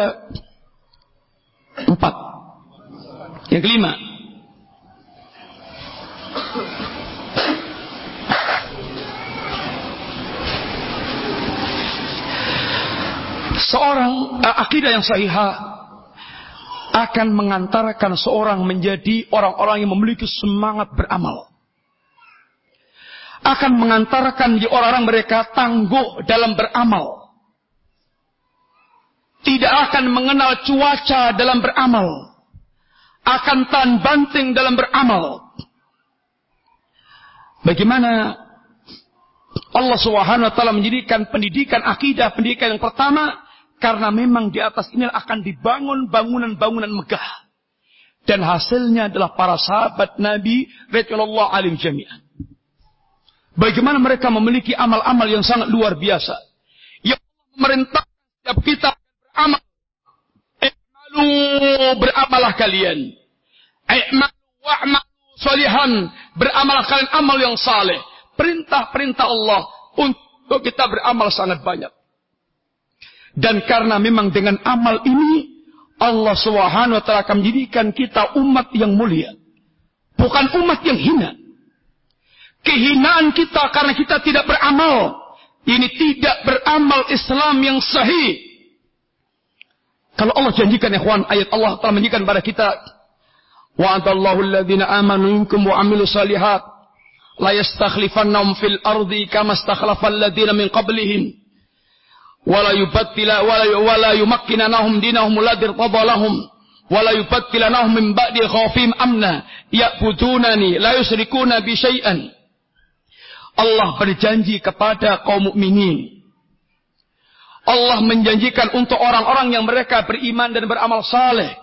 empat. Yang kelima. Seorang uh, akidah yang sahihah akan mengantarkan seorang menjadi orang-orang yang memiliki semangat beramal. Akan mengantarkan di orang-orang mereka tangguh dalam beramal. Tidak akan mengenal cuaca dalam beramal. Akan tan banting dalam beramal. Bagaimana Allah Subhanahu wa taala menjadikan pendidikan akidah pendidikan yang pertama karena memang di atas ini akan dibangun bangunan-bangunan megah. Dan hasilnya adalah para sahabat Nabi Rasulullah alim jami'an. Bagaimana mereka memiliki amal-amal yang sangat luar biasa. Yang memerintah setiap kita beramal. I'malu beramalah kalian. I'malu wa'malu solihan. Beramalah kalian amal yang saleh. Perintah-perintah Allah untuk kita beramal sangat banyak. Dan karena memang dengan amal ini Allah Subhanahu wa taala akan menjadikan kita umat yang mulia. Bukan umat yang hina. Kehinaan kita karena kita tidak beramal. Ini tidak beramal Islam yang sahih. Kalau Allah janjikan ikhwan ayat Allah telah menjanjikan pada kita Wa'adallahu alladhina amanu minkum wa amilu salihat la yastakhlifannahum fil ardi kama istakhlafa alladhina min qablihim wala yubattila wala wala yumakkinanahum dinahum alladhi irtada lahum wala yubattilanahum min ba'di khawfihim amna ya'budunani la yusyrikuna bi syai'an Allah berjanji kepada kaum mukminin Allah menjanjikan untuk orang-orang yang mereka beriman dan beramal saleh.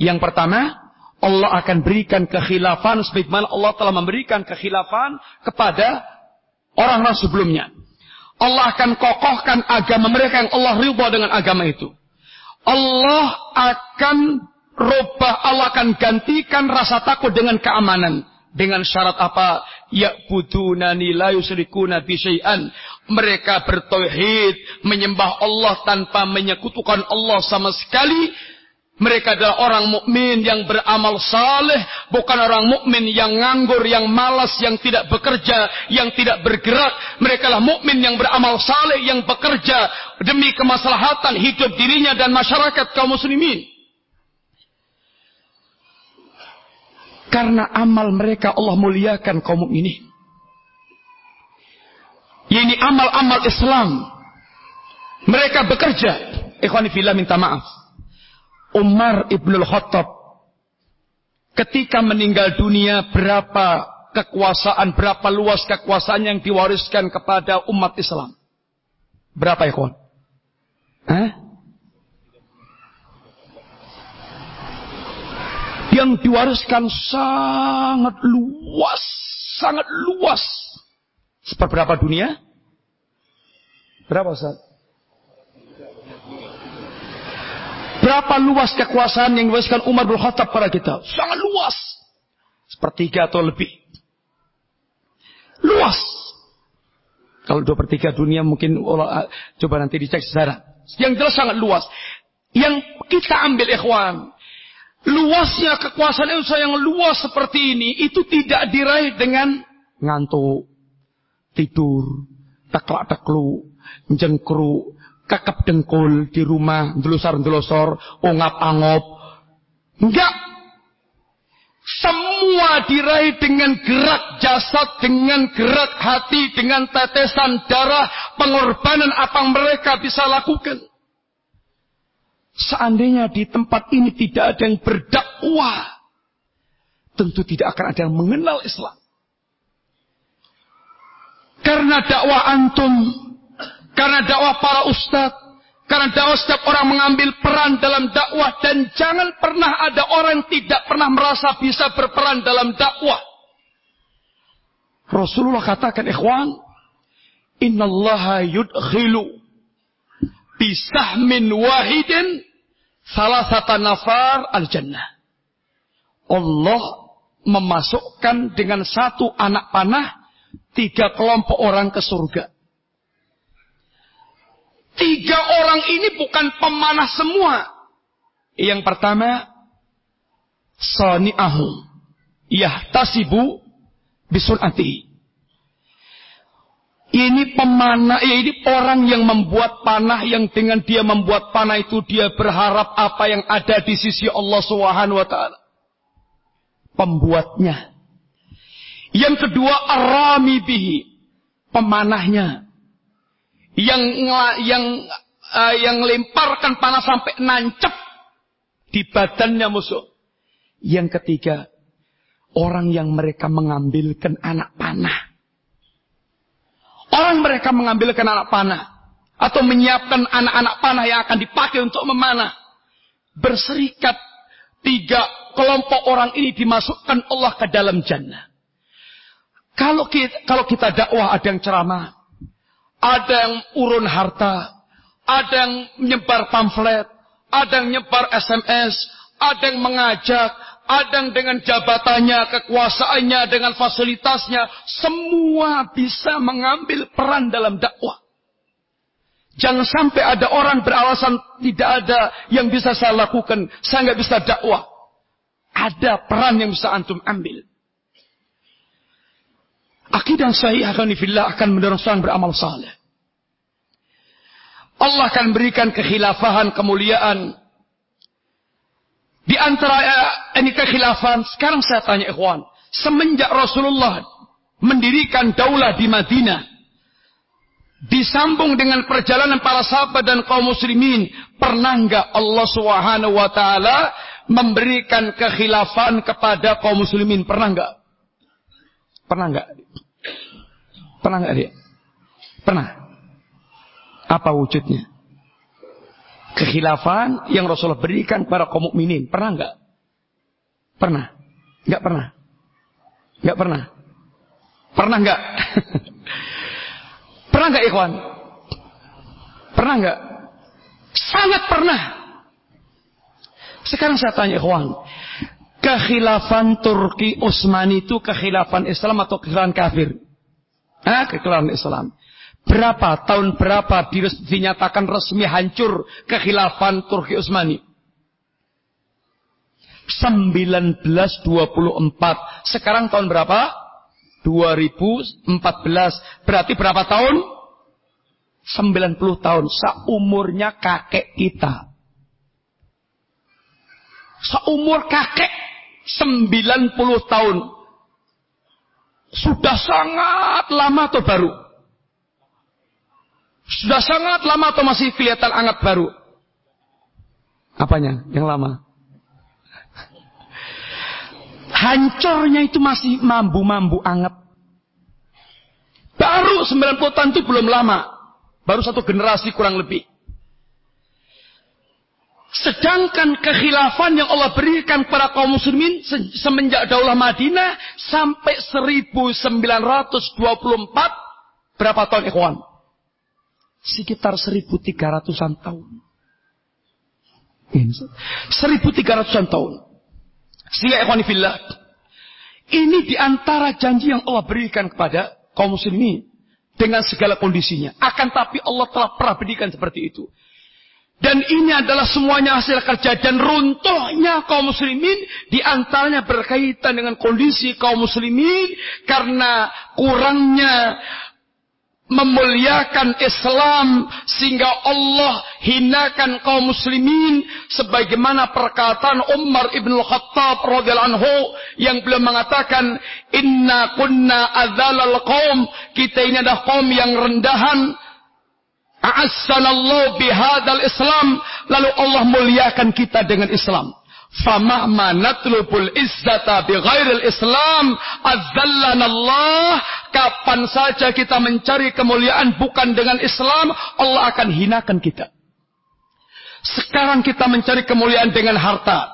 Yang pertama, Allah akan berikan kekhilafan sebagaimana Allah telah memberikan kekhilafan kepada orang-orang sebelumnya. Allah akan kokohkan agama mereka yang Allah ridha dengan agama itu. Allah akan rubah, Allah akan gantikan rasa takut dengan keamanan. Dengan syarat apa? Ya'budunani la yusrikuna bi syai'an. Mereka bertauhid, menyembah Allah tanpa menyekutukan Allah sama sekali. Mereka adalah orang mukmin yang beramal saleh, bukan orang mukmin yang nganggur, yang malas, yang tidak bekerja, yang tidak bergerak. Mereka adalah mukmin yang beramal saleh, yang bekerja demi kemaslahatan hidup dirinya dan masyarakat kaum muslimin. Karena amal mereka Allah muliakan kaum ini. Ini amal-amal Islam. Mereka bekerja. Ikhwani fillah minta maaf. Umar ibnul Khattab. Ketika meninggal dunia berapa kekuasaan, berapa luas kekuasaan yang diwariskan kepada umat Islam? Berapa ikhwan? Hah? yang diwariskan sangat luas, sangat luas. Seperberapa dunia? Berapa Ustaz? Berapa luas kekuasaan yang diwariskan Umar bin Khattab pada kita? Sangat luas. Sepertiga atau lebih. Luas. Kalau dua per tiga dunia mungkin coba nanti dicek sejarah. Yang jelas sangat luas. Yang kita ambil ikhwan luasnya kekuasaan Indonesia yang luas seperti ini itu tidak diraih dengan ngantuk, tidur, teklak teklu, jengkru, kakap dengkul di rumah, delusar-delusor, ongap-angop. Enggak. Semua diraih dengan gerak jasad, dengan gerak hati, dengan tetesan darah, pengorbanan apa yang mereka bisa lakukan. Seandainya di tempat ini tidak ada yang berdakwah, tentu tidak akan ada yang mengenal Islam. Karena dakwah antum, karena dakwah para ustadz, karena dakwah setiap orang mengambil peran dalam dakwah dan jangan pernah ada orang yang tidak pernah merasa bisa berperan dalam dakwah. Rasulullah katakan, ikhwan, innallaha yudkhilu bisahmin wahidin salah satu nafar al-jannah. Allah memasukkan dengan satu anak panah tiga kelompok orang ke surga. Tiga orang ini bukan pemanah semua. Yang pertama, sani'ahu yahtasibu bisun'atihi. Ini pemanah, ya ini orang yang membuat panah yang dengan dia membuat panah itu dia berharap apa yang ada di sisi Allah Subhanahu wa. Pembuatnya. Yang kedua arami bihi, pemanahnya. Yang yang uh, yang lemparkan panah sampai nancep di badannya musuh. Yang ketiga, orang yang mereka mengambilkan anak panah Orang mereka mengambilkan anak panah. Atau menyiapkan anak-anak panah yang akan dipakai untuk memanah. Berserikat tiga kelompok orang ini dimasukkan Allah ke dalam jannah. Kalau kita, kalau kita dakwah ada yang ceramah, ada yang urun harta, ada yang menyebar pamflet, ada yang menyebar SMS, ada yang mengajak, ada dengan jabatannya, kekuasaannya, dengan fasilitasnya, semua bisa mengambil peran dalam dakwah. Jangan sampai ada orang beralasan tidak ada yang bisa saya lakukan, saya nggak bisa dakwah. Ada peran yang bisa antum ambil. Akidah sahih akan fillah akan mendorong seorang beramal saleh. Allah akan berikan kekhilafahan, kemuliaan Di antara uh, ini kekhilafan, sekarang saya tanya ikhwan, semenjak Rasulullah mendirikan daulah di Madinah, disambung dengan perjalanan para sahabat dan kaum muslimin, pernah enggak Allah Subhanahu wa taala memberikan kekhilafan kepada kaum muslimin? Pernah enggak? Pernah enggak? Pernah enggak dia? Pernah. Apa wujudnya? kekhilafan yang Rasulullah berikan kepada kaum mukminin. Pernah enggak? Pernah. Enggak pernah. Enggak pernah. Pernah enggak? pernah enggak ikhwan? Pernah enggak? Sangat pernah. Sekarang saya tanya ikhwan. Kekhilafan Turki Utsmani itu kekhilafan Islam atau kekhilafan kafir? Ah, kekhilafan Islam. Berapa tahun berapa dinyatakan resmi hancur kekhilafan Turki Utsmani? 1924. Sekarang tahun berapa? 2014. Berarti berapa tahun? 90 tahun. Seumurnya kakek kita. Seumur kakek 90 tahun. Sudah sangat lama atau baru? Sudah sangat lama atau masih kelihatan anget baru? Apanya? Yang lama. Hancurnya itu masih mambu-mambu anget. Baru 90 tahun itu belum lama. Baru satu generasi kurang lebih. Sedangkan kekhilafan yang Allah berikan kepada kaum muslimin semenjak daulah Madinah sampai 1924 berapa tahun ikhwan? sekitar 1300-an tahun. 1300-an tahun. Sehingga ikhwanifillah. Ini di antara janji yang Allah berikan kepada kaum muslimin. Dengan segala kondisinya. Akan tapi Allah telah pernah berikan seperti itu. Dan ini adalah semuanya hasil kerja dan runtuhnya kaum muslimin di antaranya berkaitan dengan kondisi kaum muslimin karena kurangnya memuliakan Islam sehingga Allah hinakan kaum muslimin sebagaimana perkataan Umar ibn Khattab radhiyallahu anhu yang beliau mengatakan inna kunna adzalal qaum kita ini adalah kaum yang rendahan a'assanallahu bihadzal Islam. Lalu Allah muliakan kita dengan Islam. Famahma natlubul izzata bighairil Islam. Azzallana Allah kapan saja kita mencari kemuliaan bukan dengan Islam Allah akan hinakan kita. Sekarang kita mencari kemuliaan dengan harta.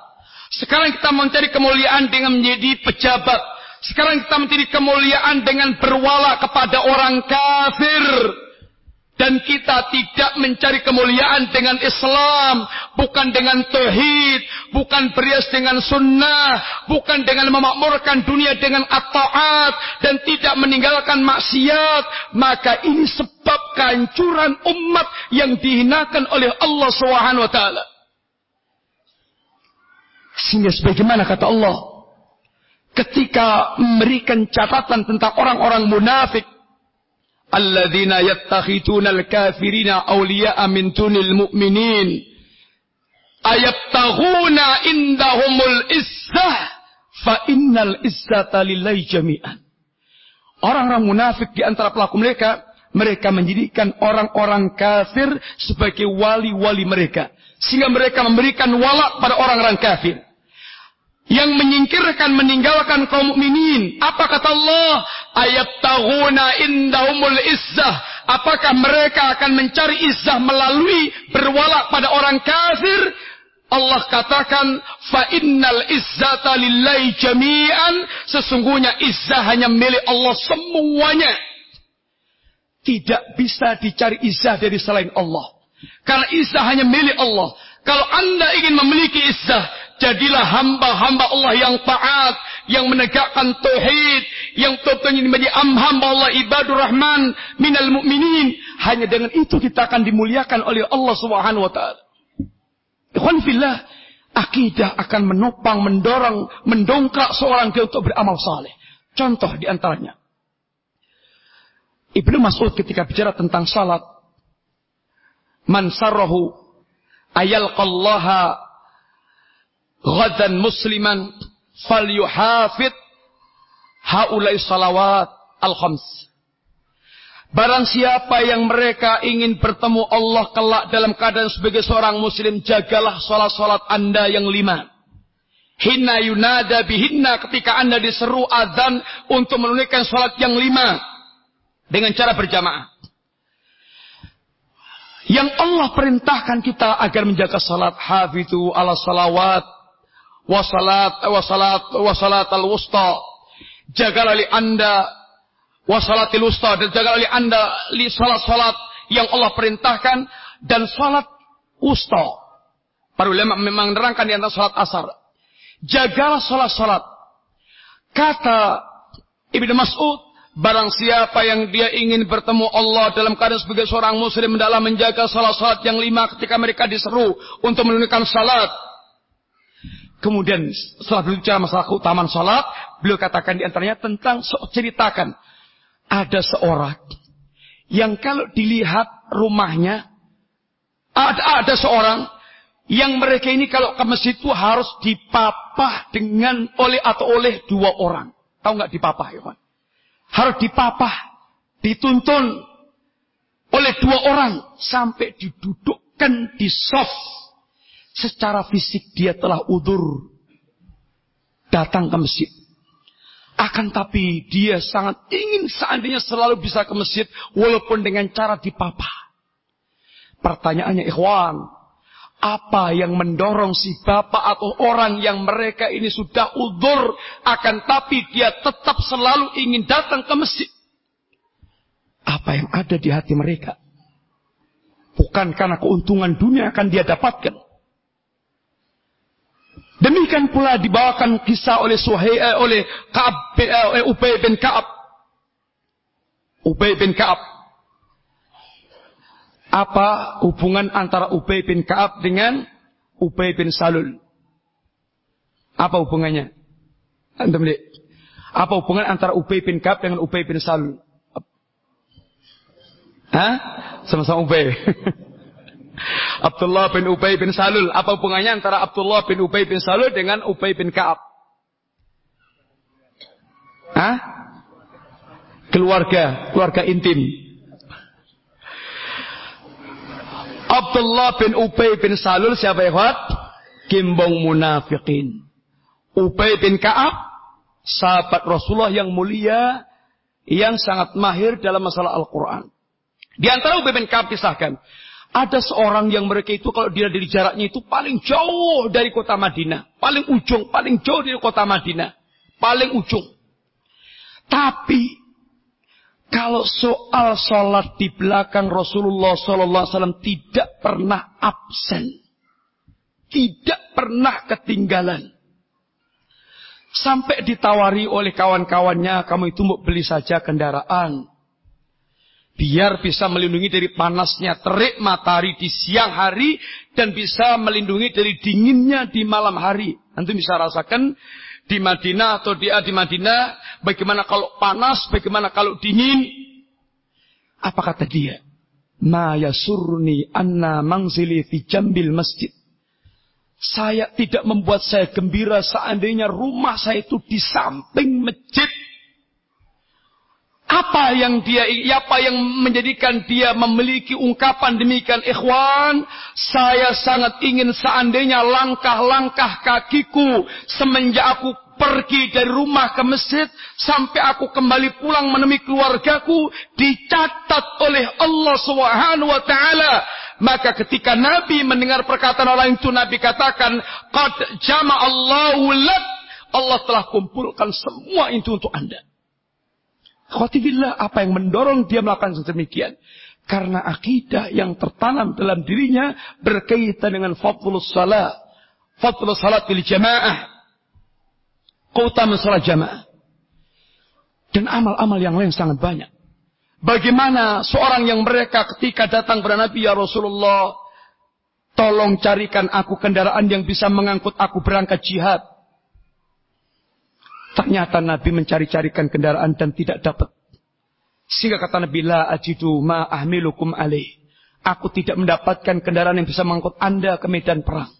Sekarang kita mencari kemuliaan dengan menjadi pejabat. Sekarang kita mencari kemuliaan dengan berwala kepada orang kafir dan kita tidak mencari kemuliaan dengan Islam, bukan dengan tauhid, bukan berias dengan sunnah, bukan dengan memakmurkan dunia dengan at-taat dan tidak meninggalkan maksiat, maka ini sebab kehancuran umat yang dihinakan oleh Allah Subhanahu wa taala. Sehingga sebagaimana kata Allah, ketika memberikan catatan tentang orang-orang munafik alladzina yattakhiduna al-kafirina awliya'a min dunil mu'minin ayabtaghuna indahumul izzah fa innal izzata lillahi jami'an orang-orang munafik di antara pelaku mereka mereka menjadikan orang-orang kafir sebagai wali-wali mereka. Sehingga mereka memberikan wala pada orang-orang kafir yang menyingkirkan meninggalkan kaum mukminin. Apa kata Allah? Ayat tahuna indahumul izzah. Apakah mereka akan mencari izzah melalui berwala pada orang kafir? Allah katakan fa innal izzata lillahi jami'an sesungguhnya izzah hanya milik Allah semuanya tidak bisa dicari izzah dari selain Allah karena izzah hanya milik Allah kalau anda ingin memiliki izzah Jadilah hamba-hamba Allah yang taat, yang menegakkan tauhid, yang betul menjadi hamba Allah ibadur rahman minal mu'minin. Hanya dengan itu kita akan dimuliakan oleh Allah Subhanahu wa taala. Ikhwan fillah, akidah akan menopang, mendorong, mendongkrak seorang dia untuk beramal saleh. Contoh di antaranya. Ibnu Mas'ud ketika bicara tentang salat, man sarrahu ayalqallaha ghadan musliman falyuhafid haulai salawat al-khams. Barang siapa yang mereka ingin bertemu Allah kelak dalam keadaan sebagai seorang muslim, jagalah sholat-sholat anda yang lima. Hinna yunada bihinna ketika anda diseru azan untuk menunaikan sholat yang lima. Dengan cara berjamaah. Yang Allah perintahkan kita agar menjaga salat hafizu ala salawat wasalat wasalat wasalat al-wusta. Jagalah li anda wasalatil wusta dan jagalah li anda li salat-salat yang Allah perintahkan dan salat wusta. Para ulama memang menerangkan di antara salat asar. Jagalah salat-salat. Kata Ibnu Mas'ud, barang siapa yang dia ingin bertemu Allah dalam keadaan sebagai seorang muslim dalam menjaga salat-salat yang lima ketika mereka diseru untuk menunaikan salat. Kemudian setelah berbicara masalah keutamaan salat, beliau katakan di antaranya tentang ceritakan ada seorang yang kalau dilihat rumahnya ada ada seorang yang mereka ini kalau ke masjid itu harus dipapah dengan oleh atau oleh dua orang. Tahu nggak dipapah kan? Harus dipapah, dituntun oleh dua orang sampai didudukkan di soft. Secara fisik dia telah udur datang ke masjid. Akan tapi dia sangat ingin seandainya selalu bisa ke masjid walaupun dengan cara dipapah. Pertanyaannya ikhwan, apa yang mendorong si bapak atau orang yang mereka ini sudah udur akan tapi dia tetap selalu ingin datang ke masjid? Apa yang ada di hati mereka? Bukan karena keuntungan dunia akan dia dapatkan. Demikian pula dibawakan kisah oleh Suhai, eh, oleh Kaab, eh, Ubay bin Kaab. Ubay bin Kaab. Apa hubungan antara Ubay bin Kaab dengan Ubay bin Salul? Apa hubungannya? Antum lihat. Apa hubungan antara Ubay bin Kaab dengan Ubay bin Salul? Hah? Sama-sama Ubay. Abdullah bin Ubay bin Salul. Apa hubungannya antara Abdullah bin Ubay bin Salul dengan Ubay bin Kaab? Hah? Keluarga, keluarga intim. Abdullah bin Ubay bin Salul siapa ya Kimbong munafikin. Ubay bin Kaab, sahabat Rasulullah yang mulia, yang sangat mahir dalam masalah Al-Quran. Di antara Ubay bin Kaab kisahkan, ada seorang yang mereka itu kalau dia dari jaraknya itu paling jauh dari kota Madinah. Paling ujung, paling jauh dari kota Madinah. Paling ujung. Tapi kalau soal sholat di belakang Rasulullah SAW tidak pernah absen. Tidak pernah ketinggalan. Sampai ditawari oleh kawan-kawannya, kamu itu mau beli saja kendaraan. Biar bisa melindungi dari panasnya terik matahari di siang hari dan bisa melindungi dari dinginnya di malam hari. Nanti bisa rasakan di Madinah atau dia di Madinah bagaimana kalau panas, bagaimana kalau dingin. Apa kata dia? Ma yasurni anna mangzili fi jambil masjid. Saya tidak membuat saya gembira seandainya rumah saya itu di samping masjid. Apa yang dia apa yang menjadikan dia memiliki ungkapan demikian ikhwan? Saya sangat ingin seandainya langkah-langkah kakiku semenjak aku pergi dari rumah ke masjid sampai aku kembali pulang menemui keluargaku dicatat oleh Allah Subhanahu wa taala. Maka ketika Nabi mendengar perkataan orang itu Nabi katakan, "Qad jama'allahu lak." Allah telah kumpulkan semua itu untuk Anda. Khotibillah apa yang mendorong dia melakukan sedemikian. Karena akidah yang tertanam dalam dirinya berkaitan dengan fadlus salat. Fadlus salat bil jamaah. Keutamaan salat jamaah. Dan amal-amal yang lain sangat banyak. Bagaimana seorang yang mereka ketika datang kepada Nabi ya Rasulullah. Tolong carikan aku kendaraan yang bisa mengangkut aku berangkat jihad. Ternyata Nabi mencari-carikan kendaraan dan tidak dapat. Sehingga kata Nabi, La ajidu ma ahmilukum Aku tidak mendapatkan kendaraan yang bisa mengangkut anda ke medan perang.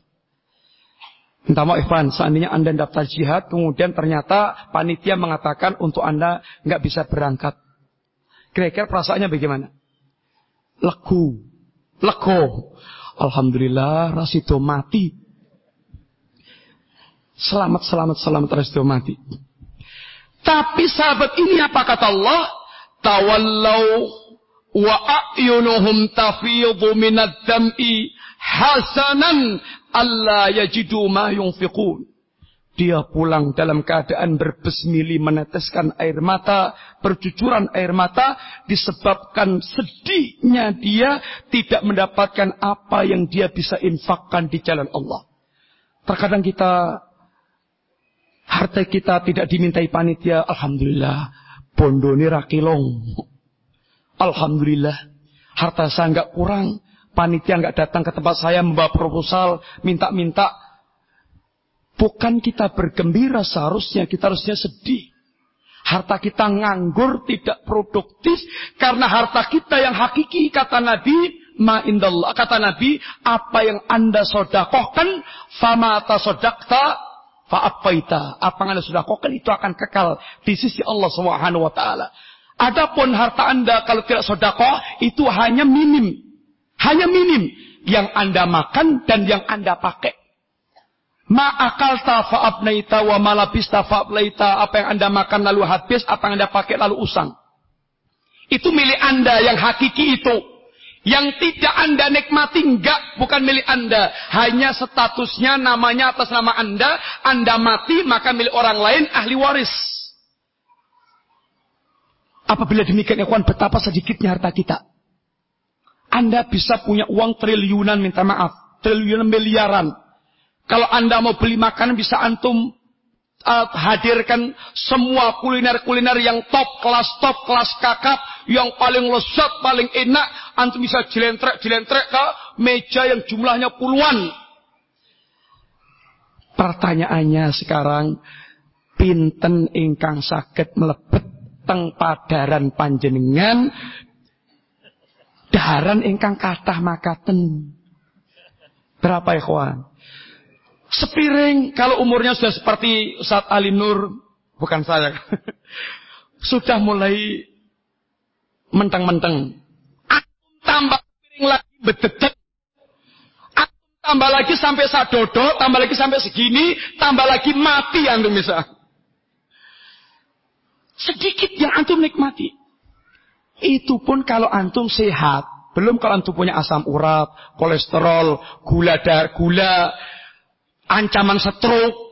Minta maaf Ikhwan, seandainya Anda daftar jihad, kemudian ternyata panitia mengatakan untuk Anda nggak bisa berangkat. Kira-kira perasaannya bagaimana? Legu. Lego. Alhamdulillah, Rasido mati. Selamat, selamat, selamat Rasido mati. Tapi sahabat ini apa kata Allah? Tawallau wa a'yunuhum tafidhu minad dam'i hasanan alla yajidu ma yunfiqun. Dia pulang dalam keadaan berbesmili meneteskan air mata, bercucuran air mata disebabkan sedihnya dia tidak mendapatkan apa yang dia bisa infakkan di jalan Allah. Terkadang kita harta kita tidak dimintai panitia, alhamdulillah. Bondoni rakilong. Alhamdulillah. Harta saya nggak kurang. Panitia nggak datang ke tempat saya membawa proposal, minta-minta. Bukan kita bergembira seharusnya, kita harusnya sedih. Harta kita nganggur, tidak produktif. Karena harta kita yang hakiki, kata Nabi, ma indallah. Kata Nabi, apa yang anda sodakohkan, fama sodakta, fa'apaita. Apa yang anda sodakohkan itu akan kekal di sisi Allah Subhanahu wa taala. Adapun harta anda kalau tidak sodakoh, itu hanya minim. Hanya minim yang Anda makan dan yang Anda pakai. Ma'akal fa'abnaita wa malabis fa'ablaita. Apa yang Anda makan lalu habis, apa yang Anda pakai lalu usang. Itu milik Anda yang hakiki itu. Yang tidak Anda nikmati enggak, bukan milik Anda. Hanya statusnya namanya atas nama Anda. Anda mati, maka milik orang lain ahli waris. Apabila demikian, ya kawan, betapa sedikitnya harta kita. Anda bisa punya uang triliunan minta maaf. Triliunan miliaran. Kalau Anda mau beli makanan bisa antum uh, hadirkan semua kuliner-kuliner yang top kelas top kelas kakap yang paling lezat paling enak antum bisa jelentrek-jelentrek ke meja yang jumlahnya puluhan pertanyaannya sekarang pinten ingkang sakit melebet teng padaran panjenengan Daharan ingkang kathah makaten. Berapa ikhwan? Sepiring kalau umurnya sudah seperti Ustaz Ali Nur, bukan saya. sudah mulai menteng-menteng. tambah piring lagi bededet. tambah lagi sampai sadodo, tambah lagi sampai segini, tambah lagi mati antum bisa. Sedikit yang antum nikmati. Itu pun kalau antum sehat. Belum kalau antum punya asam urat, kolesterol, gula dar, gula, ancaman stroke.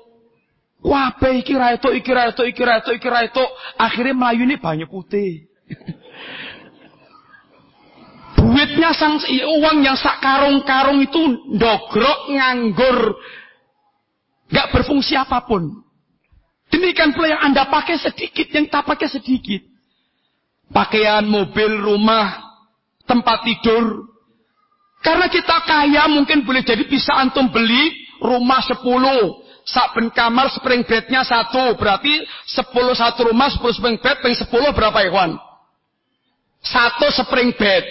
Wah, iki ra itu, iki ra itu, iki ra itu, iki ra itu. Akhirnya Melayu ini banyak putih. Duitnya sang uang yang sak karung-karung itu dogrok nganggur. Gak berfungsi apa pun. Demikian pula yang Anda pakai sedikit, yang tak pakai sedikit pakaian, mobil, rumah, tempat tidur. Karena kita kaya mungkin boleh jadi bisa antum beli rumah sepuluh. Saben kamar spring bednya satu. Berarti sepuluh satu rumah, sepuluh spring bed, peng sepuluh berapa ya Satu spring bed.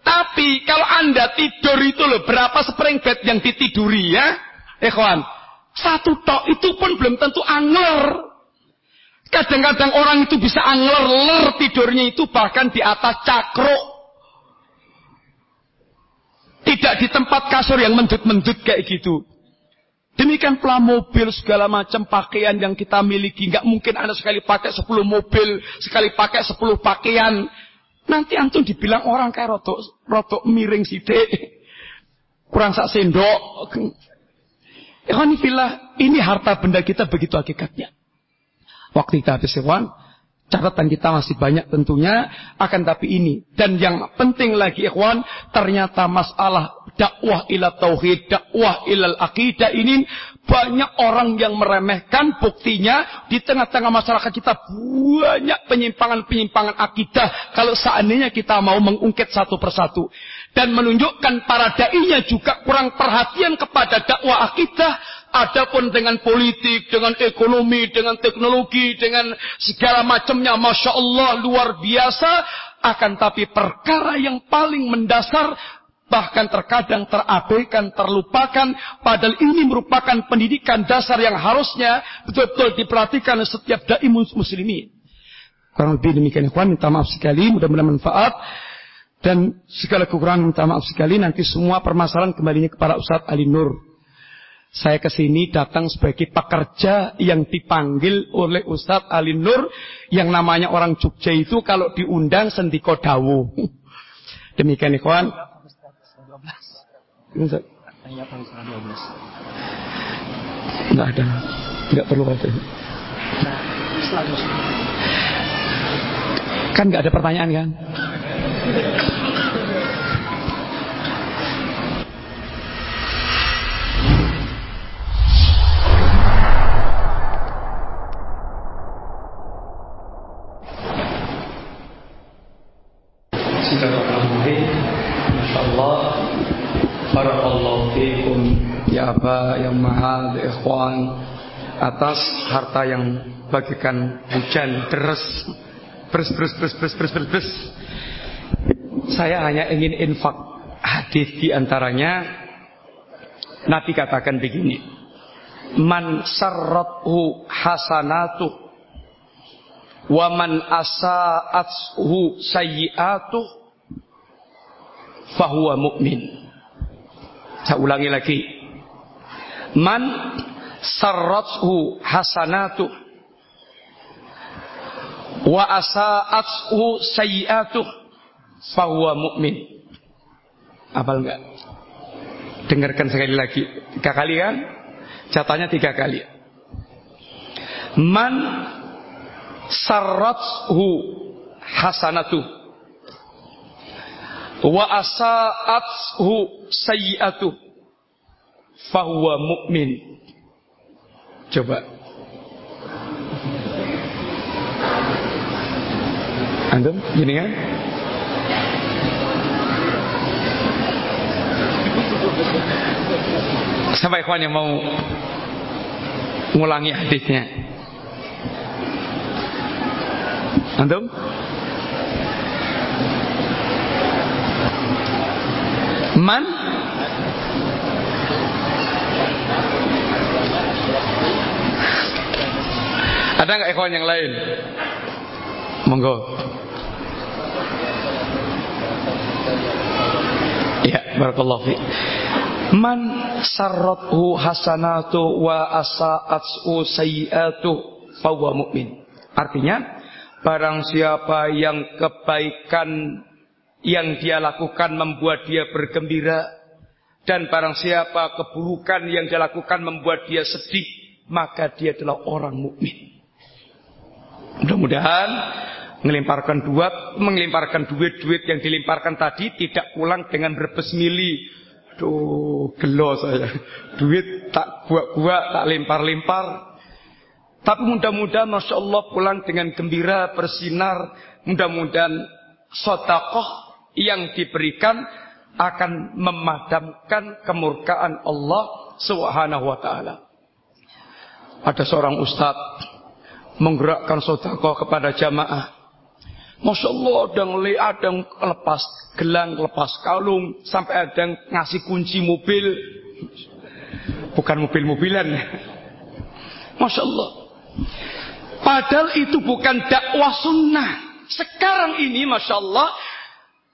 Tapi kalau anda tidur itu loh, berapa spring bed yang ditiduri ya? Ikhwan, satu tok itu pun belum tentu angler. Kadang-kadang orang itu bisa angler-ler tidurnya itu bahkan di atas cakro. Tidak di tempat kasur yang mendut-mendut kayak gitu. Demikian pula mobil segala macam pakaian yang kita miliki. Nggak mungkin anda sekali pakai 10 mobil, sekali pakai 10 pakaian. Nanti antum dibilang orang kayak rotok, rotok miring sidik. Kurang sak sendok. Ini harta benda kita begitu hakikatnya. Waktu kita habis ikhwan, catatan kita masih banyak tentunya, akan tapi ini. Dan yang penting lagi ikhwan, ternyata masalah dakwah ila tauhid, dakwah ilal akidah ini banyak orang yang meremehkan buktinya. Di tengah-tengah masyarakat kita banyak penyimpangan-penyimpangan akidah kalau seandainya kita mau mengungkit satu persatu. Dan menunjukkan para dai juga kurang perhatian kepada dakwah akidah Adapun dengan politik, dengan ekonomi, dengan teknologi, dengan segala macamnya, masya Allah luar biasa. Akan tapi perkara yang paling mendasar bahkan terkadang terabaikan, terlupakan, padahal ini merupakan pendidikan dasar yang harusnya betul-betul diperhatikan setiap dai muslimin. Kurang lebih demikian ikhwan, minta maaf sekali, mudah-mudahan manfaat. Dan segala kekurangan minta maaf sekali, nanti semua permasalahan kembalinya kepada Ustaz Ali Nur. Saya ke sini datang sebagai pekerja yang dipanggil oleh Ustadz Ali Nur yang namanya orang Jogja itu kalau diundang sendiko dawu. Demikian ikhwan. Enggak ada. Enggak perlu ada. Kan enggak ada pertanyaan kan? ya Aba, ya Mahal, ya Ikhwan atas harta yang bagikan hujan deras. Beres beres beres beres beres beres, beres. saya hanya ingin infak hadis di antaranya. Nabi katakan begini man sarrathu hasanatu wa man asa'athu sayyi'atu fahuwa mu'min saya ulangi lagi Man sarrathu hasanatu wa asa'athu sayyi'atu fahuwa mu'min. Apal enggak? Dengarkan sekali lagi. Tiga kali kan? Catanya tiga kali. Man sarrathu hasanatu wa asa'athu sayyi'atu fahuwa mukmin. Coba. Antum gini kan? Siapa ikhwan yang mau ngulangi hadisnya? Antum? Man Ada nggak ikhwan yang lain? Monggo. Ya, barakallahu fi. Man sarrathu hasanatu wa asa'atsu sayyi'atu fahuwa mu'min. Artinya, barang siapa yang kebaikan yang dia lakukan membuat dia bergembira dan barang siapa keburukan yang dia lakukan membuat dia sedih, maka dia adalah orang mukmin. Mudah-mudahan mengelimparkan duit, mengelimparkan duit-duit yang dilimparkan tadi tidak pulang dengan berbes mili. Tuh, gelo saya. Duit tak buat-buat, tak lempar-lempar. Tapi mudah-mudahan Masya Allah pulang dengan gembira, bersinar. Mudah-mudahan sotakoh yang diberikan akan memadamkan kemurkaan Allah Subhanahu wa taala. Ada seorang ustadz menggerakkan sodako kepada jamaah. Masya Allah ada yang ada yang lepas gelang, lepas kalung, sampai ada yang ngasih kunci mobil. Bukan mobil-mobilan. Masya Allah. Padahal itu bukan dakwah sunnah. Sekarang ini Masya Allah,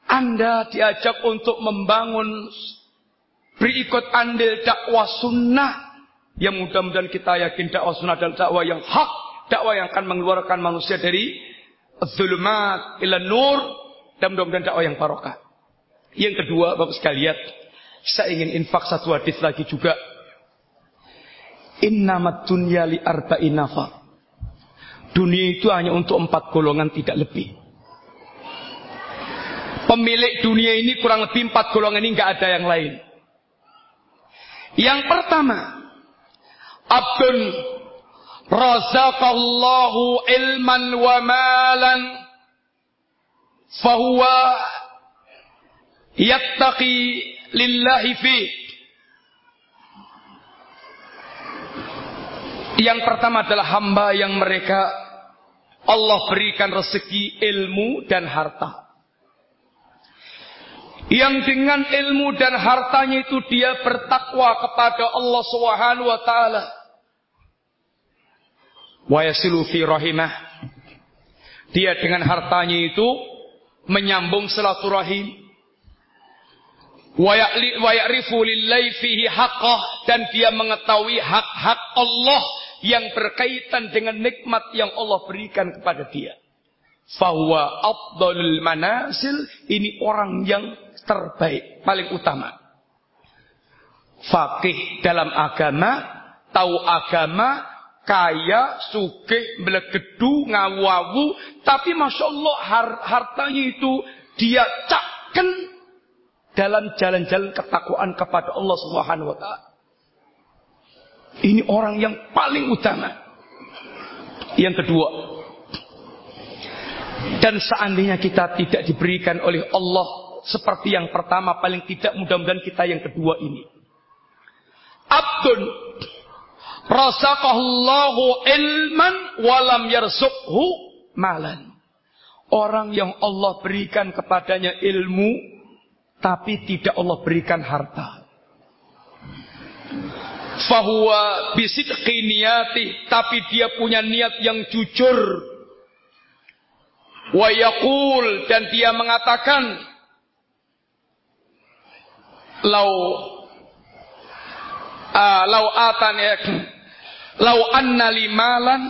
Anda diajak untuk membangun berikut andil dakwah sunnah. Yang mudah-mudahan kita yakin dakwah sunnah adalah dakwah yang hak dakwah yang akan mengeluarkan manusia dari zulumat ila nur dan mudah-mudahan dakwah yang barokah. Yang kedua, Bapak sekalian, saya ingin infak satu hadis lagi juga. Innamat dunya li arba'in nafar. Dunia itu hanya untuk empat golongan tidak lebih. Pemilik dunia ini kurang lebih empat golongan ini nggak ada yang lain. Yang pertama, abdun razaqallahu ilman wa malan fahuwa yattaqi lillahi fi. Yang pertama adalah hamba yang mereka. Allah berikan rezeki ilmu dan harta yang dengan ilmu dan hartanya itu dia bertakwa kepada Allah Subhanahu wa taala. Wa yasilu fi rahimah. Dia dengan hartanya itu menyambung silaturahim. Wa ya'rifu lillahi fihi haqqah dan dia mengetahui hak-hak Allah yang berkaitan dengan nikmat yang Allah berikan kepada dia. Fahuwa afdalul manasil ini orang yang terbaik, paling utama. Fakih dalam agama, tahu agama, kaya, sugih, melegedu, ngawawu, tapi masya Allah har hartanya itu dia cakken dalam jalan-jalan ketakwaan kepada Allah Subhanahu wa taala. Ini orang yang paling utama. Yang kedua, dan seandainya kita tidak diberikan oleh Allah seperti yang pertama paling tidak mudah-mudahan kita yang kedua ini. Abdun rasaqallahu ilman walam yarsukhu malan. Orang yang Allah berikan kepadanya ilmu tapi tidak Allah berikan harta. Fahuwa bisidqi niyati tapi dia punya niat yang jujur. Wa yaqul dan dia mengatakan lau uh, lau ya lau anna limalan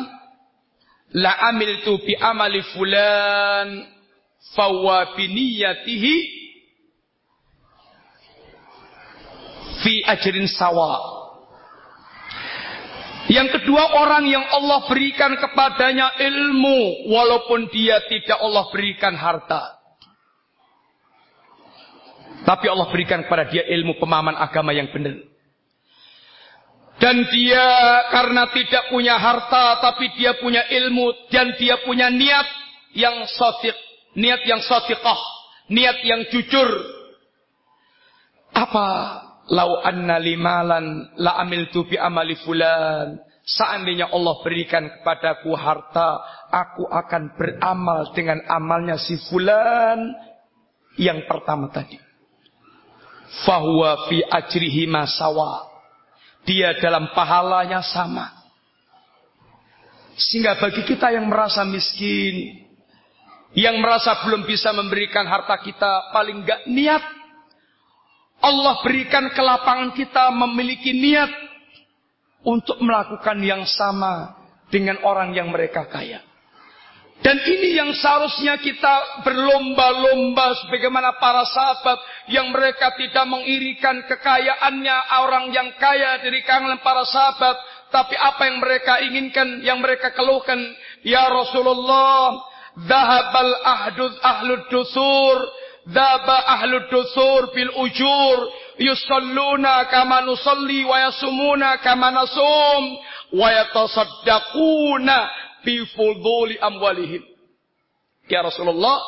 la amiltu bi amali fulan fawa biniyatihi fi ajrin sawa yang kedua orang yang Allah berikan kepadanya ilmu walaupun dia tidak Allah berikan harta. Tapi Allah berikan kepada dia ilmu pemahaman agama yang benar. Dan dia karena tidak punya harta tapi dia punya ilmu dan dia punya niat yang sotik, niat yang sotikah, niat yang jujur. Apa lau anna limalan la amiltu bi amali fulan. Seandainya Allah berikan kepadaku harta, aku akan beramal dengan amalnya si fulan yang pertama tadi fahuwa fi ajrihi masawa. Dia dalam pahalanya sama. Sehingga bagi kita yang merasa miskin, yang merasa belum bisa memberikan harta kita, paling enggak niat. Allah berikan kelapangan kita memiliki niat untuk melakukan yang sama dengan orang yang mereka kaya. Dan ini yang seharusnya kita berlomba-lomba sebagaimana para sahabat yang mereka tidak mengirikan kekayaannya orang yang kaya dari kalangan para sahabat. Tapi apa yang mereka inginkan, yang mereka keluhkan. Ya Rasulullah, Zahabal ahdud ahlud dusur. Dhaba ahlud dusur bil ujur. Yusalluna kama nusalli wa yasumuna kama nasum. Wa yatasaddaquna bifuduli amwalihim. Ya Rasulullah,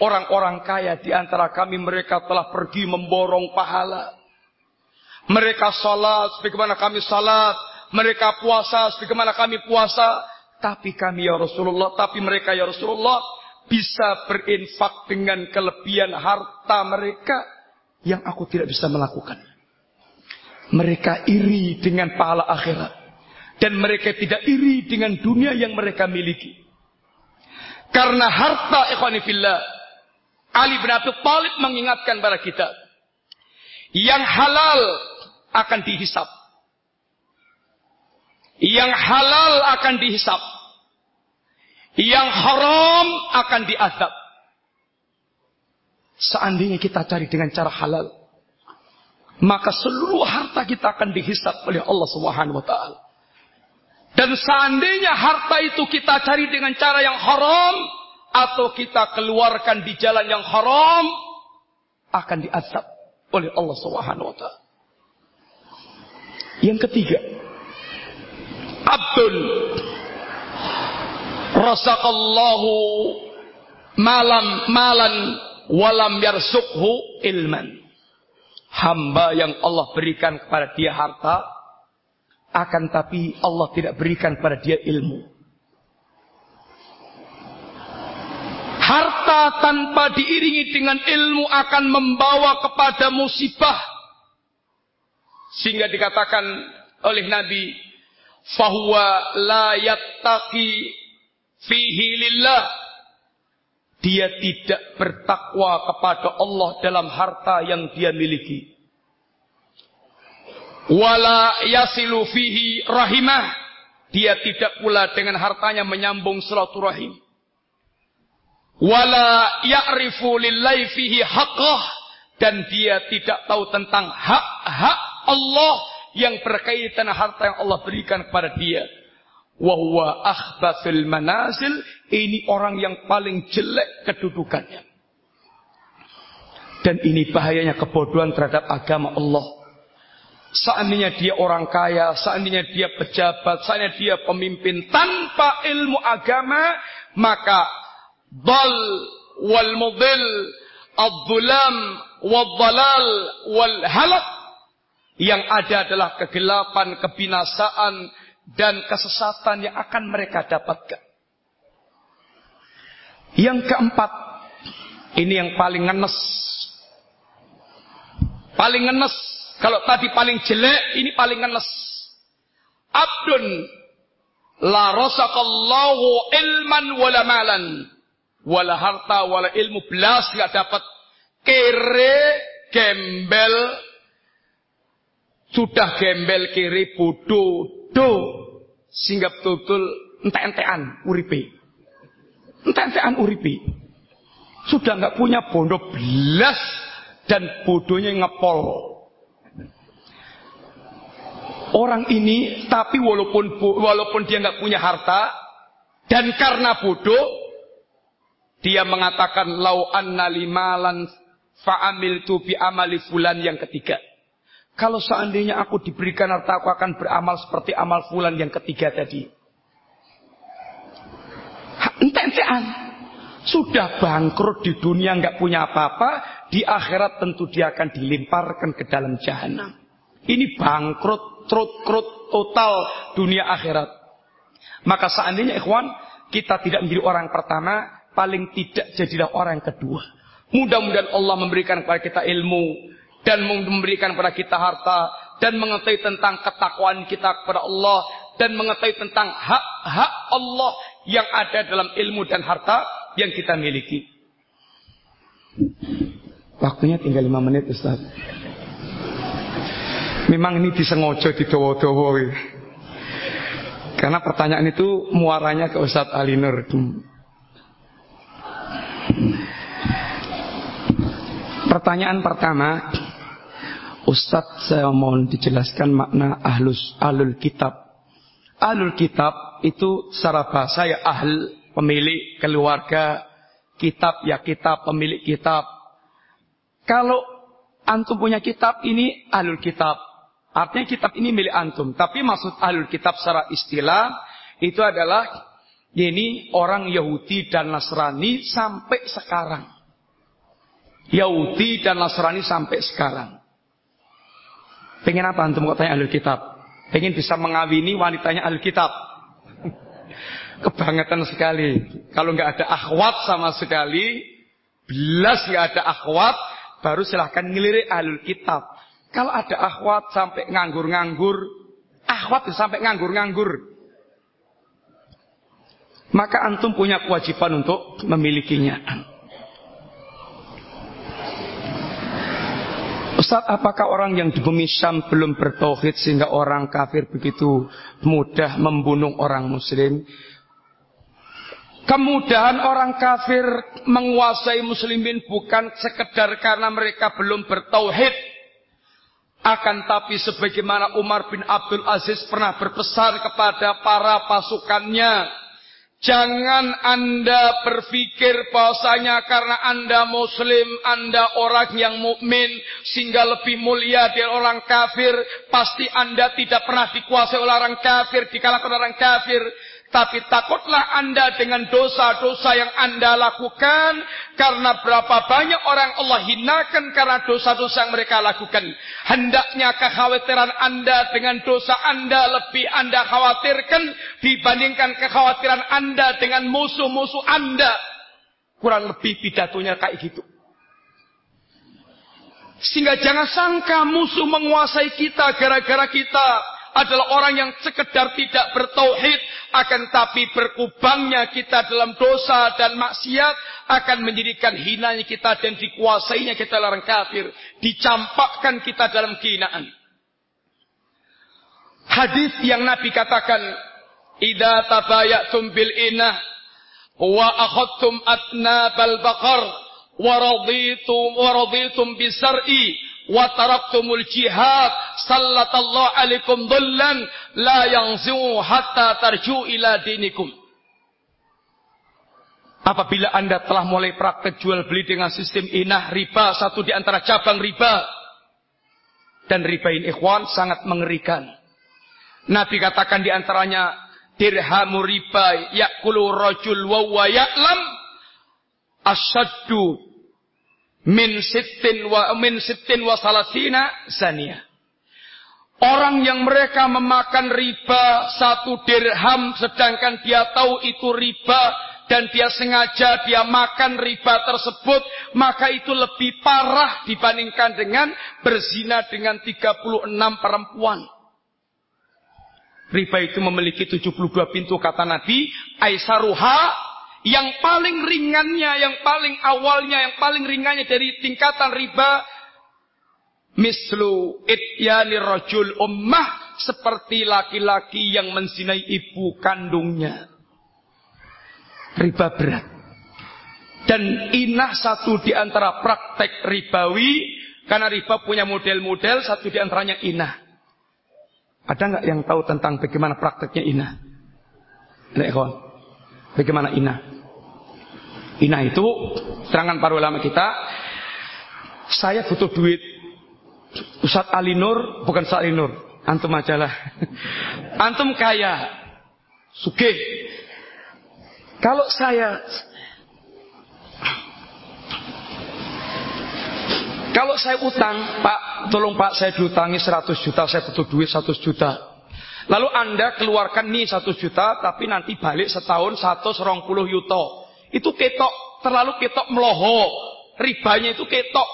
orang-orang kaya di antara kami mereka telah pergi memborong pahala. Mereka salat sebagaimana kami salat, mereka puasa sebagaimana kami puasa, tapi kami ya Rasulullah, tapi mereka ya Rasulullah bisa berinfak dengan kelebihan harta mereka yang aku tidak bisa melakukan. Mereka iri dengan pahala akhirat. Dan mereka tidak iri dengan dunia yang mereka miliki. Karena harta ikhwanifillah. Ali bin Abi Thalib mengingatkan kepada kita. Yang halal akan dihisap. Yang halal akan dihisap. Yang haram akan diazab. Seandainya kita cari dengan cara halal. Maka seluruh harta kita akan dihisap oleh Allah Subhanahu wa taala. Dan seandainya harta itu kita cari dengan cara yang haram atau kita keluarkan di jalan yang haram akan diazab oleh Allah Subhanahu wa taala. Yang ketiga, Abdul Rasakallahu malam malan walam yarsukhu ilman. Hamba yang Allah berikan kepada dia harta, akan tapi Allah tidak berikan pada dia ilmu. Harta tanpa diiringi dengan ilmu akan membawa kepada musibah. Sehingga dikatakan oleh Nabi, fahuwa la yattaqi fihi lillah. Dia tidak bertakwa kepada Allah dalam harta yang dia miliki. Wala yasilu fihi rahimah. Dia tidak pula dengan hartanya menyambung silaturahim wala ya'rifu lillahi fihi haqqah dan dia tidak tahu tentang hak-hak Allah yang berkaitan harta yang Allah berikan kepada dia. Wa huwa akhbathul manazil, ini orang yang paling jelek kedudukannya. Dan ini bahayanya kebodohan terhadap agama Allah. Seandainya dia orang kaya, seandainya dia pejabat, seandainya dia pemimpin tanpa ilmu agama, maka dal wal mudil ad-dhulam wal dalal wal halak yang ada adalah kegelapan, kebinasaan dan kesesatan yang akan mereka dapatkan. Yang keempat, ini yang paling ngenes. Paling ngenes. Kalau tadi paling jelek, ini paling ngenes. Abdun la rasakallahu ilman wala malan wala harta, wala ilmu belas nggak dapat. Kere, gembel, sudah gembel kiri bodoh, do, betul-betul ente-entean uripe. Ente-entean uripe. Sudah nggak punya bondo belas dan bodohnya ngepol. Orang ini, tapi walaupun walaupun dia nggak punya harta dan karena bodoh, dia mengatakan lau anna limalan fa'amil tu bi amali fulan yang ketiga. Kalau seandainya aku diberikan harta, aku akan beramal seperti amal fulan yang ketiga tadi. Ente-entean. Sudah bangkrut di dunia nggak punya apa-apa, di akhirat tentu dia akan dilimparkan ke dalam jahanam. Ini bangkrut, trut-krut total dunia akhirat. Maka seandainya ikhwan, kita tidak menjadi orang pertama, paling tidak jadilah orang kedua. Mudah-mudahan Allah memberikan kepada kita ilmu dan memberikan kepada kita harta dan mengetahui tentang ketakwaan kita kepada Allah dan mengetahui tentang hak-hak Allah yang ada dalam ilmu dan harta yang kita miliki. Waktunya tinggal lima menit Ustaz. Memang ini disengaja di dowo Karena pertanyaan itu muaranya ke Ustaz Ali Nur. Pertanyaan pertama, Ustadz saya mohon dijelaskan makna ahlus ahlul kitab. Ahlul kitab itu secara bahasa ya ahl, pemilik keluarga, kitab ya kitab, pemilik kitab. Kalau antum punya kitab ini ahlul kitab. Artinya kitab ini milik antum. Tapi maksud ahlul kitab secara istilah itu adalah ini orang Yahudi dan Nasrani sampai sekarang. Yahudi dan Nasrani sampai sekarang. Pengen apa antum kok tanya ahli kitab? Pengen bisa mengawini wanitanya ahli kitab. Kebangetan sekali. Kalau nggak ada akhwat sama sekali, belas nggak ada akhwat, baru silahkan ngelirik ahli kitab. Kalau ada akhwat sampai nganggur-nganggur, akhwat sampai nganggur-nganggur, maka antum punya kewajiban untuk memilikinya. Ustaz, apakah orang yang di bumi Syam belum bertauhid sehingga orang kafir begitu mudah membunuh orang muslim? Kemudahan orang kafir menguasai muslimin bukan sekedar karena mereka belum bertauhid. Akan tapi sebagaimana Umar bin Abdul Aziz pernah berpesan kepada para pasukannya Jangan Anda berpikir bahwasanya karena Anda muslim, Anda orang yang mukmin sehingga lebih mulia dari orang kafir, pasti Anda tidak pernah dikuasai oleh orang kafir, dikalahkan orang kafir. Tapi takutlah Anda dengan dosa-dosa yang Anda lakukan. Karena berapa banyak orang Allah hinakan karena dosa-dosa yang mereka lakukan. Hendaknya kekhawatiran Anda dengan dosa Anda lebih Anda khawatirkan. Dibandingkan kekhawatiran Anda dengan musuh-musuh Anda. Kurang lebih pidatonya kayak gitu. Sehingga jangan sangka musuh menguasai kita gara-gara kita adalah orang yang sekedar tidak bertauhid akan tapi berkubangnya kita dalam dosa dan maksiat akan menjadikan hinanya kita dan dikuasainya kita larang kafir dicampakkan kita dalam kehinaan. Hadis yang Nabi katakan idza tabayatum bil inah wa akhadtum atnabal baqar wa raditum wa raditum bisar'i wa taraktumul jihad sallatallahu alaikum dhullan la yanzu hatta tarju ila dinikum Apabila Anda telah mulai praktek jual beli dengan sistem inah riba, satu di antara cabang riba. Dan riba ini ikhwan sangat mengerikan. Nabi katakan di antaranya dirhamu riba yakulu rajul wa ya'lam asyaddu min sittin wa min sittin wa salasina zania. Orang yang mereka memakan riba satu dirham sedangkan dia tahu itu riba dan dia sengaja dia makan riba tersebut maka itu lebih parah dibandingkan dengan berzina dengan 36 perempuan. Riba itu memiliki 72 pintu kata Nabi. Aisaruha yang paling ringannya, yang paling awalnya, yang paling ringannya dari tingkatan riba. Mislu ityani rajul ummah. Seperti laki-laki yang menzinai ibu kandungnya. Riba berat. Dan inah satu di antara praktek ribawi. Karena riba punya model-model, satu di antaranya inah. Ada nggak yang tahu tentang bagaimana prakteknya ina? Lekon. Bagaimana ina? Ina itu serangan para ulama kita. Saya butuh duit. Ustaz Ali Nur bukan Ustaz Ali Nur. Antum aja lah. Antum kaya. Sugih. Kalau saya Kalau saya utang, Pak, tolong Pak saya diutangi 100 juta, saya butuh duit 100 juta. Lalu Anda keluarkan nih 100 juta, tapi nanti balik setahun 120 yuto. Itu ketok, terlalu ketok meloho. Ribanya itu ketok.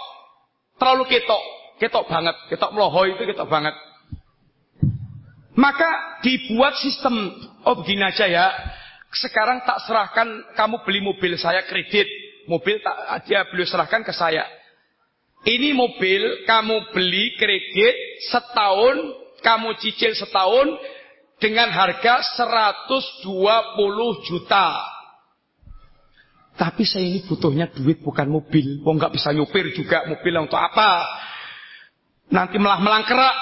Terlalu ketok. Ketok banget. Ketok meloho itu ketok banget. Maka dibuat sistem, oh begini aja ya. Sekarang tak serahkan kamu beli mobil saya kredit. Mobil tak dia beli serahkan ke saya. Ini mobil kamu beli kredit setahun, kamu cicil setahun dengan harga 120 juta. Tapi saya ini butuhnya duit bukan mobil. Oh nggak bisa nyupir juga mobil untuk apa? Nanti melah melangkerak.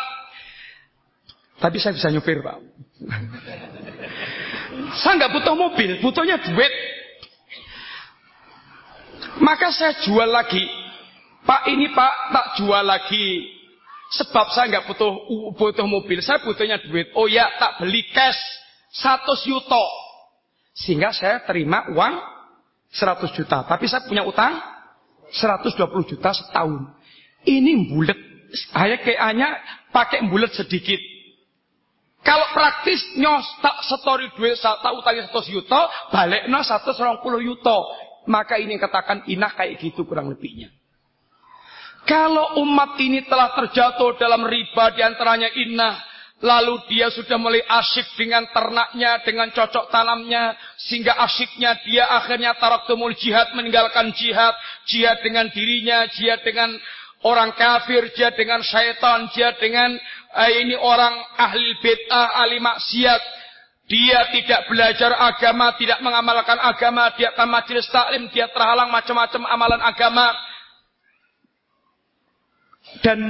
Tapi saya bisa nyupir pak. saya nggak butuh mobil, butuhnya duit. Maka saya jual lagi Pak ini pak tak jual lagi. Sebab saya nggak butuh butuh mobil, saya butuhnya duit. Oh ya, tak beli cash 100 yuto. Sehingga saya terima uang 100 juta. Tapi saya punya utang 120 juta setahun. Ini bulat. Saya kayaknya pakai bulat sedikit. Kalau praktis nyos tak setori duit tak utangnya 100 yuto, balik no 120 yuto. Maka ini katakan inah kayak gitu kurang lebihnya. Kalau umat ini telah terjatuh dalam riba di antaranya inah. Lalu dia sudah mulai asyik dengan ternaknya, dengan cocok tanamnya. Sehingga asyiknya dia akhirnya taraktumul jihad, meninggalkan jihad. Jihad dengan dirinya, jihad dengan orang kafir, jihad dengan syaitan, jihad dengan eh, ini orang ahli bid'ah, ahli maksiat. Dia tidak belajar agama, tidak mengamalkan agama, dia akan majelis taklim, dia terhalang macam-macam amalan agama dan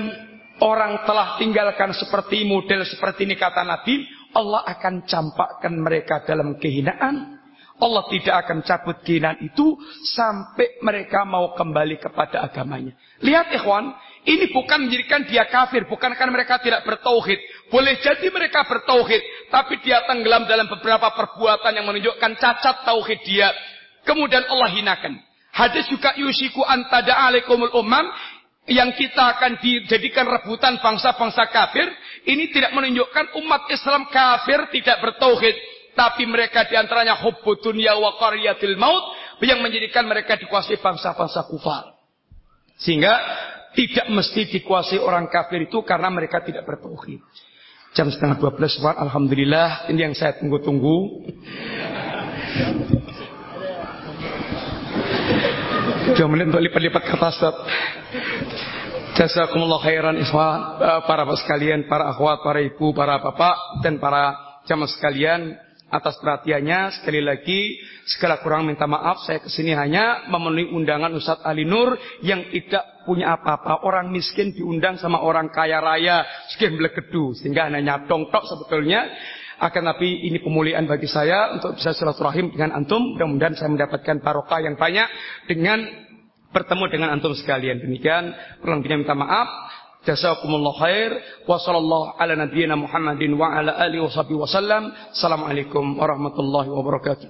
orang telah tinggalkan seperti model seperti ini kata Nabi, Allah akan campakkan mereka dalam kehinaan. Allah tidak akan cabut kehinaan itu sampai mereka mau kembali kepada agamanya. Lihat ikhwan, ini bukan menjadikan dia kafir, bukan karena mereka tidak bertauhid. Boleh jadi mereka bertauhid, tapi dia tenggelam dalam beberapa perbuatan yang menunjukkan cacat tauhid dia. Kemudian Allah hinakan. Hadis juga yusiku antada alaikumul umam yang kita akan dijadikan rebutan bangsa-bangsa kafir, ini tidak menunjukkan umat Islam kafir tidak bertauhid, tapi mereka di antaranya hubbu dunia wa qaryatil maut, yang menjadikan mereka dikuasai bangsa-bangsa kufar. Sehingga tidak mesti dikuasai orang kafir itu karena mereka tidak bertauhid. Jam setengah dua belas Alhamdulillah ini yang saya tunggu-tunggu. Dua menit untuk lipat-lipat kertas. Jazakumullah khairan ikhwan, eh, para bapak sekalian, para akhwat, para ibu, para bapak, dan para jamaah sekalian atas perhatiannya. Sekali lagi, segala kurang minta maaf. Saya ke sini hanya memenuhi undangan Ustadz Ali Nur yang tidak punya apa-apa. Orang miskin diundang sama orang kaya raya, sekian belegedu. Sehingga hanya nyatong tok sebetulnya. Akan tapi ini pemulihan bagi saya untuk bisa silaturahim dengan antum. Mudah-mudahan saya mendapatkan barokah yang banyak dengan bertemu dengan antum sekalian. Demikian kurang lebihnya minta maaf. Jazakumullah khair wa sallallahu ala nabiyyina Muhammadin wa ala alihi wasallam. Assalamualaikum warahmatullahi wabarakatuh.